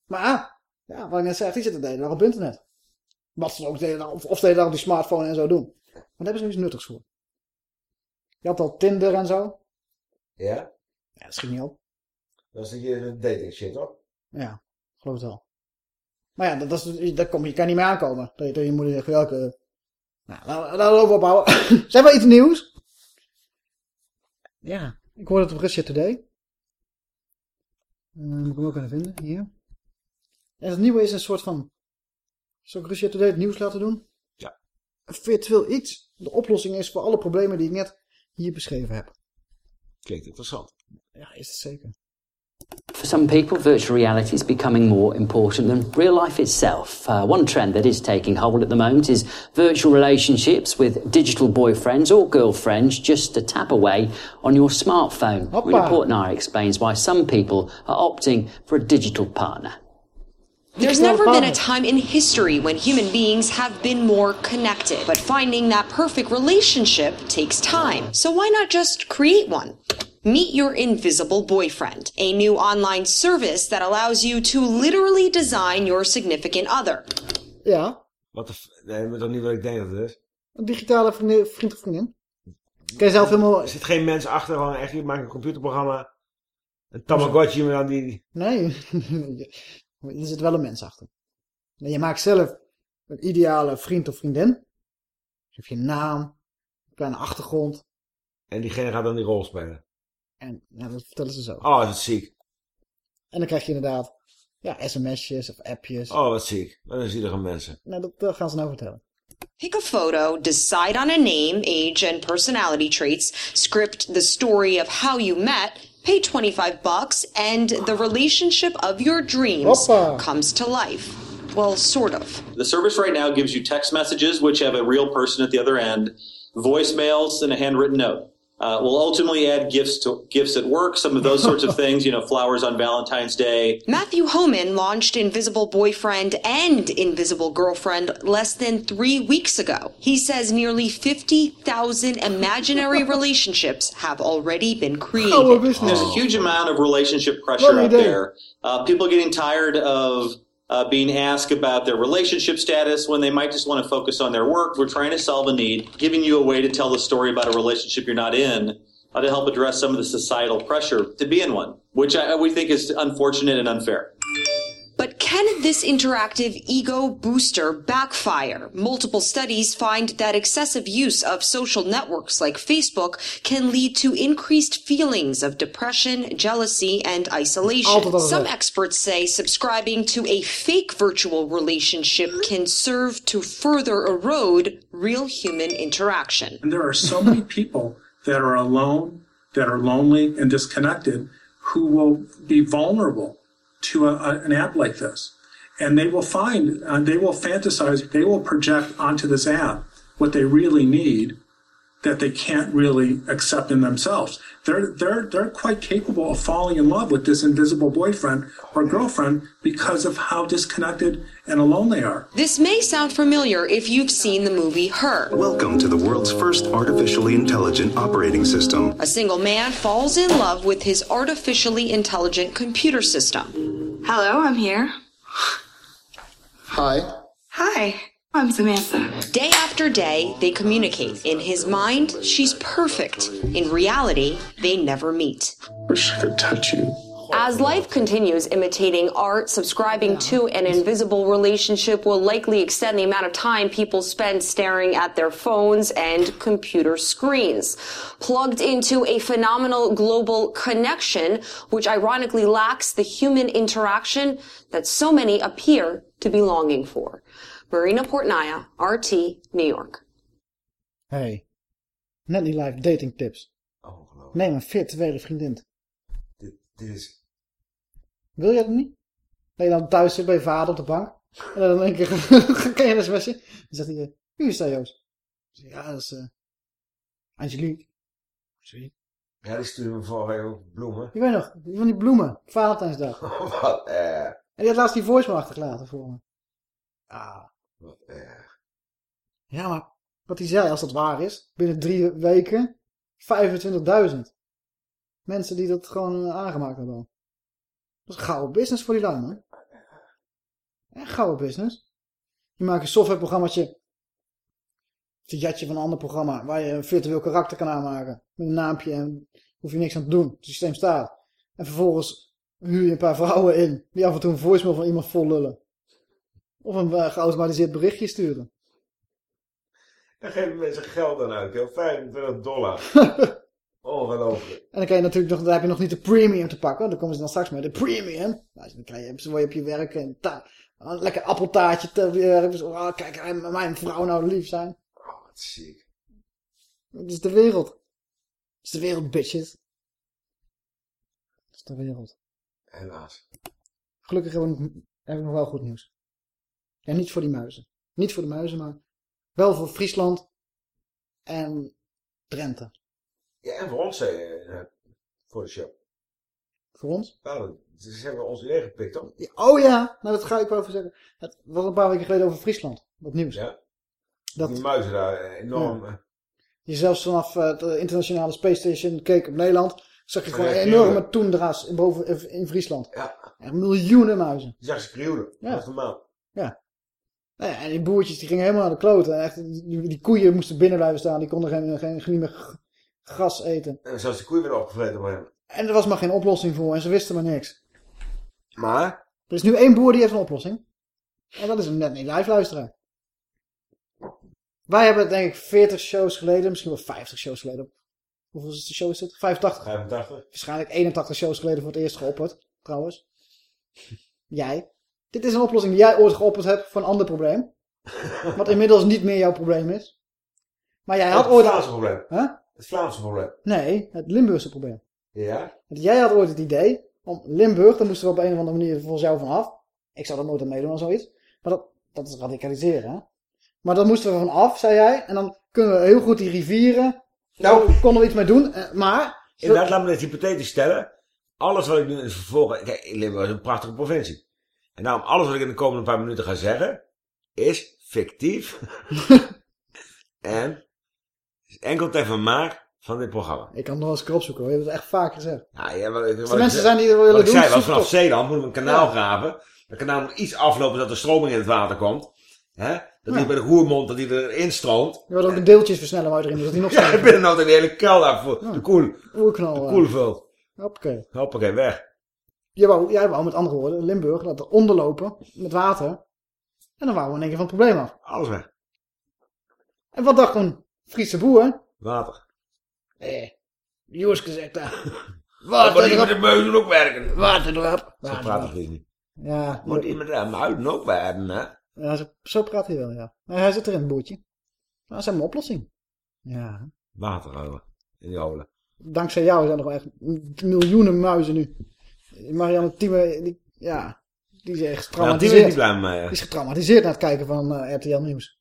Maar, ja, wat ik net zei, die zitten de hele dag op internet. Wat ze ook de hele dag, of, of de hele dag op die smartphone en zo doen. Maar daar hebben ze iets nuttigs voor. Je had al Tinder en zo. Ja? Ja, dat schiet niet op. Dat is je dating shit, hoor. Ja, geloof het wel. Maar ja, dat, dat is, daar kom, je kan niet meer aankomen. Dat je tegen je moeder zegt, welke... Nou, laten we ophouden. Zijn we iets nieuws? Ja, ik hoorde het op Russia Today. Eh, moet ik hem ook kunnen vinden, hier. En het nieuwe is een soort van... Zal ik Russia Today het nieuws laten doen? Ja. Virtueel iets. De oplossing is voor alle problemen die ik net hier beschreven heb. Klinkt interessant. Ja, is het zeker. For some people, virtual reality is becoming more important than real life itself. Uh, one trend that is taking hold at the moment is virtual relationships with digital boyfriends or girlfriends just a tap away on your smartphone. Hoppa. Rina Portnoy explains why some people are opting for a digital partner. There's never been a time in history when human beings have been more connected. But finding that perfect relationship takes time. So why not just create one? Meet Your Invisible Boyfriend, a new online service that allows you to literally design your significant other. Ja, Wat de Nee, maar toch niet wat ik denk dat het is. een digitale vriendin, vriend of vriendin. Kan je zelf helemaal... Er zit geen mens achter, gewoon echt, je maakt een computerprogramma. Een Tamagotchi, maar dan die... Nee, er zit wel een mens achter. Je maakt zelf een ideale vriend of vriendin. Geef je een naam, een kleine achtergrond. En diegene gaat dan die rol spelen. En ja, dat vertellen ze zo. Oh, dat is ziek. En dan krijg je inderdaad ja, sms'jes of appjes. Oh, wat ziek. Wat een zielige mensen. Nou, dat, dat gaan ze nou vertellen. Pick a photo, decide on a name, age, and personality traits, script the story of how you met, pay 25 bucks, and the relationship of your dreams comes to life. Well, sort of. The service right now gives you text messages, which have a real person at the other end, voicemails, and a handwritten note. Uh, we'll ultimately add gifts to gifts at work, some of those sorts of things. You know, flowers on Valentine's Day. Matthew Homan launched Invisible Boyfriend and Invisible Girlfriend less than three weeks ago. He says nearly 50,000 imaginary relationships have already been created. There's a huge amount of relationship pressure out there. Uh, people getting tired of uh, being asked about their relationship status when they might just want to focus on their work. We're trying to solve a need, giving you a way to tell the story about a relationship you're not in, uh, to help address some of the societal pressure to be in one, which I, we think is unfortunate and unfair. But can this interactive ego booster backfire? Multiple studies find that excessive use of social networks like Facebook can lead to increased feelings of depression, jealousy, and isolation. Some experts say subscribing to a fake virtual relationship can serve to further erode real human interaction. And there are so many people that are alone, that are lonely and disconnected, who will be vulnerable to a, a- an app like this. And they will find, uh, they will fantasize, they will project onto this app what they really need that they can't really accept in themselves. They're, they're, they're quite capable of falling in love with this invisible boyfriend or girlfriend because of how disconnected and alone they are. This may sound familiar if you've seen the movie Her. Welcome to the world's first artificially intelligent operating system. A single man falls in love with his artificially intelligent computer system. Hello, I'm here. Hi. Hi, I'm Samantha. Day after day, they communicate. In his mind, she's perfect. In reality, they never meet. Wish I could touch you. As life continues imitating art, subscribing to an invisible relationship will likely extend the amount of time people spend staring at their phones and computer screens. Plugged into a phenomenal global connection, which ironically lacks the human interaction that so many appear to be longing for. Marina Portnaya, RT, New York. Hey, net niet live dating tips. Neem een virtuele vriendin. Dit is... Wil je dat niet? Dat je dan thuis zit bij je vader op de bank. En dan een keer kan je een sms'je. Dan zegt hij, eh, wie is dat Joost? Ik zeg, Ja, dat is eh Angelique. Angelique. Ja, die stuurde me vorige week ook bloemen. Je weet nog, die van die bloemen. Valentijnsdag. Wat erg. En die had laatst die voicemail achtergelaten voor me. Ah. Wat erg. Ja, maar wat hij zei, als dat waar is, binnen drie weken 25.000 mensen die dat gewoon eh, aangemaakt hebben. Dat is gouden business voor die lui, man. Echt gouden business. Je maakt een softwareprogrammaatje. Het jatje van een ander programma waar je een virtueel karakter kan aanmaken. Met een naampje en hoef je niks aan te doen. Het systeem staat. En vervolgens huur je een paar vrouwen in die af en toe een voicemail van iemand vol lullen. Of een eh, geautomatiseerd berichtje sturen. Dan geven mensen geld aan uit, joh. 25 dollar. Ongelooflijk. En dan, kan je natuurlijk nog, dan heb je nog niet de premium te pakken. Dan komen ze dan straks met de premium. Nou, dan krijg je, word je op je werk en ta, een lekker appeltaartje te werk. Dus, oh, kijk, mijn vrouw nou lief zijn. Oh, wat ziek. Dat is de wereld. Dat is de wereld, bitches. Dat is de wereld. Helaas. Gelukkig hebben we nog wel goed nieuws. Ja, niet voor die muizen. Niet voor de muizen, maar wel voor Friesland en Drenthe. Ja, en voor ons, eh, eh, voor de show. Voor ons? Nou, ze hebben ons idee gepikt, toch? Ja, oh ja, nou dat ga ik wel even zeggen. Het was een paar weken geleden over Friesland. Dat nieuws. Ja. Dat Die muizen daar eh, enorm... Ja. eh, je zelfs vanaf eh, de internationale Space Station keek op Nederland. Zag je gewoon enorme toendra's in, boven, in- Friesland. Ja. Echt miljoenen muizen. Zag ze krioelen. Ja. Dat is normaal. Ja. Nou ja, en die boertjes die gingen helemaal naar de kloten. Echt, die, die koeien moesten binnen blijven staan. Die konden geen, geen, geen niet meer g- gas eten. En zelfs de koeien werden opgevreten hem. En er was maar geen oplossing voor. En ze wisten maar niks. Maar? Er is nu één boer die heeft een oplossing. En dat is een net niet live luisteraar. Wij hebben denk ik 40 shows geleden, misschien wel 50 shows geleden. Hoeveel is de show is dit? 85. 85. Waarschijnlijk 81 shows geleden voor het eerst geopperd, trouwens. Jij. Dit is een oplossing die jij ooit geopperd hebt voor een ander probleem. Wat inmiddels niet meer jouw probleem is. Maar jij had het ooit... Vlaamse probleem. Huh? Het Vlaamse probleem. Nee, het Limburgse probleem. Ja? Want jij had ooit het idee om Limburg, daar moesten we op een of andere manier volgens jou vanaf. Ik zou er nooit aan meedoen of zoiets. Maar dat, dat is radicaliseren, hè? Maar daar moesten we vanaf, zei jij. En dan kunnen we heel goed die rivieren. Nou, konden we iets mee doen. eh, Maar. Inderdaad, laat me dit hypothetisch stellen. Alles wat ik nu in het vervolgen... Kijk, Limburg is een prachtige provincie. En daarom, alles wat ik in de komende paar minuten ga zeggen... is fictief. en... is enkel ter vermaak van dit programma. Ik kan nog eens een keer opzoeken hoor. Je hebt het echt vaak gezegd. Ja, ja, wat, wat Als ik er mensen zijn die dat willen wat ik doen, zei, zoek vanaf. Zeeland moeten we een kanaal Ja. graven. Dat kanaal moet iets aflopen zodat de stroming in het water komt. Hè? Dat Ja. die bij de Roermond, dat die erin stroomt. Je wordt ook de deeltjes versnellen je erin, zodat die nog Ja, ik ben nou de hele kelder voor de koel. Oerknal. De eh. koelveld. Hoppakee. Hoppakee, weg. Jij wou, jij wou met andere woorden, Limburg, laten onderlopen met water. En dan waren we in één keer van het probleem af. Alles weg. En wat dacht een Friese boer? Water. Eh, Joeske zegt daar. Dan moet de muizen ook werken. Water erop. Zo Water praat erop. ik niet. Ja, Moet met de muiden ook werken, hè? ja zo, zo praat hij wel, ja. Maar hij zit erin, het boertje. Maar dat is een oplossing. Ja. Water houden. In die holen. Dankzij jou zijn er echt miljoenen muizen nu. Marianne Thieme, die, ja, die is echt Ja, die is getraumatiseerd. niet blij. Die hè. is getraumatiseerd na het kijken van eh, RTL Nieuws.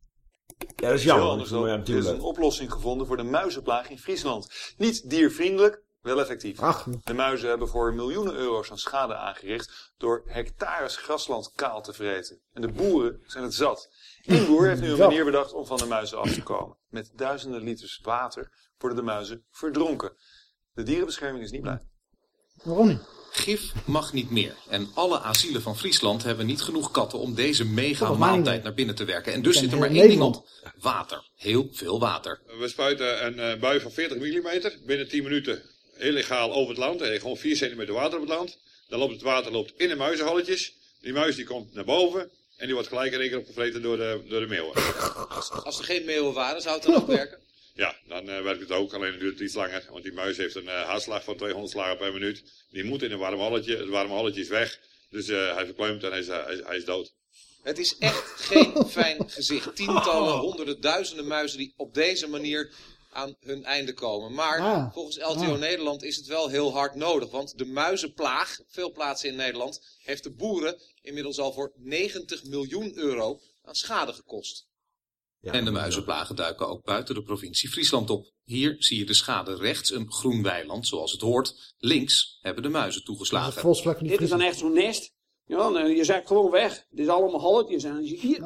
Ja, dat is jammer. Er is een oplossing gevonden voor de muizenplaag in Friesland. Niet diervriendelijk, wel effectief. Ach, De muizen hebben voor miljoenen euro's aan schade aangericht door hectares grasland kaal te vreten. En de boeren zijn het zat. Eén boer heeft nu een manier bedacht om van de muizen af te komen. Met duizenden liters water worden de muizen verdronken. De dierenbescherming is niet blij. Waarom niet? Gif mag niet meer. En alle asielen van Friesland hebben niet genoeg katten om deze mega maaltijd naar binnen te werken. En dus zit er maar één ding op. Water. Heel veel water. We spuiten een eh, bui van 40 mm binnen 10 minuten illegaal over het land. En gewoon 4 centimeter water op het land. Dan loopt het water loopt in de muizenhalletjes. Die muis die komt naar boven en die wordt gelijk in één keer opgevreten door de, door de meeuwen. Als er geen meeuwen waren, zou het dan ook werken? Ja, dan eh, werkt het ook, alleen het duurt iets langer. Want die muis heeft een eh, hartslag van 200 slagen per minuut. Die moet in een warm halletje. Het warme halletje is weg. Dus eh, hij verkleumd en hij is, hij, is- hij is dood. Het is echt geen fijn gezicht. Tientallen, honderden, duizenden muizen die op deze manier aan hun einde komen. Maar Ah. volgens LTO Ah. Nederland is het wel heel hard nodig. Want de muizenplaag, veel plaatsen in Nederland, heeft de boeren inmiddels al voor 90 miljoen euro aan schade gekost. En de muizenplagen duiken ook buiten de provincie Friesland op. Hier zie je de schade rechts, een groen weiland zoals het hoort. Links hebben de muizen toegeslagen. Dit is dan echt zo'n nest. Ja, je zegt gewoon weg. Dit is allemaal halletjes. En als je hier,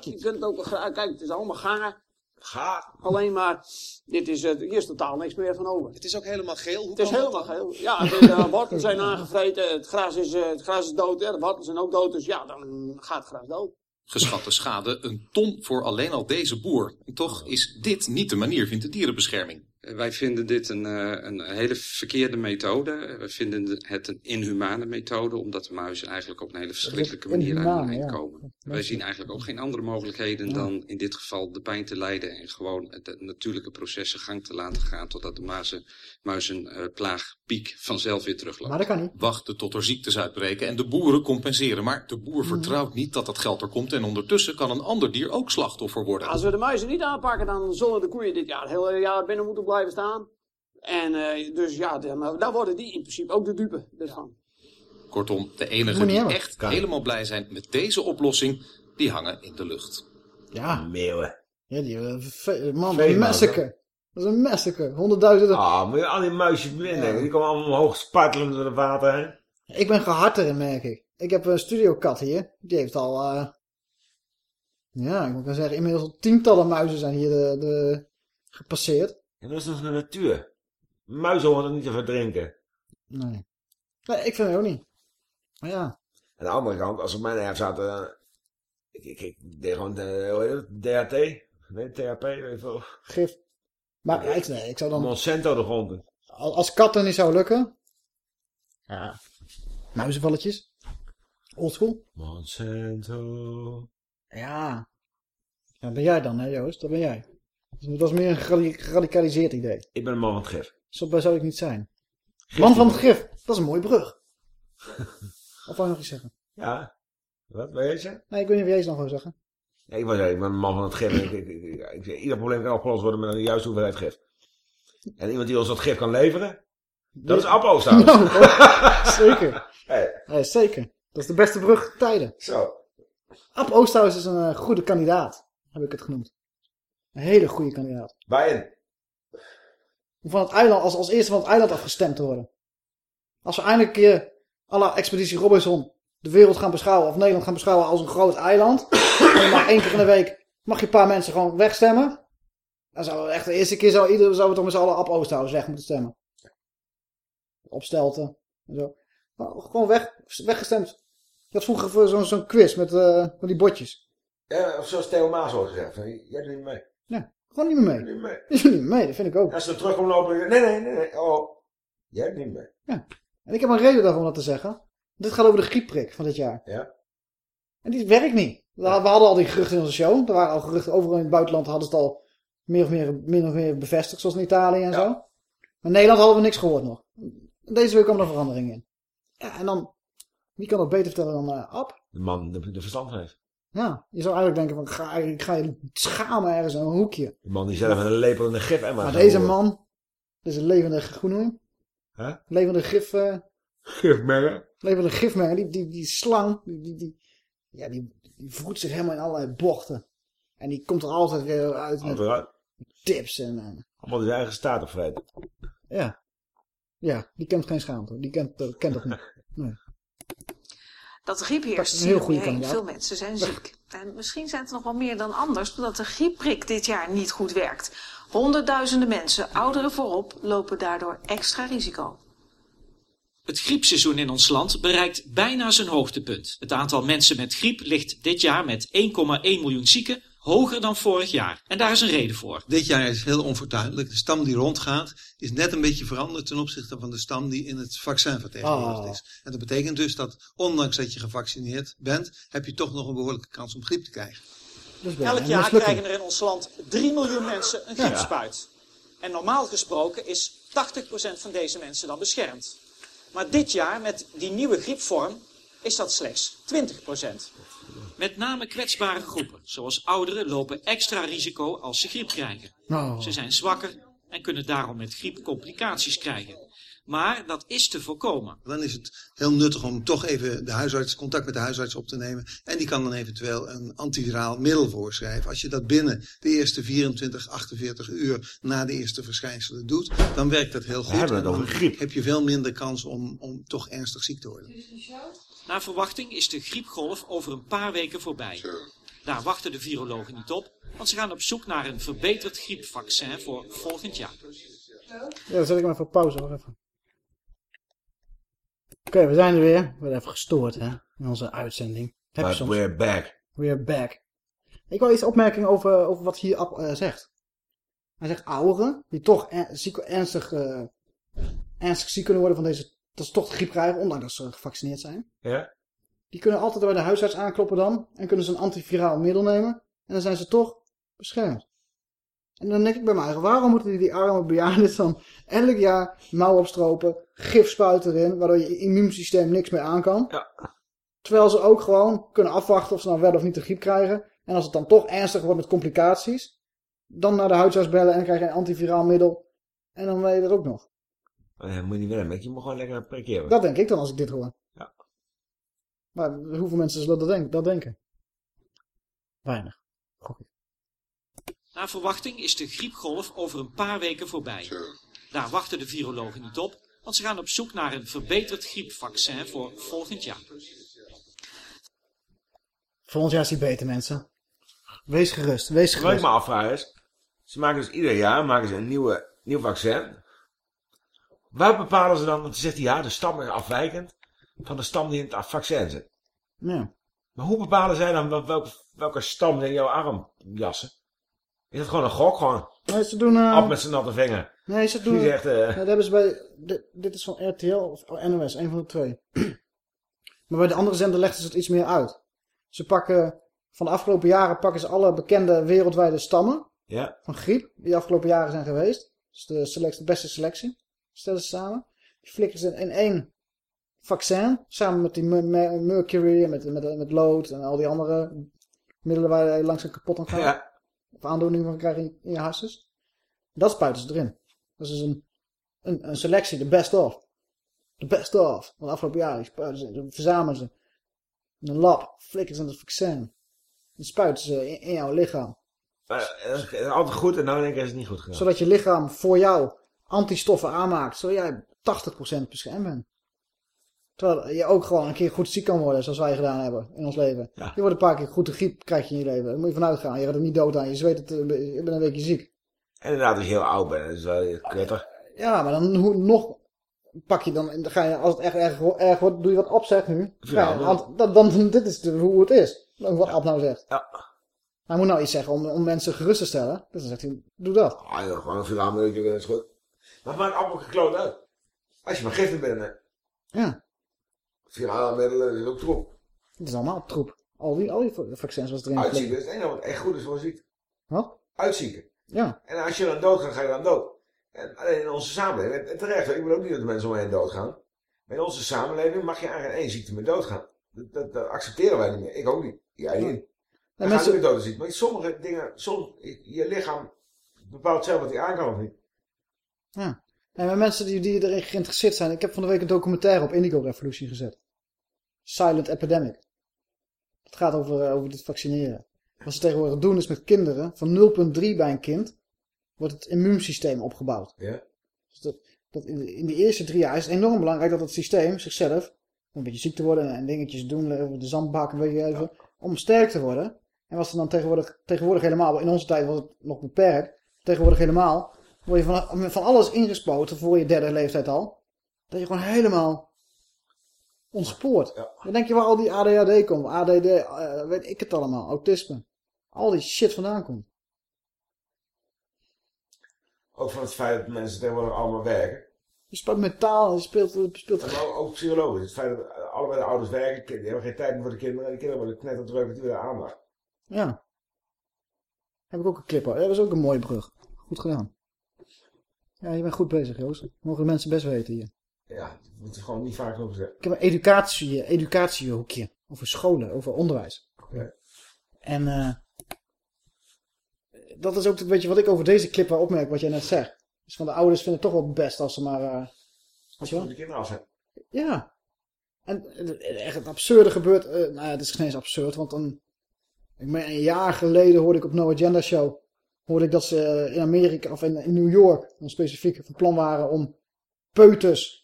je kunt ook, kijk, het is allemaal gangen. Ga. Alleen maar, dit is, hier is totaal niks meer van over. Het is ook helemaal geel. Hoe Het is helemaal geel. Ja, de uh, wortels zijn aangevreten, het gras is, eh, het gras is dood, hè, de wortels zijn ook dood. Dus ja, dan gaat het gras dood. Geschatte schade een ton voor alleen al deze boer. En toch is dit niet de manier, vindt de dierenbescherming. Wij vinden dit een, eh, een hele verkeerde methode. We vinden het een inhumane methode, omdat de muizen eigenlijk op een hele verschrikkelijke manier aan hun ja. eind komen. Wij zien eigenlijk ook geen andere mogelijkheden dan in dit geval de pijn te lijden en gewoon de natuurlijke processen gang te laten gaan totdat de muizen, muizenplaagpiek vanzelf weer terugloopt. Maar dat kan niet. Wachten tot er ziektes uitbreken en de boeren compenseren. Maar de boer vertrouwt niet dat dat geld er komt. En ondertussen kan een ander dier ook slachtoffer worden. Als we de muizen niet aanpakken, dan zullen de koeien dit jaar het hele jaar binnen moeten blijven staan. En eh, dus ja, dan, dan worden die in principe ook de dupe ervan. Kortom, de enigen die hebben. echt helemaal blij zijn met deze oplossing, die hangen in de lucht. Ja. Meeuwen. Ja, die eh, man, massacre. Dat is een massacre. Honderdduizenden. Ah, moet je al die muisjes binnen. Die komen allemaal omhoog spartelen door het water heen. Ik ben gehard erin, merk ik. Ik heb een studiokat hier. Die heeft al... eh, ja, ik moet wel zeggen, inmiddels al tientallen muizen zijn hier de, de, gepasseerd. En dat is dus de natuur. Muizen horen er niet te verdrinken. Nee. Nee, ik vind het ook niet. Maar ja. Aan de andere kant, als op mijn erf zaten... eh, ik, ik, ik deed gewoon de, hoe heet het? DHT? Nee, THP, weet je wel. Gif. Maar ja, ik, nee, ik zou dan... Monsanto de grond. Als katten niet zou lukken... Ja. Muizenvalletjes. Oldschool. Monsanto. Ja. Ja, ben jij dan, hè Joost? Dat ben jij. Dat is meer een geradi- geradicaliseerd idee. Ik ben een man van het gif. Zo zou ik niet zijn. Man van het gif. Dat is een mooie brug. of wou je nog iets zeggen? Ja. Wat wil jij zeggen? Nee, ik weet niet of jij iets nog wil zeggen. Ja, ik, was, ik ben een man van het gif. Ik, ik, ik, ieder probleem kan opgelost worden met een juiste hoeveelheid gif. En iemand die ons dat gif kan leveren, dat is trouwens. Nou, zeker. Hey. Ja, zeker. Dat is de beste brug tijden. Zo. Ab Oosthuis is een eh, goede kandidaat, heb ik het genoemd. Een hele goede kandidaat. Waarin? Om van het eiland, als, als eerste van het eiland afgestemd te worden. Als we eindelijk een keer à la Expeditie Robinson de wereld gaan beschouwen, of Nederland gaan beschouwen als een groot eiland. en je mag één keer in de week, mag je een paar mensen gewoon wegstemmen. Dan zou echt de eerste keer zou iedereen zou toch met z'n allen Ab Oosthuis weg moeten stemmen. Opstelten en zo. Maar gewoon weg, weggestemd. Je had vroeger voor zo'n quiz met, eh, met die bordjes. Ja, of zoals Theo Maas al gezegd. Jij doet niet mee. Ja, gewoon niet meer mee. Niet mee. Niet meer mee, dat vind ik ook. Als ze terug komen lopen, nee, nee, nee, nee. Oh, jij doet niet mee. En ik heb een reden daarvoor om dat te zeggen. Dit gaat over de griepprik van dit jaar. Ja. En die werkt niet. We we hadden al die geruchten in onze show. Er waren al geruchten overal in het buitenland hadden ze het al meer of meer, min of meer bevestigd, zoals in Italië en zo. Maar in Nederland hadden we niks gehoord nog. Deze week kwam er verandering in. Ja, en dan, wie kan dat beter vertellen dan eh Ab? De man de, de verstand heeft. Ja, je zou eigenlijk denken van, ga, ik ga je schamen ergens in een hoekje. De man die zelf een lepel in de gif en Maar deze man, deze levende, hoe noem je hem? Huh? Levende gif, eh, levende gifmenger, die, die, die slang, die, die, die, ja, die, die voedt zich helemaal in allerlei bochten. En die komt er altijd weer uit met Altijd tips en, eh, Allemaal die zijn eigen staat opvreten. ja. Ja, die kent geen schaamte. Die kent, dat kent dat niet. Nee. Dat de griep Dat is een heel je om je goede heen. kandidaat. Veel mensen zijn ziek. En misschien zijn het nog wel meer dan anders, doordat de griepprik dit jaar niet goed werkt. Honderdduizenden mensen, ouderen voorop, lopen daardoor extra risico. Het griepseizoen in ons land bereikt bijna zijn hoogtepunt. Het aantal mensen met griep ligt dit jaar met 1,1 miljoen zieken hoger dan vorig jaar. En daar is een reden voor. Dit jaar is heel onfortuinlijk. De stam die rondgaat is net een beetje veranderd ten opzichte van de stam die in het vaccin vertegenwoordigd Oh. is. En dat betekent dus dat ondanks dat je gevaccineerd bent, heb je toch nog een behoorlijke kans om griep te krijgen. Dus Elk jaar krijgen er in ons land 3 miljoen mensen een griepspuit. En normaal gesproken is 80% van deze mensen dan beschermd. Maar dit jaar, met die nieuwe griepvorm, is dat slechts 20%. Met name kwetsbare groepen, zoals ouderen, lopen extra risico als ze griep krijgen. Nou, Ze zijn zwakker en kunnen daarom met griep complicaties krijgen. Maar dat is te voorkomen. Dan is het heel nuttig om toch even de huisarts, contact met de huisarts op te nemen. En die kan dan eventueel een antiviraal middel voorschrijven. Als je dat binnen de eerste 24, 48 uur na de eerste verschijnselen doet, dan werkt dat heel goed. hebben het En dan over griep. heb je veel minder kans om, om toch ernstig ziek te worden. Naar verwachting is de griepgolf over een paar weken voorbij. Daar wachten de virologen niet op, want ze gaan op zoek naar een verbeterd griepvaccin voor volgend jaar. Ja, dan zet ik hem even pauze. Wacht even. Oké, we zijn er weer. We werden even gestoord, hè. In onze uitzending. Heb je But soms. we're back. We're back. Ik wil iets opmerking over, over wat hier Ab, eh, zegt. Hij zegt ouderen, die toch er- ziek, ernstig, eh, ernstig ziek kunnen worden van deze... Dat ze toch de griep krijgen, ondanks dat ze gevaccineerd zijn. Ja? Die kunnen altijd bij de huisarts aankloppen dan. En kunnen ze een antiviraal middel nemen. En dan zijn ze toch beschermd. En dan denk ik bij mij, waarom moeten die, die arme bejaarden dan elk jaar mouw opstropen, gif spuiten erin, waardoor je immuunsysteem niks meer aan kan. Terwijl ze ook gewoon kunnen afwachten of ze nou wel of niet de griep krijgen. En als het dan toch ernstig wordt met complicaties, dan naar de huisarts bellen en dan krijg je een antiviraal middel. En dan weet je dat ook nog. Oh, ja, moet je niet willen, je moet gewoon lekker een prikje hebben. Dat denk ik dan als ik dit hoor. Ja. Maar hoeveel mensen zullen dat denken? Dat denken? Weinig. Naar verwachting is de griepgolf over een paar weken voorbij. Daar wachten de virologen niet op, want ze gaan op zoek naar een verbeterd griepvaccin voor volgend jaar. Volgend jaar is die beter, mensen. Wees gerust, wees Wat ik gerust. me afvraag is, ze maken dus ieder jaar maken ze een nieuwe, nieuw vaccin. Waar bepalen ze dan, want ze zegt ja, de stam is afwijkend van de stam die in het vaccin zit. Ja. Maar hoe bepalen zij dan wel- welke, welke stam in jouw arm jassen? Is dat gewoon een gok? Gewoon Nee, ze doen... eh, op met zijn natte vinger. Nee, ze doen... Die zegt, eh, dat hebben ze bij... Dit, dit is van RTL of NOS, een van de twee. maar bij de andere zender legden ze het iets meer uit. Ze pakken... Van de afgelopen jaren pakken ze alle bekende wereldwijde stammen Ja. van griep die de afgelopen jaren zijn geweest. Dus de, selectie, de beste selectie. Stellen ze samen. Die flikken ze in één vaccin. Samen met die mer- mer- mercury en met, met, met lood en al die andere middelen waar je langzaam kapot aan gaat. Ja. Of aandoeningen van krijgen in, in je hersens. Dat spuiten ze erin. Dat is dus een, een, een selectie, de best of. De best of. Van de afgelopen jaren. Spuiten ze, verzamelen ze. In een lab. Flikken ze in het vaccin. Die spuiten ze in, in jouw lichaam. Maar, eh, dat is altijd goed en nou in één keer is het niet goed gedaan. Zodat je lichaam voor jou antistoffen aanmaakt. Zodat jij 80% beschermd bent. Terwijl je ook gewoon een keer goed ziek kan worden. Zoals wij gedaan hebben in ons leven. Je wordt een paar keer goed de griep krijg je in je leven. Daar moet je vanuit gaan. Je gaat er niet dood aan. Je zweet het. eh, Je bent een weekje ziek. En inderdaad, als je heel oud bent, dat is wel. Ja, maar dan hoe, nog pak je dan, dan ga je, als het echt erg, erg wordt, doe je wat op zegt nu. Ja, Ja, dan, dan, dit is de, hoe het is. Wat Ab nou zegt. Ja. Hij moet nou iets zeggen om, om mensen gerust te stellen. Dus dan zegt hij, doe dat. Ah, joh, gewoon een viraal dat is goed. Maar maakt allemaal gekloot uit. Als je maar giften binnen Ja, Virale middelen is ook troep. het is allemaal troep. Al die, al die vaccins was erin Uitzieken is het enige wat echt goed is voor een ziekte. Wat? Uitzieken. Ja. En als je dan dood gaat, ga je dan dood. En alleen in onze samenleving, en- terecht, ik wil ook niet dat de mensen om heen doodgaan. Maar in onze samenleving mag je eigenlijk één ziekte meer doodgaan. Dat, dat, dat accepteren wij niet meer. Ik ook niet. Jij niet. Dan gaat mensen- je weer dood ziek. Maar sommige dingen, soms, je lichaam bepaalt zelf wat hij aan kan of niet. Ja. En met mensen die, die erin geïnteresseerd zijn. Ik heb van de week een documentaire op Indigo Revolution gezet. Silent Epidemic. Het gaat over, eh, over dit vaccineren. Wat ze tegenwoordig doen is met kinderen, van 0,3 bij een kind, wordt het immuunsysteem opgebouwd. Ja. Dus dat, dat in, de, eerste drie jaar is het enorm belangrijk dat het systeem zichzelf, een beetje ziek te worden en dingetjes doen, even de zandbak een beetje even, om sterk te worden. En wat ze dan tegenwoordig, tegenwoordig helemaal, in onze tijd was het nog beperkt, tegenwoordig helemaal, word je van, van alles ingespoten voor je derde leeftijd al, dat je gewoon helemaal ontspoort. Dan denk je waar al die ADHD komt, ADD, eh, weet ik het allemaal, autisme. Al die shit vandaan komt. Ook van het feit dat mensen tegenwoordig allemaal werken. Je speelt met taal, je speelt... je speelt... En ook, ook psychologisch. Het feit dat allebei de ouders werken, die hebben geen tijd meer voor de kinderen. En de kinderen worden knetter druk met die willen aandacht. Ja. Heb ik ook een clip. Ja, dat is ook een mooie brug. Goed gedaan. Ja, je bent goed bezig, Joost. Mogen de mensen best weten hier. Ja, dat moet gewoon niet vaak genoeg gezegd. Ik heb een educatie, educatiehoekje. Over scholen, over onderwijs. Ja. En eh dat is ook een beetje wat ik over deze clip wel opmerk, wat jij net zegt. Dus van de ouders vinden het toch wel best als ze maar... eh weet je de kinderen af zijn. Ja. En eh, echt het absurde gebeurt... eh, nou ja, het is geen eens absurd, want een, ik meen, een jaar geleden hoorde ik op No Agenda Show... hoorde ik dat ze eh, in Amerika, of in, in New York... dan specifiek van plan waren om peuters...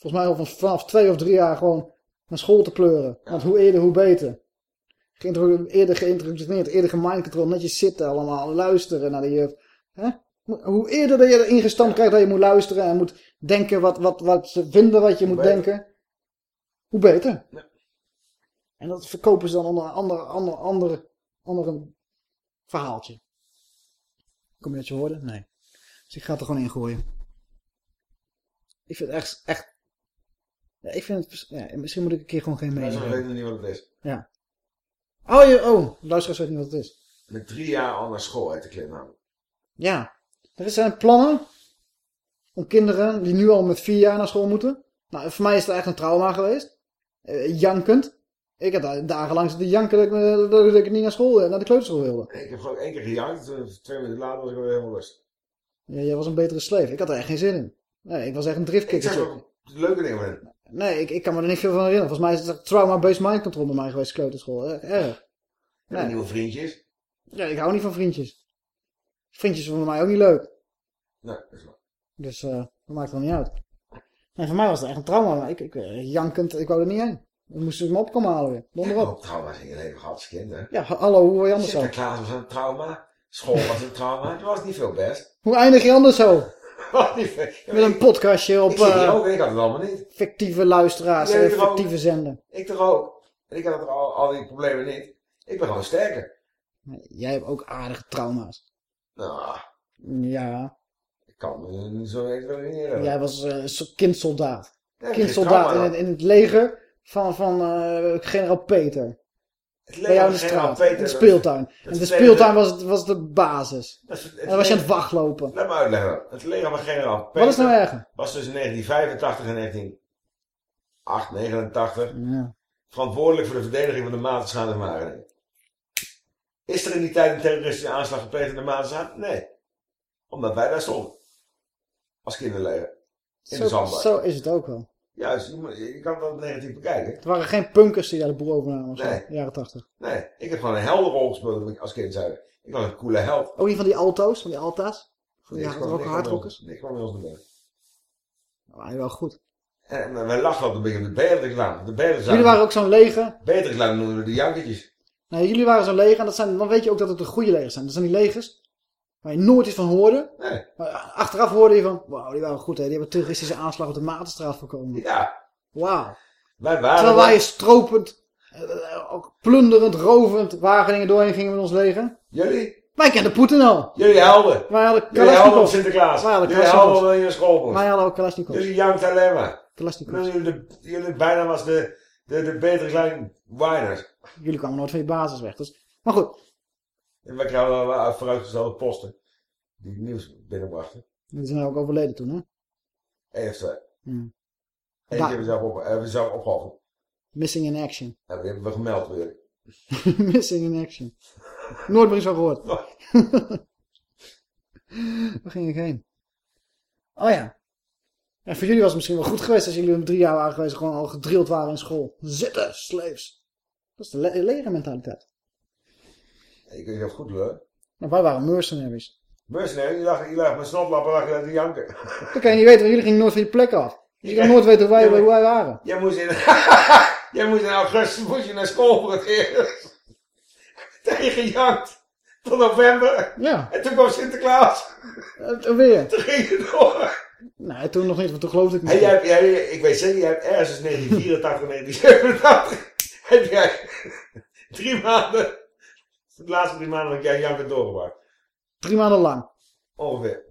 volgens mij al van- vanaf twee of drie jaar gewoon naar school te kleuren. Want hoe eerder, hoe beter. Eerder geïntroduceerd, eerder gemindcontrol, netjes zitten allemaal, luisteren naar de jeugd. Hè? Hoe eerder dat je erin gestampt krijgt dat je moet luisteren en moet denken wat, wat, wat ze vinden wat je moet beter. denken, hoe beter. En dat verkopen ze dan onder een ander, ander, ander, ander verhaaltje. Kom je dat je hoorde? Nee. Dus ik ga het er gewoon in gooien. Ik vind het echt, echt ja, ik vind het, ja, misschien moet ik een keer gewoon geen mening hebben. weten niet wat het is. Ja. Oh, je, oh, luisteraars weten niet wat het is. Met drie jaar al naar school uit de klim namelijk. Ja. Er zijn plannen om kinderen die nu al met vier jaar naar school moeten. Nou, voor mij is het echt een trauma geweest. Eh, jankend. Ik heb daar dagenlang zitten janken dat ik, dat ik niet naar school, eh, naar de kleuterschool wilde. Ik heb gewoon één keer gejankt, twee minuten later was ik weer helemaal rust. Ja, jij was een betere sleef. Ik had er echt geen zin in. Nee, ik was echt een Ik driftkikkertje. zeg ook leuke dingen Nee, ik, ik kan me er niet veel van herinneren. Volgens mij is het trauma-based mind control bij mij geweest, kleuterschool. Erg. Nee. nieuwe vriendjes. Ja, ik hou niet van vriendjes. Vriendjes voor mij ook niet leuk. Nee, dat is waar. Dus eh, dat maakt wel niet uit. Nee, voor mij was het echt een trauma. maar Ik, ik, eh, jankend, ik wou er niet heen. Dan moesten ze me op komen halen weer. Donderop. Ook trauma's in je leven gehad als kind, hè? Ja, hallo, hoe word je anders zo? Sinterklaas was een trauma. School was een trauma. Het was niet veel best. Hoe eindig je anders zo? Met een podcastje op Ik eh, ook ik had het allemaal niet. fictieve luisteraars, en er fictieve zenden. Ik toch ook. En ik had al, al die problemen niet. Ik ben gewoon sterker. Jij hebt ook aardige trauma's. Nou, Ja, ik kan me niet zo wel herinneren. jij was zo- kindsoldaat. Ja, kindsoldaat trauma, in, het- in het leger van, van eh, generaal Peter. Het Bij jou in de straat, de dat- speeltuin. En de speeltuin was, het, was de basis. Dat is- het En dan was je aan het wachtlopen. Laat me uitleggen. Het leger van generaal Peter Wat is nou erger? was tussen 1985 en 1989 Ja. verantwoordelijk voor de verdediging van de in Wageningen. Is er in die tijd een terroristische aanslag gepleegd in de Matenstraat? Nee. Omdat wij daar stonden. Als kinderleger. In de Zo, zandbak. zo is het ook wel. Juist, je, moet- je kan dat negatief bekijken. Het waren geen punkers die daar de boel overnamen. of Nee. in de jaren tachtig. Nee, ik heb gewoon een helderrol gespeeld toen ik als kind zei. Ik was een coole held. Ook niet van die alto's, van die alta's. Van die hardrockers. bij ons naar binnen. Dat waren wel goed. En wij lachten altijd een beetje op de Beatrixlaan. De Beatrixlaan. Jullie waren ook zo'n leger. Beatrixlaan noemen we de jankertjes. Nee, jullie waren zo'n leger. En dat zijn, dan weet je ook dat het de goede legers zijn. Dat zijn die legers waar je nooit iets van hoorde. Nee. Maar achteraf hoorde je van, wauw, die waren goed hè. Die hebben terroristische aanslag op de Matenstraat voorkomen. Ja. Wauw. Wij waren Terwijl wij stropend, eh, ook plunderend, rovend, Wageningen doorheen gingen met ons leger. Jullie? Wij kenden Poetin al. Jullie helden. Wij hadden Jullie helden op Kalashnikov. Sinterklaas. Wij hadden Jullie helden Kalashnikov. in je school. moest. Wij hadden ook Kalashnikov. Jullie jankt alleen maar. Kalashnikov. Jullie, jullie bijna was de, de, de Beatrixlaan Winers. Jullie kwamen nooit van je basis weg. Dus, maar goed, En wel wel vooruitgestelde posten. Die nieuws binnenbrachten. die zijn ook overleden toen hè. Eén of twee. Hmm. Eén keer hebben we zelf, op, hebben we zelf opgehouden. Missing in action. Nou, die hebben we gemeld weer. Missing in action. Nooit meer iets van gehoord. Waar ging ik heen? Oh ja. ja. Voor jullie was het misschien wel goed geweest als jullie om drie jaar waren geweest gewoon al gedrild waren in school. Zitten, slaves. Dat is de le legermentaliteit. Ik weet niet of het goed lukt. Maar wij waren mercenaries. Mercenary, je lag, je lag met snotlappen lag je te janken. Dat kan je niet weten, want jullie gingen nooit van je plek af. Dus je kan nooit weten hoe wij, hoe wij waren. Jij moest in, jij moest in augustus moest je naar school voor het eerst. Tegen jankt. Tot november. Ja. En toen kwam Sinterklaas. En weer. Toen ging het door. Nee, toen nog niet, want toen geloofde ik niet. Hey, jij, jij, ik weet zeker, jij hebt ergens in 1984 1987 heb jij drie maanden, de laatste drie maanden heb jij janken doorgebracht. Drie maanden lang. Ongeveer.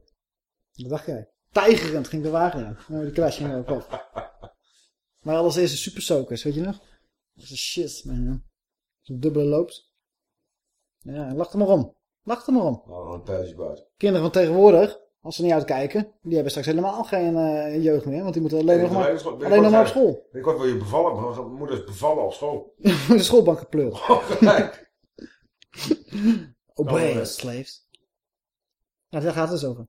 Dat dacht jij. Tijgerend ging de wagen in. Nou, die crash ging ook op. Maar alles eerste super soakers, weet je nog? Dat is shit, man. Zo'n dubbele loops. Ja, lach er maar om. Lach er maar om. Oh, een buiten. Kinderen van tegenwoordig, als ze niet uitkijken, die hebben straks helemaal geen eh, jeugd meer. Want die moeten alleen nog maar, alleen nog maar op school. Ik word wil je bevallen, maar moeder is bevallen op school. de schoolbank gepleurd. Gelijk. Obey, Oh, ja. slaves. Ja, daar gaat het dus over.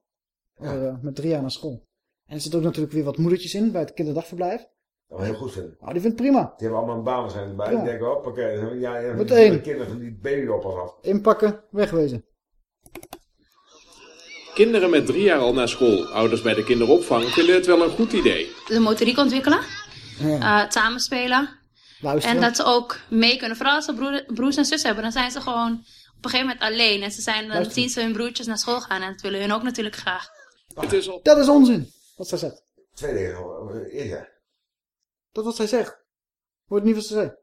Eh, met drie jaar naar school. En er zitten ook natuurlijk weer wat moedertjes in bij het kinderdagverblijf. Dat we heel goed vinden. Oh, die vindt het prima. Die hebben allemaal een baan waarschijnlijk bij. Ja. Die denken, op, oké, ja, ja, Meteen. de kinderen van die babyoppas af. Inpakken, wegwezen. Kinderen met drie jaar al naar school. Ouders bij de kinderopvang vinden het wel een goed idee. de motoriek ontwikkelen, eh, samenspelen. Luisteren. En dat ze ook mee kunnen. Vooral als ze broer- broers en zussen hebben, dan zijn ze gewoon op een gegeven moment alleen. En ze zijn, dan Luisteren. zien ze hun broertjes naar school gaan en dat willen hun ook natuurlijk graag. Het is al... Dat is onzin, wat zij zegt. Twee dingen. Ja. Dat is wat zij zegt. Hoort niet wat ze zegt.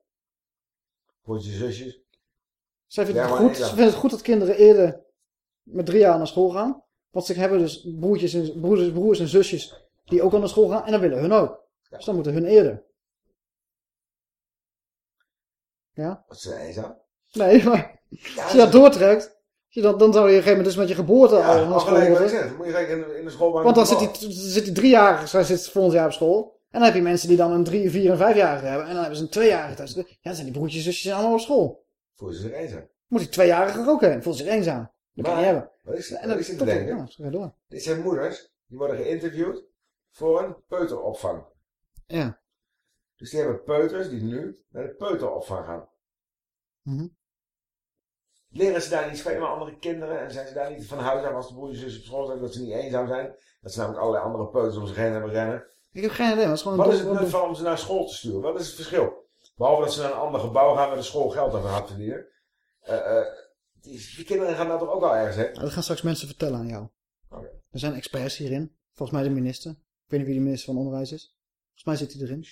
Broertjes, zusjes. Zij vindt, Ja, het goed, ze vindt het goed dat kinderen eerder met drie jaar naar school gaan. Want ze hebben dus broertjes en, broers, broers en zusjes die ook al naar school gaan. En dan willen hun ook. Dus dan moeten hun eerder. Ja? Wat zei zo? Nee, maar als je dat doortrekt, je dan, dan zou je op een gegeven moment dus met je geboorte al Ja, naar al school moeten. zeg. Dan moet je gelijk in, de- in de schoolbank. Want dan zit die, zit die driejarige, zij zit volgend jaar op school. En dan heb je mensen die dan een drie, vier en vijfjarige hebben. En dan hebben ze een tweejarige thuis. Ja, dan zijn die broertjes en zusjes allemaal op school. Voelen ze zich eenzaam. Moet die tweejarige ook heen. Voelt zich eenzaam. Dat kan je hebben. Wat is, En dat is ook. denken? Ja, door. Dit zijn moeders, die worden geïnterviewd voor een peuteropvang. Ja. Dus die hebben peuters die nu naar de peuteropvang gaan. Mhm. Leren ze daar niet spelen met andere kinderen? En zijn ze daar niet van huis uit als de broers en zussen op school zijn dat ze niet eenzaam zijn? Dat ze namelijk allerlei andere peuters om zich heen hebben rennen. Ik heb geen idee, is gewoon... Wat is het nut van om ze naar school te sturen? Wat is het verschil? Behalve dat ze naar een ander gebouw gaan waar de school geld aan gaat verdienen. Eh, eh, die, die kinderen gaan daar toch ook al ergens heen? Ja, dat gaan straks mensen vertellen aan jou. Er zijn experts hierin. Volgens mij de minister. Ik weet niet wie de minister van Onderwijs is. Volgens mij zit hij erin.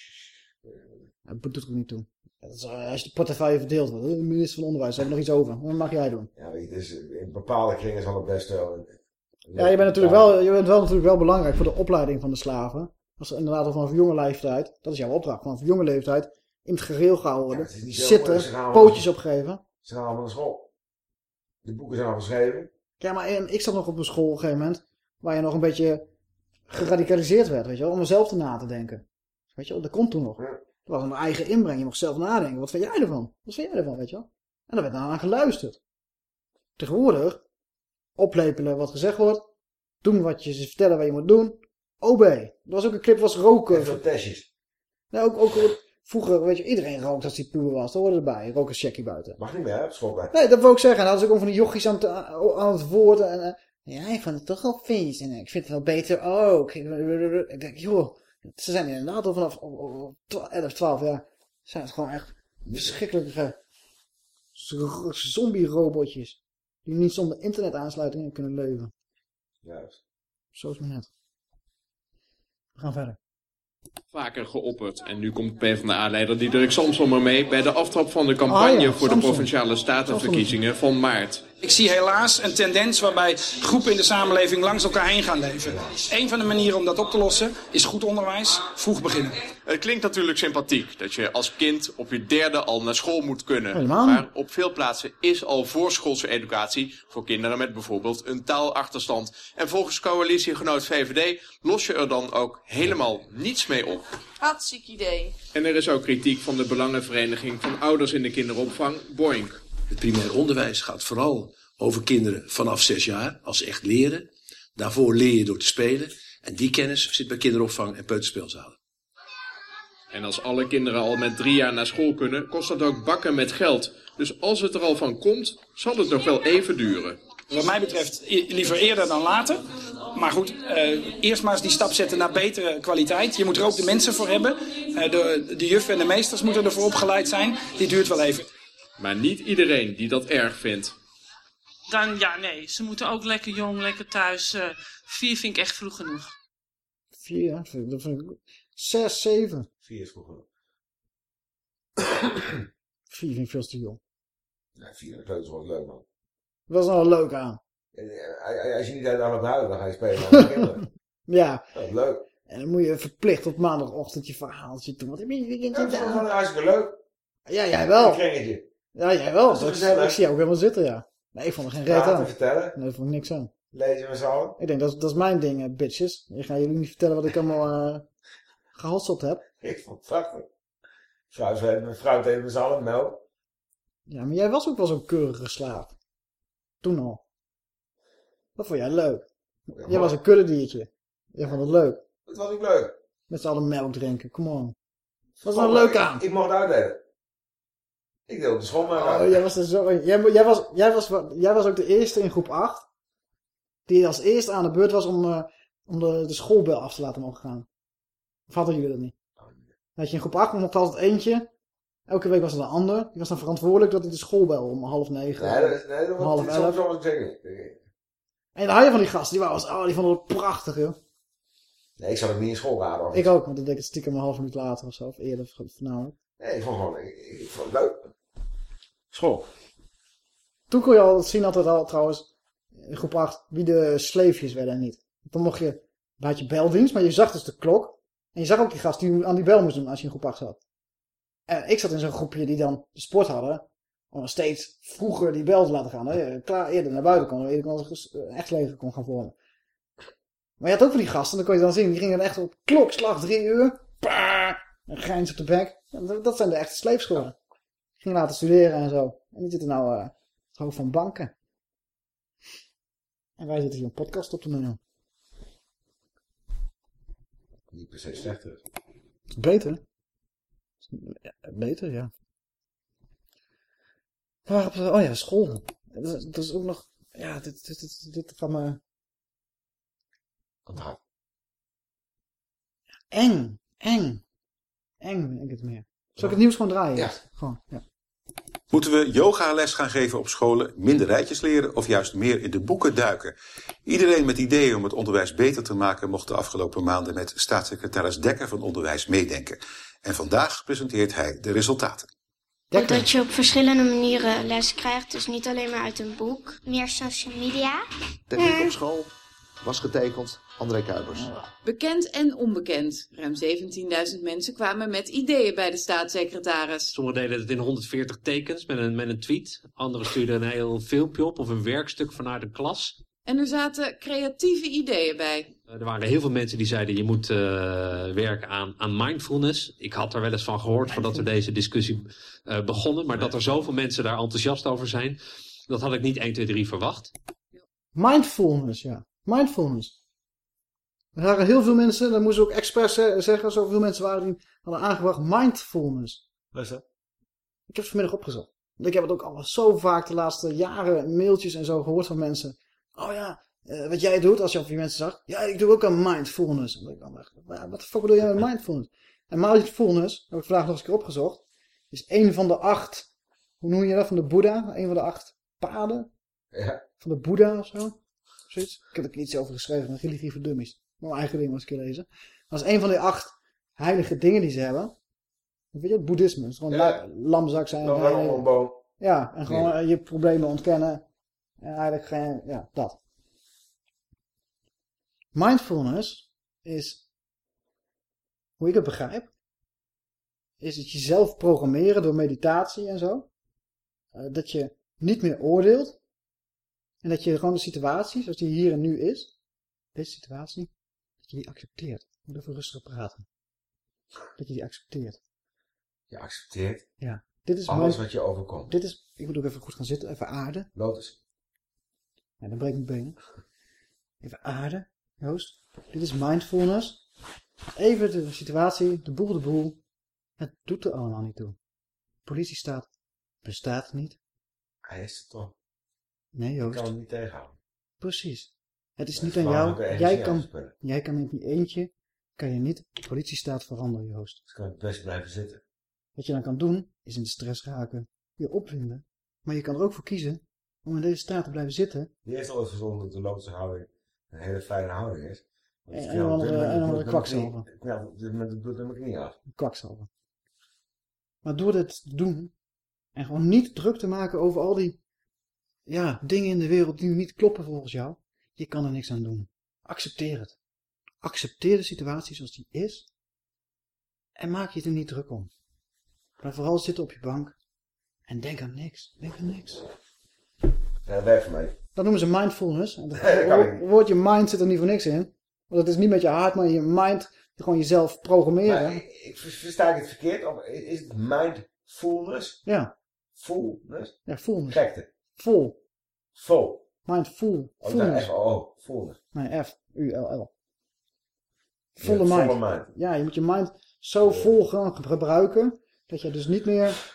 Ja, Dat doet er ook niet toe. Ja, dat is, eh, als je de portefeuille verdeeld wordt. De minister van Onderwijs, daar hebben we nog iets over. Wat mag jij doen? Ja, je, dus in bepaalde kringen zal het best wel... een- Ja, je bent natuurlijk wel, je bent wel natuurlijk wel belangrijk voor de opleiding van de slaven. Als ze inderdaad al vanaf jonge leeftijd, dat is jouw opdracht, vanaf jonge leeftijd in het gereel gehouden worden. zo zitten, pootjes opgeven. Ze gaan allemaal naar school. De boeken zijn al geschreven. Ja, maar en ik zat nog op een school op een gegeven moment, waar je nog een beetje geradicaliseerd werd, weet je wel, om mezelf te na te denken. Weet je wel, dat komt toen nog. Dat was een eigen inbreng, je mocht zelf nadenken. Wat vind jij ervan? Wat vind jij ervan, weet je wel? En daar werd dan aan geluisterd. Tegenwoordig, oplepelen wat gezegd wordt, doen wat je ze vertellen wat je moet doen, OB. Er was ook een clip, was roken. Testjes. Nee, ook, ook vroeger, weet je, iedereen rookt als hij puur was. Dat hoorde erbij. Rook een checkie buiten. Mag niet meer, hè, op school bij. Nee, dat wil ik zeggen. En dan hadden ze ook van die jochies aan het, aan het woord. En, eh, ja, ik vond het toch wel vies. En eh, ik vind het wel beter ook. Ik denk, joh, ze zijn inderdaad al vanaf oh, oh, oh, twa- 11, 12 jaar. Zijn het gewoon echt verschrikkelijke zombie-robotjes. Die niet zonder internetaansluiting kunnen leven. Juist. Zo is het maar net. We gaan verder. Vaker geopperd. En nu komt PvdA-leider Diederik Samson maar mee bij de aftrap van de campagne Ah ja, voor de provinciale statenverkiezingen van maart. Ik zie helaas een tendens waarbij groepen in de samenleving langs elkaar heen gaan leven. Een van de manieren om dat op te lossen is goed onderwijs, vroeg beginnen. Het klinkt natuurlijk sympathiek dat je als kind op je derde al naar school moet kunnen. Helemaal. Maar op veel plaatsen is al voorschoolse educatie voor kinderen met bijvoorbeeld een taalachterstand. En volgens coalitiegenoot VVD los je er dan ook helemaal niets mee op. Hartstikke idee. En er is ook kritiek van de Belangenvereniging van Ouders in de Kinderopvang, Boink. Het primair onderwijs gaat vooral over kinderen vanaf zes jaar, als ze echt leren. Daarvoor leer je door te spelen. En die kennis zit bij kinderopvang en peuterspeelzalen. En als alle kinderen al met drie jaar naar school kunnen, kost dat ook bakken met geld. Dus als het er al van komt, zal het nog wel even duren. Wat mij betreft liever eerder dan later. Maar goed, eh, eerst maar eens die stap zetten naar betere kwaliteit. Je moet er ook de mensen voor hebben. Eh, de, de juffen en de meesters moeten ervoor opgeleid zijn. Die duurt wel even. Maar niet iedereen die dat erg vindt. Dan ja, nee. Ze moeten ook lekker jong, lekker thuis. eh, vier vind ik echt vroeg genoeg. Vier, ja, vind ik- dat vind ik... Zes, zeven. Vier is goed genoeg. Vier vind ik veel te jong. Ja, vier kleuter is wel leuk, man. Dat is wel leuk aan. Als je niet uit aan het huilen, dan ga je spelen met de kinderen. Ja. Dat is leuk. En dan moet je verplicht op maandagochtend je verhaaltje doen. Wat heb je dat is gewoon hartstikke leuk. Ja, jij wel. Een kringetje. Ja, jij wel. Dat is Ik, ik zie jou ook helemaal zitten, ja. Nee, ik vond er geen reet aan. vertellen. Nee, ik vond ik niks aan. Lezen met z'n allen. Ik denk, dat, is- dat is mijn ding, eh, bitches. Ik ga jullie niet vertellen wat ik allemaal eh gehasseld heb. Ik vond het prachtig. Eten met z'n allen, melk. Ja, maar jij was ook wel zo'n keurige slaaf. Toen al. Dat vond jij leuk. Jij was een kuddediertje. Jij vond het leuk. Dat was ook leuk. Met z'n allen melk drinken, come on. Wat is nou leuk aan? Ik, ik mocht uitdelen. Ik deel op de school maar Oh, jij was er zo... Jij, jij, was, jij, was, jij was ook de eerste in groep 8... die als eerste aan de beurt was om, eh, om de, de schoolbel af te laten mogen gaan. Of hadden jullie dat niet? Dat je in groep 8 mocht altijd eentje. Elke week was er een ander. Die was dan verantwoordelijk dat hij de schoolbel om half negen... Nee, dat, nee, dat was soms was ik niet. En dan had je van die gasten, die, waren, oh, die vonden het prachtig, joh. Nee, ik zat ook niet in school raden. Ik ook, want dan deed ik het stiekem een half minuut later of zo, of eerder voornamelijk. Nee, ik vond gewoon, ik, ik vond het leuk. School. Toen kon je al zien altijd al, trouwens, in groep 8, wie de sleefjes werden en niet. Dan mocht je, dan had je beldienst, maar je zag dus de klok. En je zag ook die gast die aan die bel moest doen als je in groep 8 zat. En ik zat in zo'n groepje die dan de sport hadden, om nog steeds vroeger die bel te laten gaan. Dat je klaar eerder naar buiten kon, eerder kon een echt leven kon gaan vormen. Maar je had ook van die gasten, dan kon je dan zien, die gingen dan echt op klokslag drie uur. Pah, een grijns op de bek. Dat, zijn de echte sleepscholen. Gingen laten studeren en zo. En die zitten nou eh het hoofd van banken. En wij zitten hier een podcast op te nemen. Niet per se slechter. Beter. Ja, beter, ja. Waarop, oh ja, school. Dat, is- dat is ook nog... Ja, dit, dit, dit, dit gaat me... Eng, eng. Eng vind ik het meer. Zal ik het nieuws gewoon draaien? Ja. Gewoon, ja. Moeten we yogales gaan geven op scholen, minder rijtjes leren of juist meer in de boeken duiken? Iedereen met ideeën om het onderwijs beter te maken mocht de afgelopen maanden met staatssecretaris Dekker van Onderwijs meedenken. En vandaag presenteert hij de resultaten. Dat je op verschillende manieren les krijgt, dus niet alleen maar uit een boek. Meer social media. Techniek op school was getekend André Kuipers. Bekend en onbekend. Ruim 17.000 mensen kwamen met ideeën bij de staatssecretaris. Sommigen deden het in 140 tekens met een, met een tweet. Anderen stuurden een heel filmpje op of een werkstuk vanuit een klas. En er zaten creatieve ideeën bij. Eh, Er waren heel veel mensen die zeiden je moet eh, werken aan, aan mindfulness. Ik had er wel eens van gehoord voordat we deze discussie eh, begonnen. Maar dat er zoveel mensen daar enthousiast over zijn, dat had ik niet 1, 2, 3 verwacht. Mindfulness, ja. Mindfulness. Er waren heel veel mensen, dat moesten ook expres ze- zeggen, zoveel mensen waren die hadden aangebracht mindfulness. Wat is dat? Ik heb het vanmiddag opgezocht. Ik heb het ook al zo vaak de laatste jaren mailtjes en zo gehoord van mensen. Oh ja, eh, wat jij doet als je op die mensen zag. Ja, ik doe ook een mindfulness. En ik dan echt, "Wa- wat de fuck bedoel jij met mindfulness? En mindfulness, heb ik vandaag nog eens een keer opgezocht, is een van de acht, hoe noem je dat, van de Boeddha? Een van de acht paden Ja. van de Boeddha of zo. Zoiets. Ik heb er iets over geschreven, een religie voor dummies. Mijn eigen ding was keer lezen. Dat is een van die acht heilige dingen die ze hebben. Weet je, het boeddhisme. Het gewoon la- lamzak zijn. En- wel een boom. Ja, en gewoon eh, je problemen ontkennen. En eigenlijk geen, ja, dat. Mindfulness is, hoe ik het begrijp, is het jezelf programmeren door meditatie en zo. Eh, dat je niet meer oordeelt. En dat je gewoon de situatie, zoals die hier en nu is, deze situatie, dat je die accepteert. Ik moet even rustig praten. Dat je die accepteert. Je accepteert Ja. Dit is alles mijn- wat je overkomt. Dit is, ik moet ook even goed gaan zitten, even aarden. Lotus. Ja, dan breek ik mijn benen. Even aarden, Joost. Dit is mindfulness. Even de situatie, de boel de boel. Het doet er allemaal niet toe. Politiestaat bestaat niet. Hij is het toch. Nee, Ik Joost. kan hem niet tegenhouden. Precies. Het is Dat niet aan jou. Jij kan, jij kan in je eentje, kan je niet de politiestaat veranderen, Joost. Dus kan ik best blijven zitten. Wat je dan kan doen, is in de stress raken, je opwinden. Maar je kan er ook voor kiezen om in deze staat te blijven zitten. Die heeft ooit verzonnen dat de loodse houding een hele fijne houding is. En- ik een andere- en het andere met. Ik op dit moment het bloed met mijn knie af. kwakzalver. Maar door dit te doen en gewoon niet druk te maken over al die ja, dingen in de wereld die niet kloppen volgens jou, je kan er niks aan doen. Accepteer het. Accepteer de situatie zoals die is en maak je er niet druk om. Blijf vooral zitten op je bank en denk aan niks. Denk aan niks. Ja, voor mij. Dat noemen ze mindfulness. En dat het woordje mind zit er niet voor niks in. Want het is niet met je hart, maar je mind, gewoon jezelf programmeren. Maar ik, ik versta ik het verkeerd? Of is het mindfulness? Ja. Fullness? Ja, fullness. Gekte. Vol. Vol. Mindful. Oh, Fullness. Oh, fullness. Nee, F. U-L-L. Ja, Volle mind. volle mind. Ja, je moet je mind zo vol gaan gebruiken, dat je dus niet meer...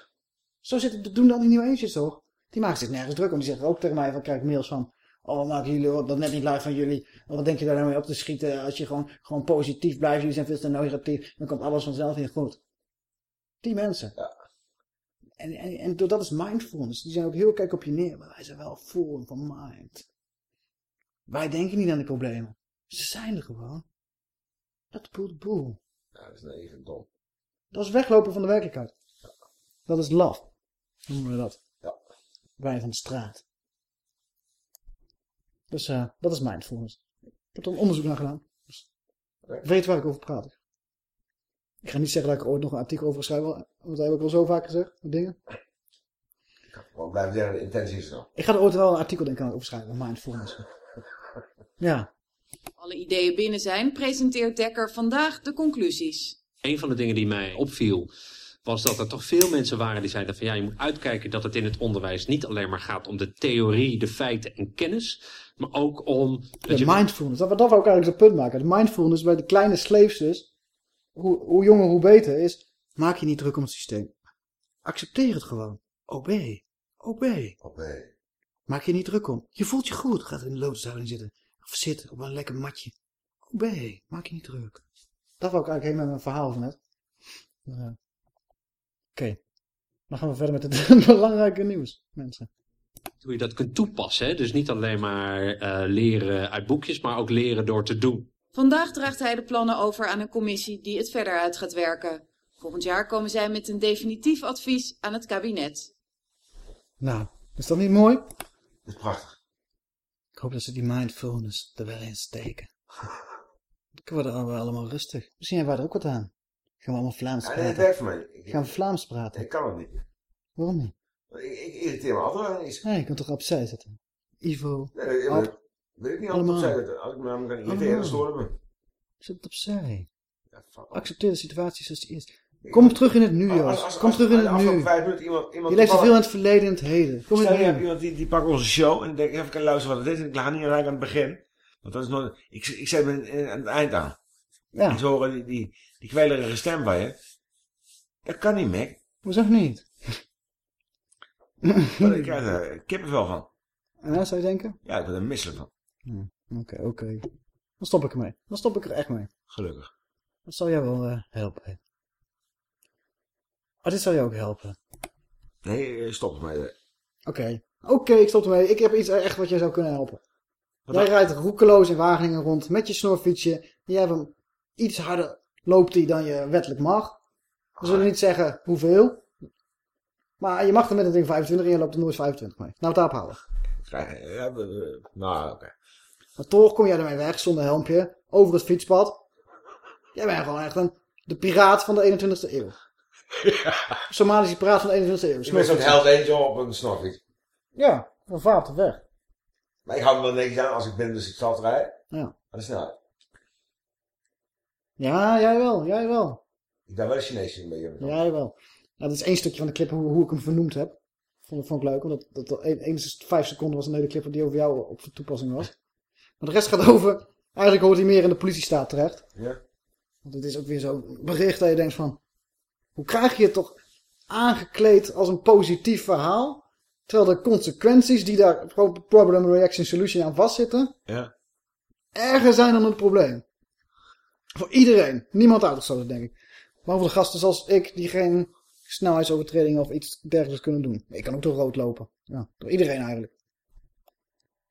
Zo zitten, doen dan die nieuwe eentjes toch? Die maken zich nergens druk om. Die zeggen ook tegen mij, van krijg ik mails van... Oh, wat maken jullie dat net niet live van jullie? Wat denk je daar nou mee op te schieten? Als je gewoon, gewoon positief blijft, jullie zijn veel te negatief, dan komt alles vanzelf weer goed. Die mensen. En, en, en door- dat is mindfulness. Die zijn ook heel kijk op je neer, maar wij zijn wel full van mind. Wij denken niet aan de problemen. Ze zijn er gewoon. Dat is boel. Ja, dat is nou even dom. Dat is weglopen van de werkelijkheid. Dat is love. Noemen we dat. Ja. Wij van de straat. Dus eh, dat is mindfulness. Ik heb er een onderzoek naar gedaan. Dus weet waar ik over praat. Ik ga niet zeggen dat ik er ooit nog een artikel over schrijf, want dat heb ik al zo vaak gezegd. met Dingen. Gewoon blijven zeggen, de intentie is er nog. Ik ga er ooit wel een artikel denk ik over schrijven, mindfulness. Ja. Alle ideeën binnen zijn, presenteert Dekker vandaag de conclusies. Een van de dingen die mij opviel was dat er toch veel mensen waren die zeiden van ja, je moet uitkijken dat het in het onderwijs niet alleen maar gaat om de theorie, de feiten en kennis, maar ook om... Dat De je mindfulness, dat, dat wou ik eigenlijk zo'n punt maken. De mindfulness bij de kleine slaves dus, hoe, hoe jonger hoe beter, is Maak je niet druk om het systeem. Accepteer het gewoon. Obey. Obey. Obey. Maak je niet druk om. Je voelt je goed. Gaat in de lotushouding zitten. Of zitten op een lekker matje. Obey. Maak je niet druk. Dat wou ik eigenlijk heen met mijn verhaal van net. Uh, Oké. Dan gaan we verder met het belangrijke nieuws, mensen. Hoe je dat kunt toepassen. Hè? Dus niet alleen maar uh, leren uit boekjes, maar ook leren door te doen. Vandaag draagt hij de plannen over aan een commissie die het verder uit gaat werken. Volgend jaar komen zij met een definitief advies aan het kabinet. Nou, is dat niet mooi? Dat is prachtig. Ik hoop dat ze die mindfulness er wel in steken. Dan worden we allemaal rustig. Misschien hebben wij er ook wat aan. Gaan we allemaal Vlaams Ja, praten? nee, mij. Ik, Gaan we Vlaams praten? ik kan het niet. Waarom niet? Ik, ik irriteer me altijd aan iets. Nee, je kunt toch opzij zetten? Ivo. Nee, nee, weet ik niet allemaal. altijd opzij zetten. Als ik me namelijk kan irriteren, dan storen me. Zet het opzij. Ja. Accepteer de situatie zoals die is. Kom terug in het nu, Joost. Kom terug in het nu. Je leeft te veel in het verleden en het heden. Kom in Stel, het je hebt iemand die, die pakt onze show en denkt even luisteren wat het is. En ik lag niet aan het begin. Want dat is nog, ik, ik zet me aan het eind aan. Ja. En zo horen die, die, die stem van je. Dat kan niet, Mac. Hoezo niet? Maar ik krijg er kippenvel van. En dan zou je denken? Ja, ik ben er misselijk van. Hm, Oké, oké. Dan stop ik ermee. Dan stop ik er echt mee. Gelukkig. Dat zal jou wel eh, helpen. Oh, dit zal jou ook helpen. Nee, eh, stop ermee. Oké. Oké, ik stop ermee. Ik heb iets echt wat jij zou kunnen helpen. Wat jij dan? rijdt roekeloos in Wageningen rond met je snorfietsje. Jij hebt hem iets harder loopt hij dan je wettelijk mag. We zullen niet zeggen hoeveel. Maar je mag er met het ding 25 en je loopt er nooit 25 mee. Nou, het daarop houden. Krijg- Ja, nou, oké. Maar toch kom jij ermee weg zonder helmpje. Over het fietspad. Jij bent gewoon echt een, de piraat van de 21ste eeuw. Somalische piraat van de 21ste eeuw. Ik ben zo'n. Hells Angel op een snorfiets. Ja, dan vaart weg. Maar ik hou me wel netjes aan als ik ben, dus ik het rijden. Ja. Aan de snelheid. Ja, jij wel, jij wel. Ik ben wel een Chinees een beetje. Jij wel. Nou, dat is één stukje van de clip hoe, hoe ik hem vernoemd heb. Vond, vond ik leuk, omdat dat, dat één- eens vijf seconden was een hele clip die over jou op toepassing was. Maar de rest gaat over, eigenlijk hoort hij meer in de politiestaat terecht. Ja. Want het is ook weer zo'n bericht dat je denkt van, hoe krijg je het toch aangekleed als een positief verhaal? Terwijl de consequenties die daar pro- problem, reaction, solution aan vastzitten, Ja. erger zijn dan het probleem. Voor iedereen. Niemand uitgestoten, denk ik. Behalve de gasten zoals ik, die geen snelheidsovertredingen of iets dergelijks kunnen doen. Ik kan ook door rood lopen. Ja, door iedereen eigenlijk.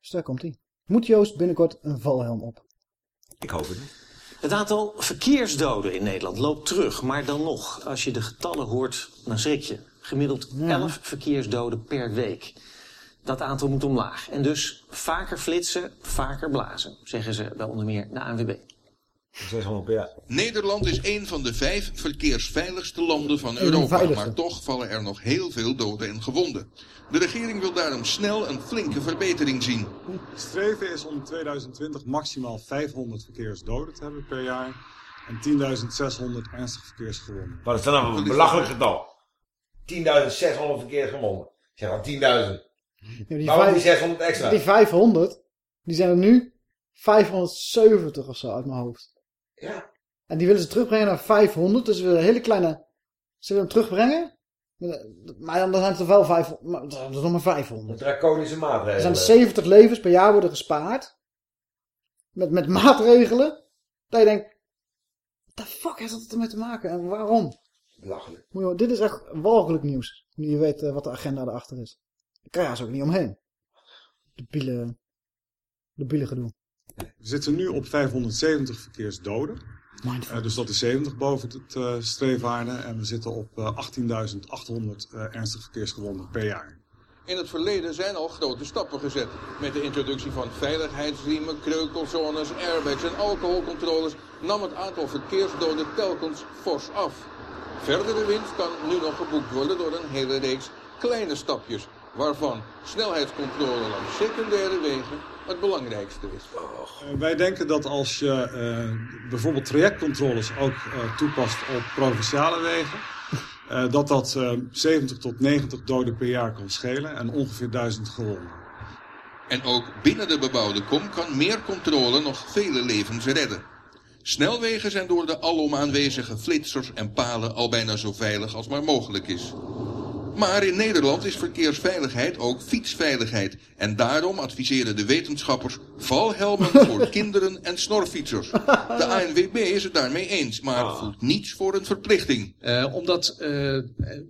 Dus daar komt hij. Moet Joost binnenkort een valhelm op? Ik hoop het niet. Het aantal verkeersdoden in Nederland loopt terug. Maar dan nog, als je de getallen hoort, dan schrik je. Gemiddeld 11 verkeersdoden per week. Dat aantal moet omlaag. En dus vaker flitsen, vaker blazen, zeggen ze bij onder meer de ANWB. 600 per jaar. Nederland is een van de vijf verkeersveiligste landen van Europa, maar toch vallen er nog heel veel doden en gewonden. De regering wil daarom snel een flinke verbetering zien. Het streven is om 2020 maximaal 500 verkeersdoden te hebben per jaar en 10.600 ernstig verkeersgewonden. Wat is dat nou een belachelijk getal? 10.600 verkeersgewonden. Zeg dan 10.000. Ja, Waarom die 600 extra? Die 500, die zijn er nu 570 of zo uit mijn hoofd. Ja. En die willen ze terugbrengen naar 500. Dus we willen een hele kleine... Ze willen hem terugbrengen. Maar dan zijn het er wel 500. Maar dat is nog maar 500. Draconische Er maatregelen. zijn 70 levens per jaar worden gespaard. Met, met maatregelen. Dat je denkt... What the fuck heeft dat ermee te maken? En waarom? Belachelijk. Dit is echt walgelijk nieuws. Nu je weet eh, wat de agenda erachter is. Daar kan je haast ook niet omheen. De bielen... De bielen gedoe. We zitten nu op 570 verkeersdoden. Eh, dus dat is 70 boven het eh streefwaarde. En we zitten op eh, 18.800 eh, ernstig verkeersgewonden per jaar. In het verleden zijn al grote stappen gezet. Met de introductie van veiligheidsriemen, kreukelzones, airbags en alcoholcontroles nam het aantal verkeersdoden telkens fors af. Verdere winst kan nu nog geboekt worden door een hele reeks kleine stapjes, waarvan snelheidscontrole langs secundaire wegen het belangrijkste is. Eh, wij denken dat als je eh, bijvoorbeeld trajectcontroles ook eh, toepast op provinciale wegen, eh, dat dat eh, 70 tot 90 doden per jaar kan schelen en ongeveer 1000 gewonden. En ook binnen de bebouwde kom kan meer controle nog vele levens redden. Snelwegen zijn door de alom aanwezige flitsers en palen al bijna zo veilig als maar mogelijk is. Maar in Nederland is verkeersveiligheid ook fietsveiligheid. En daarom adviseren de wetenschappers valhelmen voor kinderen en snorfietsers. De ANWB is het daarmee eens, maar voelt niets voor een verplichting. Eh, omdat eh,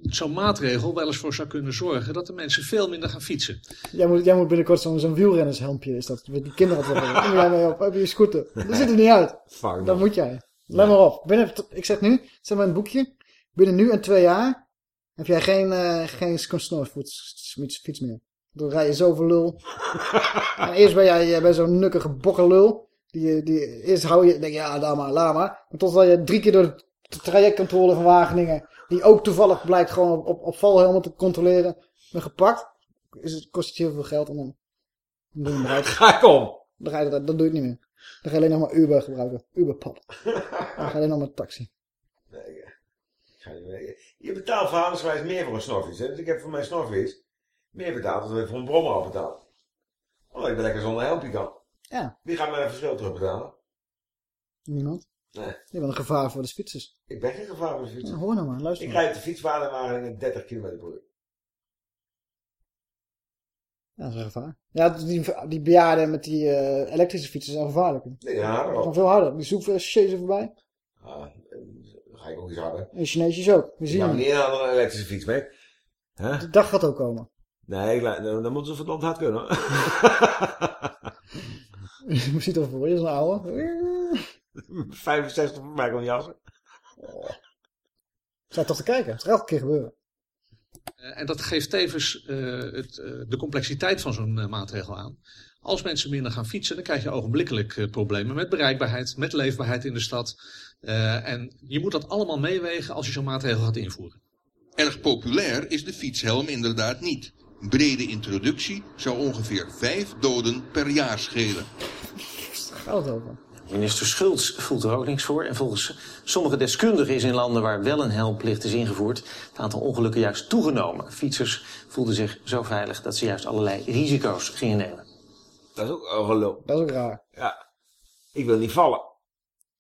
zo'n maatregel wel eens voor zou kunnen zorgen dat de mensen veel minder gaan fietsen. Jij moet, jij moet binnenkort zo'n zo'n wielrennershelmpje, is dat, met die kinderen hebben. Kom jij mee op, heb je scooter. Dat ziet er niet uit. Fuck Dat moet jij. Let maar op. Binnen, ik zeg nu, zet maar een boekje. Binnen nu en twee jaar heb jij geen, eh geen fiets meer. Dan rij je zoveel lul. en eerst ben jij, jij bent zo'n nukkige bokkelul. Die, die, eerst hou je, denk je, ja, laat maar, laat maar. Totdat je drie keer door de trajectcontrole van Wageningen, die ook toevallig blijkt gewoon op, op, op valhelmen te controleren, ben gepakt. Is het, kost het heel veel geld en dan, doe je hem eruit. Ga ik om. Dan, ga je, dat, dan doe je het niet meer. Dan ga je alleen nog maar Uber gebruiken. Uberpop. Dan ga je alleen nog maar taxi. Ga je mee. Je betaalt verhalingswijs meer voor een snorfiets. Hè? Dus ik heb voor mijn snorfiets meer betaald dan ik voor een brommer al betaald. Omdat ik ben lekker zonder helmpje kan. Ja. Wie gaat mij dat verschil terugbetalen? Niemand. Nee. Je bent een gevaar voor de fietsers. Ik ben geen gevaar voor de fiets. Ja, hoor nou maar, luister Ik rijd de fietswaarde in Wageningen 30 km per uur. Ja, dat is een gevaar. Ja, die, die bejaarden met die eh, elektrische fietsen zijn gevaarlijker. Nee, ja, Die wel. veel harder. Die zoeken chasen voorbij. Ah, ga ik ook iets harder. En Chineesjes ook. We zien hem. niet aan een elektrische fiets mee. Huh? De dag gaat ook komen. Nee, dan, dan moeten ze verdomd hard kunnen. Je ziet er voor je, zo'n oude. 65 voor mij kon jassen. Staat toch te kijken. Het gaat elke keer gebeuren. Eh, en dat geeft tevens eh, het, eh, de complexiteit van zo'n maatregel aan. Als mensen minder gaan fietsen, dan krijg je ogenblikkelijk problemen met bereikbaarheid, met leefbaarheid in de stad. Eh, en je moet dat allemaal meewegen als je zo'n maatregel gaat invoeren. Erg populair is de fietshelm inderdaad niet. Brede introductie zou ongeveer vijf doden per jaar schelen. Het over? Minister Schultz voelt er ook niks voor. En volgens sommige deskundigen is in landen waar wel een helmplicht is ingevoerd... het aantal ongelukken juist toegenomen. Fietsers voelden zich zo veilig dat ze juist allerlei risico's gingen nemen. Dat is ook een gelul. Dat is ook raar. Ja. Ik wil niet vallen.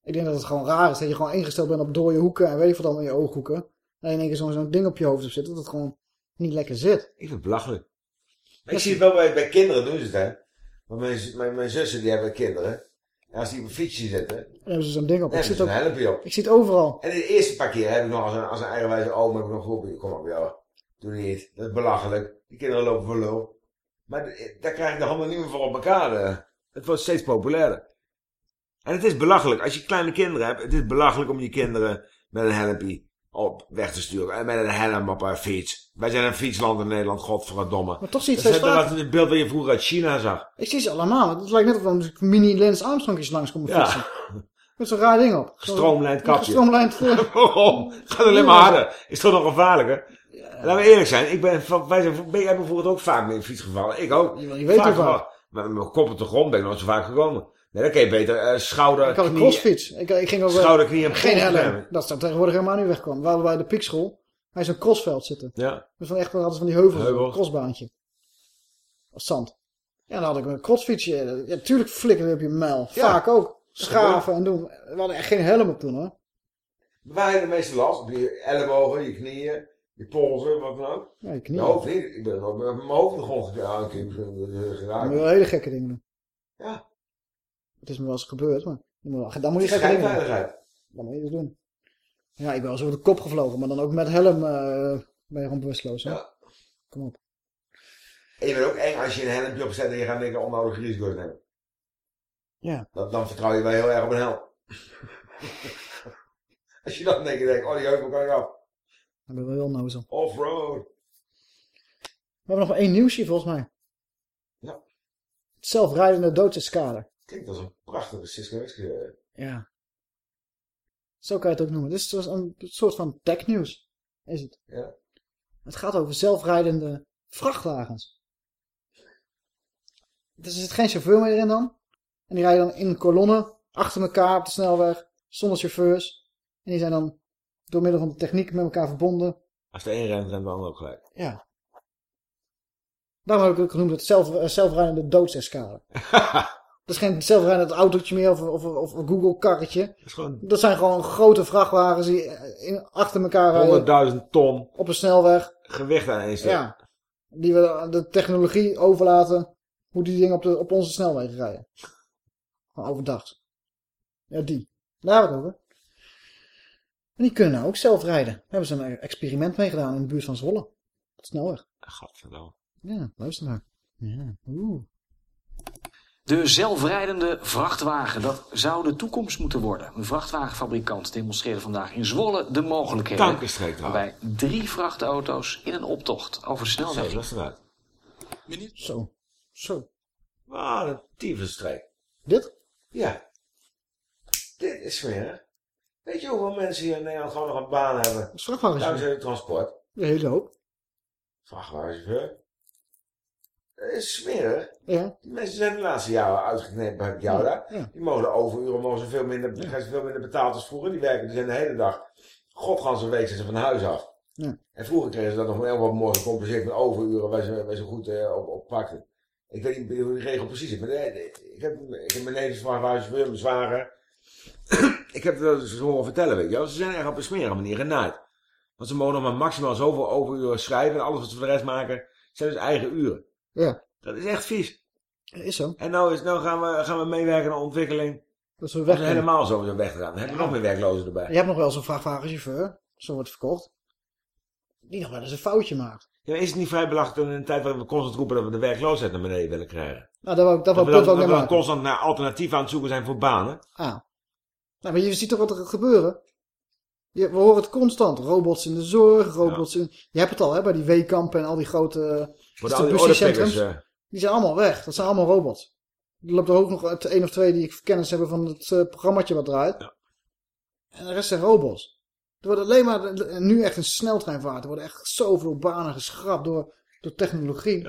Ik denk dat het gewoon raar is dat je gewoon ingesteld bent op dode hoeken en weet ik wat allemaal in je ooghoeken. En je in één keer zo'n zo'n ding op je hoofd zitten dat het gewoon niet lekker zit. Ik vind het belachelijk. Maar ik zie het wel bij, bij kinderen doen ze het, hè. Want mijn, mijn, mijn zussen, die hebben kinderen. En als die op een fietsje zitten, Dan hebben ze zo'n ding op. dan Ik zit ook, op. ik zie het overal. En de eerste paar keer heb ik nog als een, als een eigenwijze oom heb ik nog geroepen, kom op joh, doe niet, dat is belachelijk. Die kinderen lopen voor lul. Maar daar krijg ik de handen niet meer voor op elkaar. eh. Het wordt steeds populairder. En het is belachelijk, als je kleine kinderen hebt, het is belachelijk om je kinderen met een helmpje op weg te sturen. En met een helm op een fiets. Wij zijn een fietsland in Nederland, godverdomme. Maar toch zie je het steeds het beeld dat je vroeger uit China zag. Ik zie ze allemaal. Het lijkt net of er mini Lens Armstrongjes langskomen Ja. fietsen. Met zo'n raar ding op. Gestroomlijnd kapje. Gestroomlijnd. eh, Waarom? Gaat alleen maar harder. Is toch nog gevaarlijker? Laten we eerlijk zijn. Ik ben, wij zijn, wij hebben bijvoorbeeld ook vaak met een fiets gevallen. Ik ook. Je weet Vaak gevallen. Maar met mijn kop op de grond ben ik nooit zo vaak gekomen. Nee, dan kun je beter eh, schouder, Ik had een knie- crossfiets. Ik, ik ging ook Schouder, knie en Geen helm. Dat zou tegenwoordig helemaal niet wegkomen. We hadden bij de piekschool. Hij is een crossveld zitten. Ja. Dus echt, we hadden van die heuvels. Een crossbaantje. Als zand. Ja, dan had ik een crossfietsje. Ja, tuurlijk flikkerde op je mijl. Ja. Vaak ook. Schaven en doen. We hadden echt geen helm op toen hoor. Waar heb je de meeste last? Op je ellebogen, je knieën, je polsen, wat dan ook. Ja, je Je knieën. hoofd, ik ik ben ook met mijn hoofd op de grond ge- ja, een keer Dan geraakt. je wel hele gekke dingen doen. Ja. Het is me wel eens gebeurd, maar dan moet je- dan moet je doen. Schijnveiligheid. Dan moet je dus doen. Ja, ik ben wel eens over de kop gevlogen, maar dan ook met helm eh ben je gewoon bewusteloos. Hè? Ja. Kom op. En je bent ook eng als je een helmpje opzet en je gaat denken onnodige risico's nemen. Ja. Dan, dan vertrouw je wel heel erg op een helm. als je dan denkt, denk, oh die heuvel kan ik af. Dan ben je wel heel nozel. Offroad. We hebben nog maar één nieuwsje volgens mij. Ja. Zelfrijdende doodsescade. Klinkt als een prachtige Cisco Ja. Zo kan je het ook noemen. Dit is een soort van technieuws. Is het. Ja. Het gaat over zelfrijdende vrachtwagens. Dus er zit geen chauffeur meer in dan. En die rijden dan in kolonnen achter elkaar op de snelweg. Zonder chauffeurs. En die zijn dan door middel van de techniek met elkaar verbonden. Als de een remt, remt de ander ook gelijk. Ja. Daarom heb ik ook genoemd het zelf, eh, zelfrijdende doodsescade. Dat is geen zelfrijdend autootje meer of, of, of een Google karretje. Dat, is dat zijn gewoon grote vrachtwagens die in, achter elkaar rijden. 100.000 ton Op een snelweg. gewicht aan één stuk. Ja. Die we de technologie overlaten. Hoe die dingen op, de, op onze snelwegen rijden. Gewoon overdag. Ja, die. Daar hebben we het over. En die kunnen nou ook zelf rijden. Daar hebben ze een experiment mee gedaan in de buurt van Zwolle. Op de snelweg. Gadverdamme. Ja, luister maar. Ja. Oeh. De zelfrijdende vrachtwagen, dat zou de toekomst moeten worden. Een vrachtwagenfabrikant demonstreerde vandaag in Zwolle de mogelijkheden. Tankenstreek. Waarbij drie vrachtauto's in een optocht over de snelweg. Zo, dat is eruit. Zo. Zo. Ah, een tyfusstreek. Dit? Ja. Dit is smerig. Weet je hoeveel mensen hier in Nederland gewoon nog een baan hebben? Dat is vrachtwagenchauffeur. Dankzij het transport. Een hele hoop. Vrachtwagenchauffeur. Is smerig. Ja. Die mensen zijn de laatste jaren uitgeknepen, ik jou daar. Ja. Die mogen overuren mogen ze veel minder, ze veel minder betaald als vroeger. Die werken, die zijn de hele dag. Godganse week zijn ze van huis af. Ja. En vroeger kregen ze dat nog heel wat mooi gecompenseerd met overuren waar ze, waar ze goed eh, op, op pakten. Ik weet niet hoe die regel precies is, maar eh, ik heb, ik heb mijn vrachtwagenchauffeur, mijn zware. ik heb het wel eens horen vertellen, weet je wel. Ze zijn echt op een smerige manier genaaid. Want ze mogen nog maar maximaal zoveel overuren schrijven. En alles wat ze voor de rest maken, zijn dus eigen uren. Ja. Dat is echt vies. Is zo. En nou, is, nou gaan, we, gaan we meewerken aan ontwikkeling. Dat is we Dat weg. helemaal zo weer weggaan. Dan heb je nog meer werklozen erbij. Je hebt nog wel zo'n vrachtwagenchauffeur. Zo wordt verkocht. Die nog wel eens een foutje maakt. Ja, is het niet vrij belachelijk in een tijd waarin we constant roepen dat we de werkloosheid naar beneden willen krijgen? Nou, dat wou ik dat dat we dan, dat we dan constant naar alternatieven aan het zoeken zijn voor banen. Ah. Nou, maar je ziet toch wat er gebeuren? Je, we horen het constant. Robots in de zorg, robots in... Je hebt het al, hè, bij die weekampen en al die grote Distributiecentrums. orderpickers, eh. Die zijn allemaal weg. Dat zijn allemaal robots. Er loopt er ook nog uit één of twee die kennis hebben van het eh, programmaatje wat draait. En de rest zijn robots. Er wordt alleen maar, en nu echt een sneltreinvaart. Er worden echt zoveel banen geschrapt door, door technologie.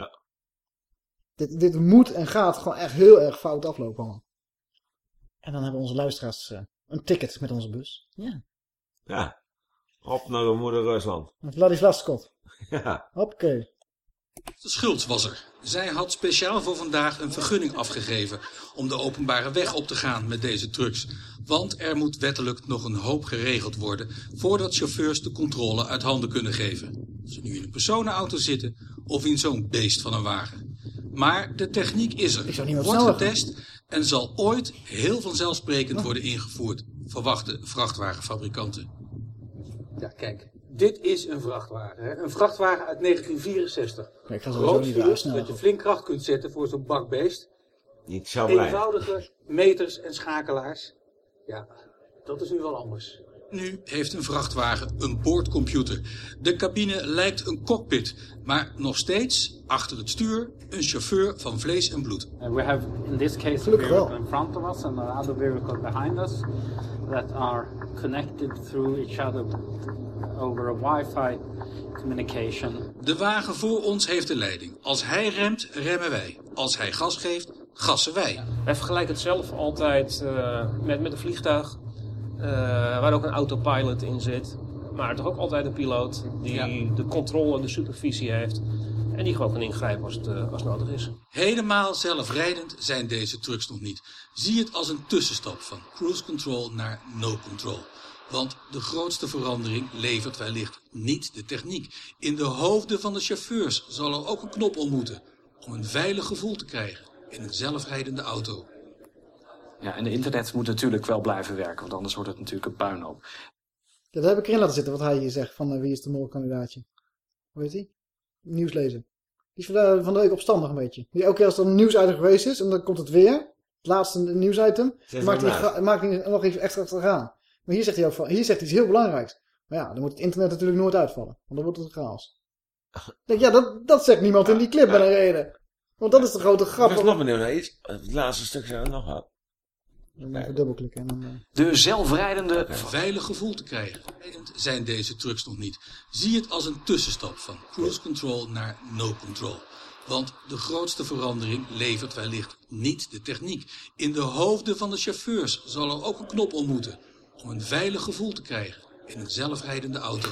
Dit, dit moet en gaat gewoon echt heel erg fout aflopen. Man. En dan hebben onze luisteraars eh, een ticket met onze bus. Ja. Ja. Op naar de moeder Rusland. Met Vladivostok. Ja. Hoppakee. Schultz was er. Zij had speciaal voor vandaag een vergunning afgegeven om de openbare weg op te gaan met deze trucks. Want er moet wettelijk nog een hoop geregeld worden voordat chauffeurs de controle uit handen kunnen geven. Of ze nu in een personenauto zitten of in zo'n beest van een wagen. Maar de techniek is er, wordt getest en zal ooit heel vanzelfsprekend worden ingevoerd, verwachten vrachtwagenfabrikanten. Ja, kijk. Dit is een vrachtwagen. Hè? Een vrachtwagen uit 1964. Nee, ik ga Groot niet dat je flink kracht kunt zetten voor zo'n bakbeest. Niet zelf rijden. Eenvoudige meters en schakelaars. Ja, dat is nu wel anders. Nu heeft een vrachtwagen een boordcomputer. De cabine lijkt een cockpit, maar nog steeds achter het stuur een chauffeur van vlees en bloed. And we have, in this case, a vehicle in front of us and another vehicle behind us that are connected through each other over a Wi-Fi communication. De wagen voor ons heeft de leiding. Als hij remt, remmen wij. Als hij gas geeft, gassen wij. Wij vergelijken het zelf altijd eh, met, met een vliegtuig. Eh, waar ook een autopilot in zit. Maar toch ook altijd een piloot die de controle en de supervisie heeft. En die gewoon kan ingrijpen als het, eh, als nodig is. Helemaal zelfrijdend zijn deze trucks nog niet. Zie het als een tussenstap van cruise control naar no control. Want de grootste verandering levert wellicht niet de techniek. In de hoofden van de chauffeurs zal er ook een knop om moeten. Om een veilig gevoel te krijgen in een zelfrijdende auto. Ja, en de internet moet natuurlijk wel blijven werken, want anders wordt het natuurlijk een puinhoop. Ja, dat heb ik erin laten zitten wat hij hier zegt van eh, wie is de molkandidaatje. Hoe heet die? Nieuwslezer. Die is van, van de week opstandig een beetje. Die elke keer als er een nieuwsitem geweest is en dan komt het weer. Het laatste nieuwsitem. Maakt hij, maakt hij nog even extra achteraan. Maar hier zegt hij ook van, hier zegt hij iets heel belangrijks. Maar ja, dan moet het internet natuurlijk nooit uitvallen. Want dan wordt het een chaos. Ik denk, ja, dat, dat zegt niemand in die clip met een reden. Want dat is de grote Ik grap. was nog benieuwd naar iets. Het laatste stuk zijn we nog Even dubbelklikken en dan... eh, De zelfrijdende... Een veilig gevoel te krijgen. Rijdend zijn deze trucks nog niet. Zie het als een tussenstap van cruise control naar no control. Want de grootste verandering levert wellicht niet de techniek. In de hoofden van de chauffeurs zal er ook een knop om moeten. Om een veilig gevoel te krijgen in een zelfrijdende auto.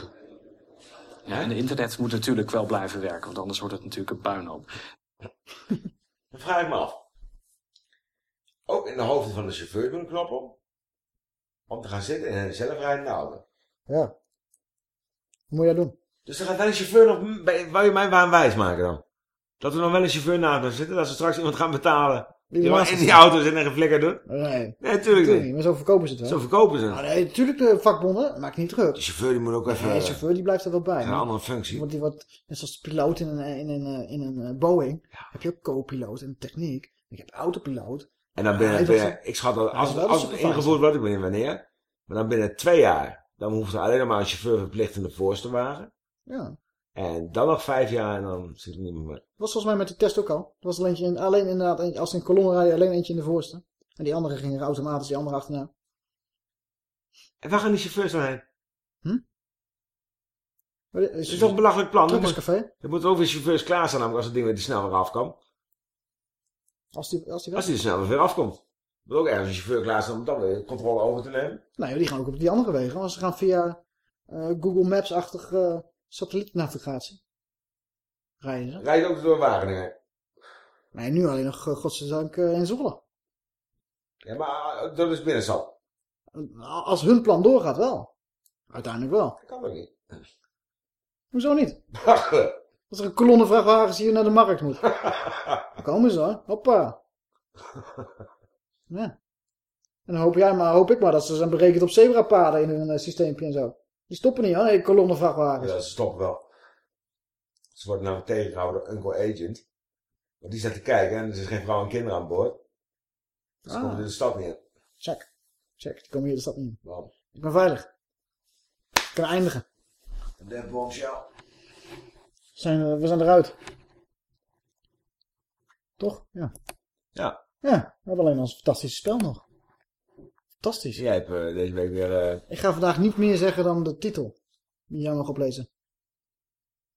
Ja, en de internet moet natuurlijk wel blijven werken, want anders wordt het natuurlijk een puinhoop. Dan vraag ik me af. Ook in de hoofden van de chauffeur doen een knop om. Te gaan zitten in een zelfrijdende auto. Ja. Moet je dat doen? Dus er gaat wel een chauffeur nog, wou je mij waan wijs maken dan? Dat er nog wel een chauffeur naast me zitten, dat ze straks iemand gaan betalen. Die, in die auto zit en geen flikker doet. Nee. Nee, natuurlijk niet. Maar zo verkopen ze het wel. Zo verkopen ze het. Ah, nee, natuurlijk de vakbonden. Maakt niet druk. De chauffeur die moet ook even... Nee, de chauffeur die blijft er wel bij. een andere functie. Want die wordt, net zoals de piloot in een, in een, eh, in een eh, Boeing, heb je ook co-piloot de techniek. Je hebt autopiloot. En dan binnen, binnen- doet- ik schat dat als, is als het ingevoerd wordt, ik weet niet wanneer, maar dan binnen twee jaar, dan hoeft er alleen nog maar een chauffeur verplicht in de voorste wagen. Ja. En dan nog vijf jaar en dan zit er niemand meer. Dat was volgens mij met de test ook al. Dat was alleen, in, alleen inderdaad, eentje- als ze in kolommen rijden, alleen eentje in de voorste. En die andere gingen er automatisch, die andere achterna. En waar gaan die chauffeurs dan heen? Maar dit Het is toch een belachelijk plan? Er moet, Truckerscafé. er moeten ook weer chauffeurs klaarstaan namelijk als het ding weer te snel weer afkomt. Als die, als die Als die er snel weer afkomt. Moet ook ergens een chauffeur klaarstaan om dan weer controle over te nemen. Nee, die gaan ook op die andere wegen. Want ze gaan via eh, Google Maps-achtig eh, satellietnavigatie. Rijden ze. Rijdt ook door Wageningen. Nee, nu alleen nog, eh, godzijdank, in Zwolle. Ja, maar dat is binnenstad. Als hun plan doorgaat wel. Uiteindelijk wel. Dat kan ook niet. Hoezo niet? Als er een kolonne vrachtwagens hier naar de markt moet. Dan komen ze hoor. Hoppa. Ja. En dan hoop, jij maar, hoop ik maar dat ze zijn berekend op zebrapaden in hun uh, systeempje en zo. Die stoppen niet hoor, nee, kolonne vrachtwagens. Ja, ze stoppen wel. Ze worden nou tegengehouden door Uncle Agent. Want die staat te kijken en er is geen vrouw en kinderen aan boord. Dus ze Ah. komen de stad niet in. Check. Check, die komen hier de stad niet in. Waarom? Ik ben veilig. Ik kan eindigen. De bombshell. Zijn, we- we zijn eruit. Toch? Ja. Ja. Ja, we hebben alleen ons fantastische spel nog. Fantastisch. Jij hebt eh, deze week weer... eh, Ik ga vandaag niet meer zeggen dan de titel. Die jij mag oplezen.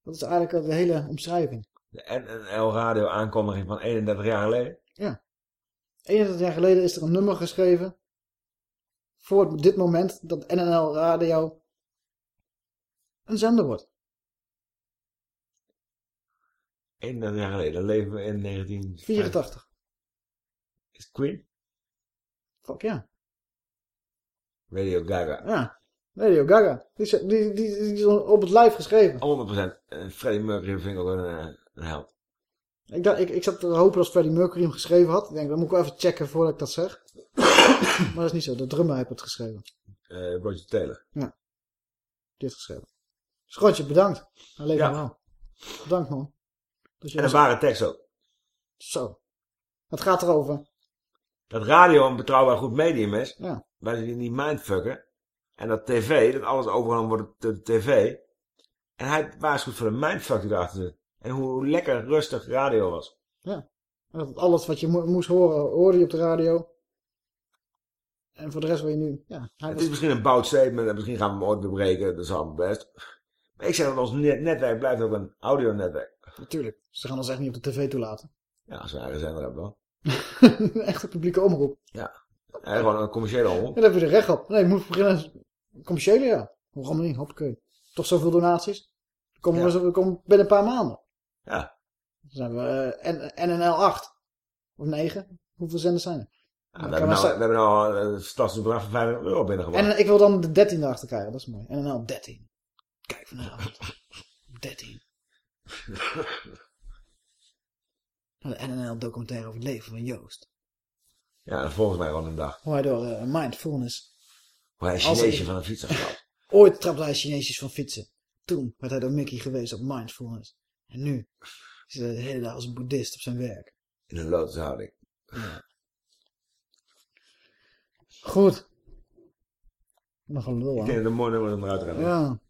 Dat is eigenlijk de hele omschrijving. de NNL radio aankondiging van 31 jaar geleden. Ja. 31 jaar geleden is er een nummer geschreven. Voor dit moment dat NNL Radio een zender wordt. 31 jaar geleden. Dan leven we in 1984. 84. Is het Queen? Fuck ja. Radio Gaga. Ja. Radio Gaga. Die is, die, die, die is op het live geschreven. 100%. En Freddie Mercury vind ik ook een, eh, een held. Ik, dacht, ik, ik zat te hopen dat Freddie Mercury hem geschreven had. Ik denk, dan moet ik wel even checken voordat ik dat zeg. maar dat is niet zo. De drummer heeft het geschreven. Eh, Roger Taylor. Ja. Die heeft geschreven. Schrotje, bedankt. Leeft Ja. Bedankt man. Dus En een ware tekst ook. Zo. Het gaat erover. Dat radio een betrouwbaar goed medium is. Ja. Wij die niet mindfucken. En dat tv, dat alles overgenomen wordt door de tv. En hij waarschuwt voor de mindfuck die erachter zit. En hoe lekker rustig radio was. Ja. En dat alles wat je mo- moest horen, hoorde je op de radio. En voor de rest wil je nu... Ja, hij Het was- is misschien een bout statement en misschien gaan we hem ooit bebreken. Dat is allemaal best. Maar ik zeg dat ons net netwerk blijft ook een audio-netwerk. Natuurlijk. Ze gaan ons echt niet op de tv toelaten. Ja, eigen zender hebben dan. echt een publieke omroep. Ja. En gewoon een commerciële omroep. Ja, daar heb je er recht op. Nee, je moet beginnen... Commerciële, ja. Waarom niet? Hoppakee. Toch zoveel donaties? Dan komen, Ja. we, we komen binnen een paar maanden. Ja. Dan zijn we eh, N- NNL 8. Of 9. Hoeveel zenders zijn er? Dan we, hebben nou, we hebben nou een fantastisch bedrag van 500 euro binnengebracht. En ik wil dan de 13 erachter krijgen. Dat is mooi. NNL 13. Kijk vanavond. 13. De NNL documentaire over het leven van Joost. Ja, en volgens mij gewoon een dag. Hij door eh, mindfulness. Hoe hij Als- Chineesje van een fiets. Ooit trapte hij Chineesjes van fietsen. Toen werd hij door Mickey gewezen op mindfulness. En nu is hij de hele dag als een boeddhist op zijn werk. In een lotushouding. Goed. Nog een lul Ik denk dat een mooi nummer om eruit te rennen. Ja.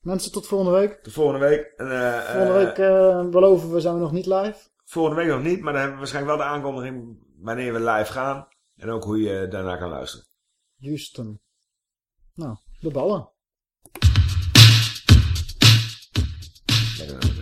Mensen, tot volgende week. Tot volgende week. En, eh, Volgende eh, week eh, beloven we zijn we nog niet live. Volgende week nog niet, maar dan hebben we waarschijnlijk wel de aankondiging wanneer we live gaan. En ook hoe je daarna kan luisteren. Houston. Nou, de ballen. Lekker nummer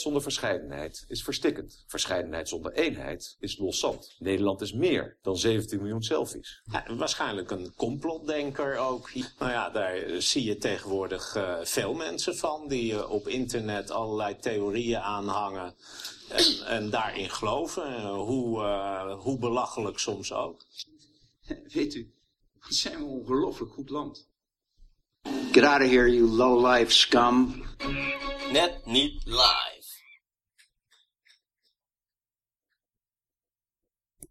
Eenheid zonder verscheidenheid is verstikkend. Verscheidenheid zonder eenheid is loszand. Nederland is meer dan 17 miljoen selfies. Ja, waarschijnlijk een complotdenker ook. Nou ja, daar zie je tegenwoordig uh, veel mensen van die uh, op internet allerlei theorieën aanhangen. En, en daarin geloven, uh, hoe, hoe belachelijk soms ook. Weet u, wat zijn we een ongelooflijk goed land. Get out of here, you low-life scum. Net niet live.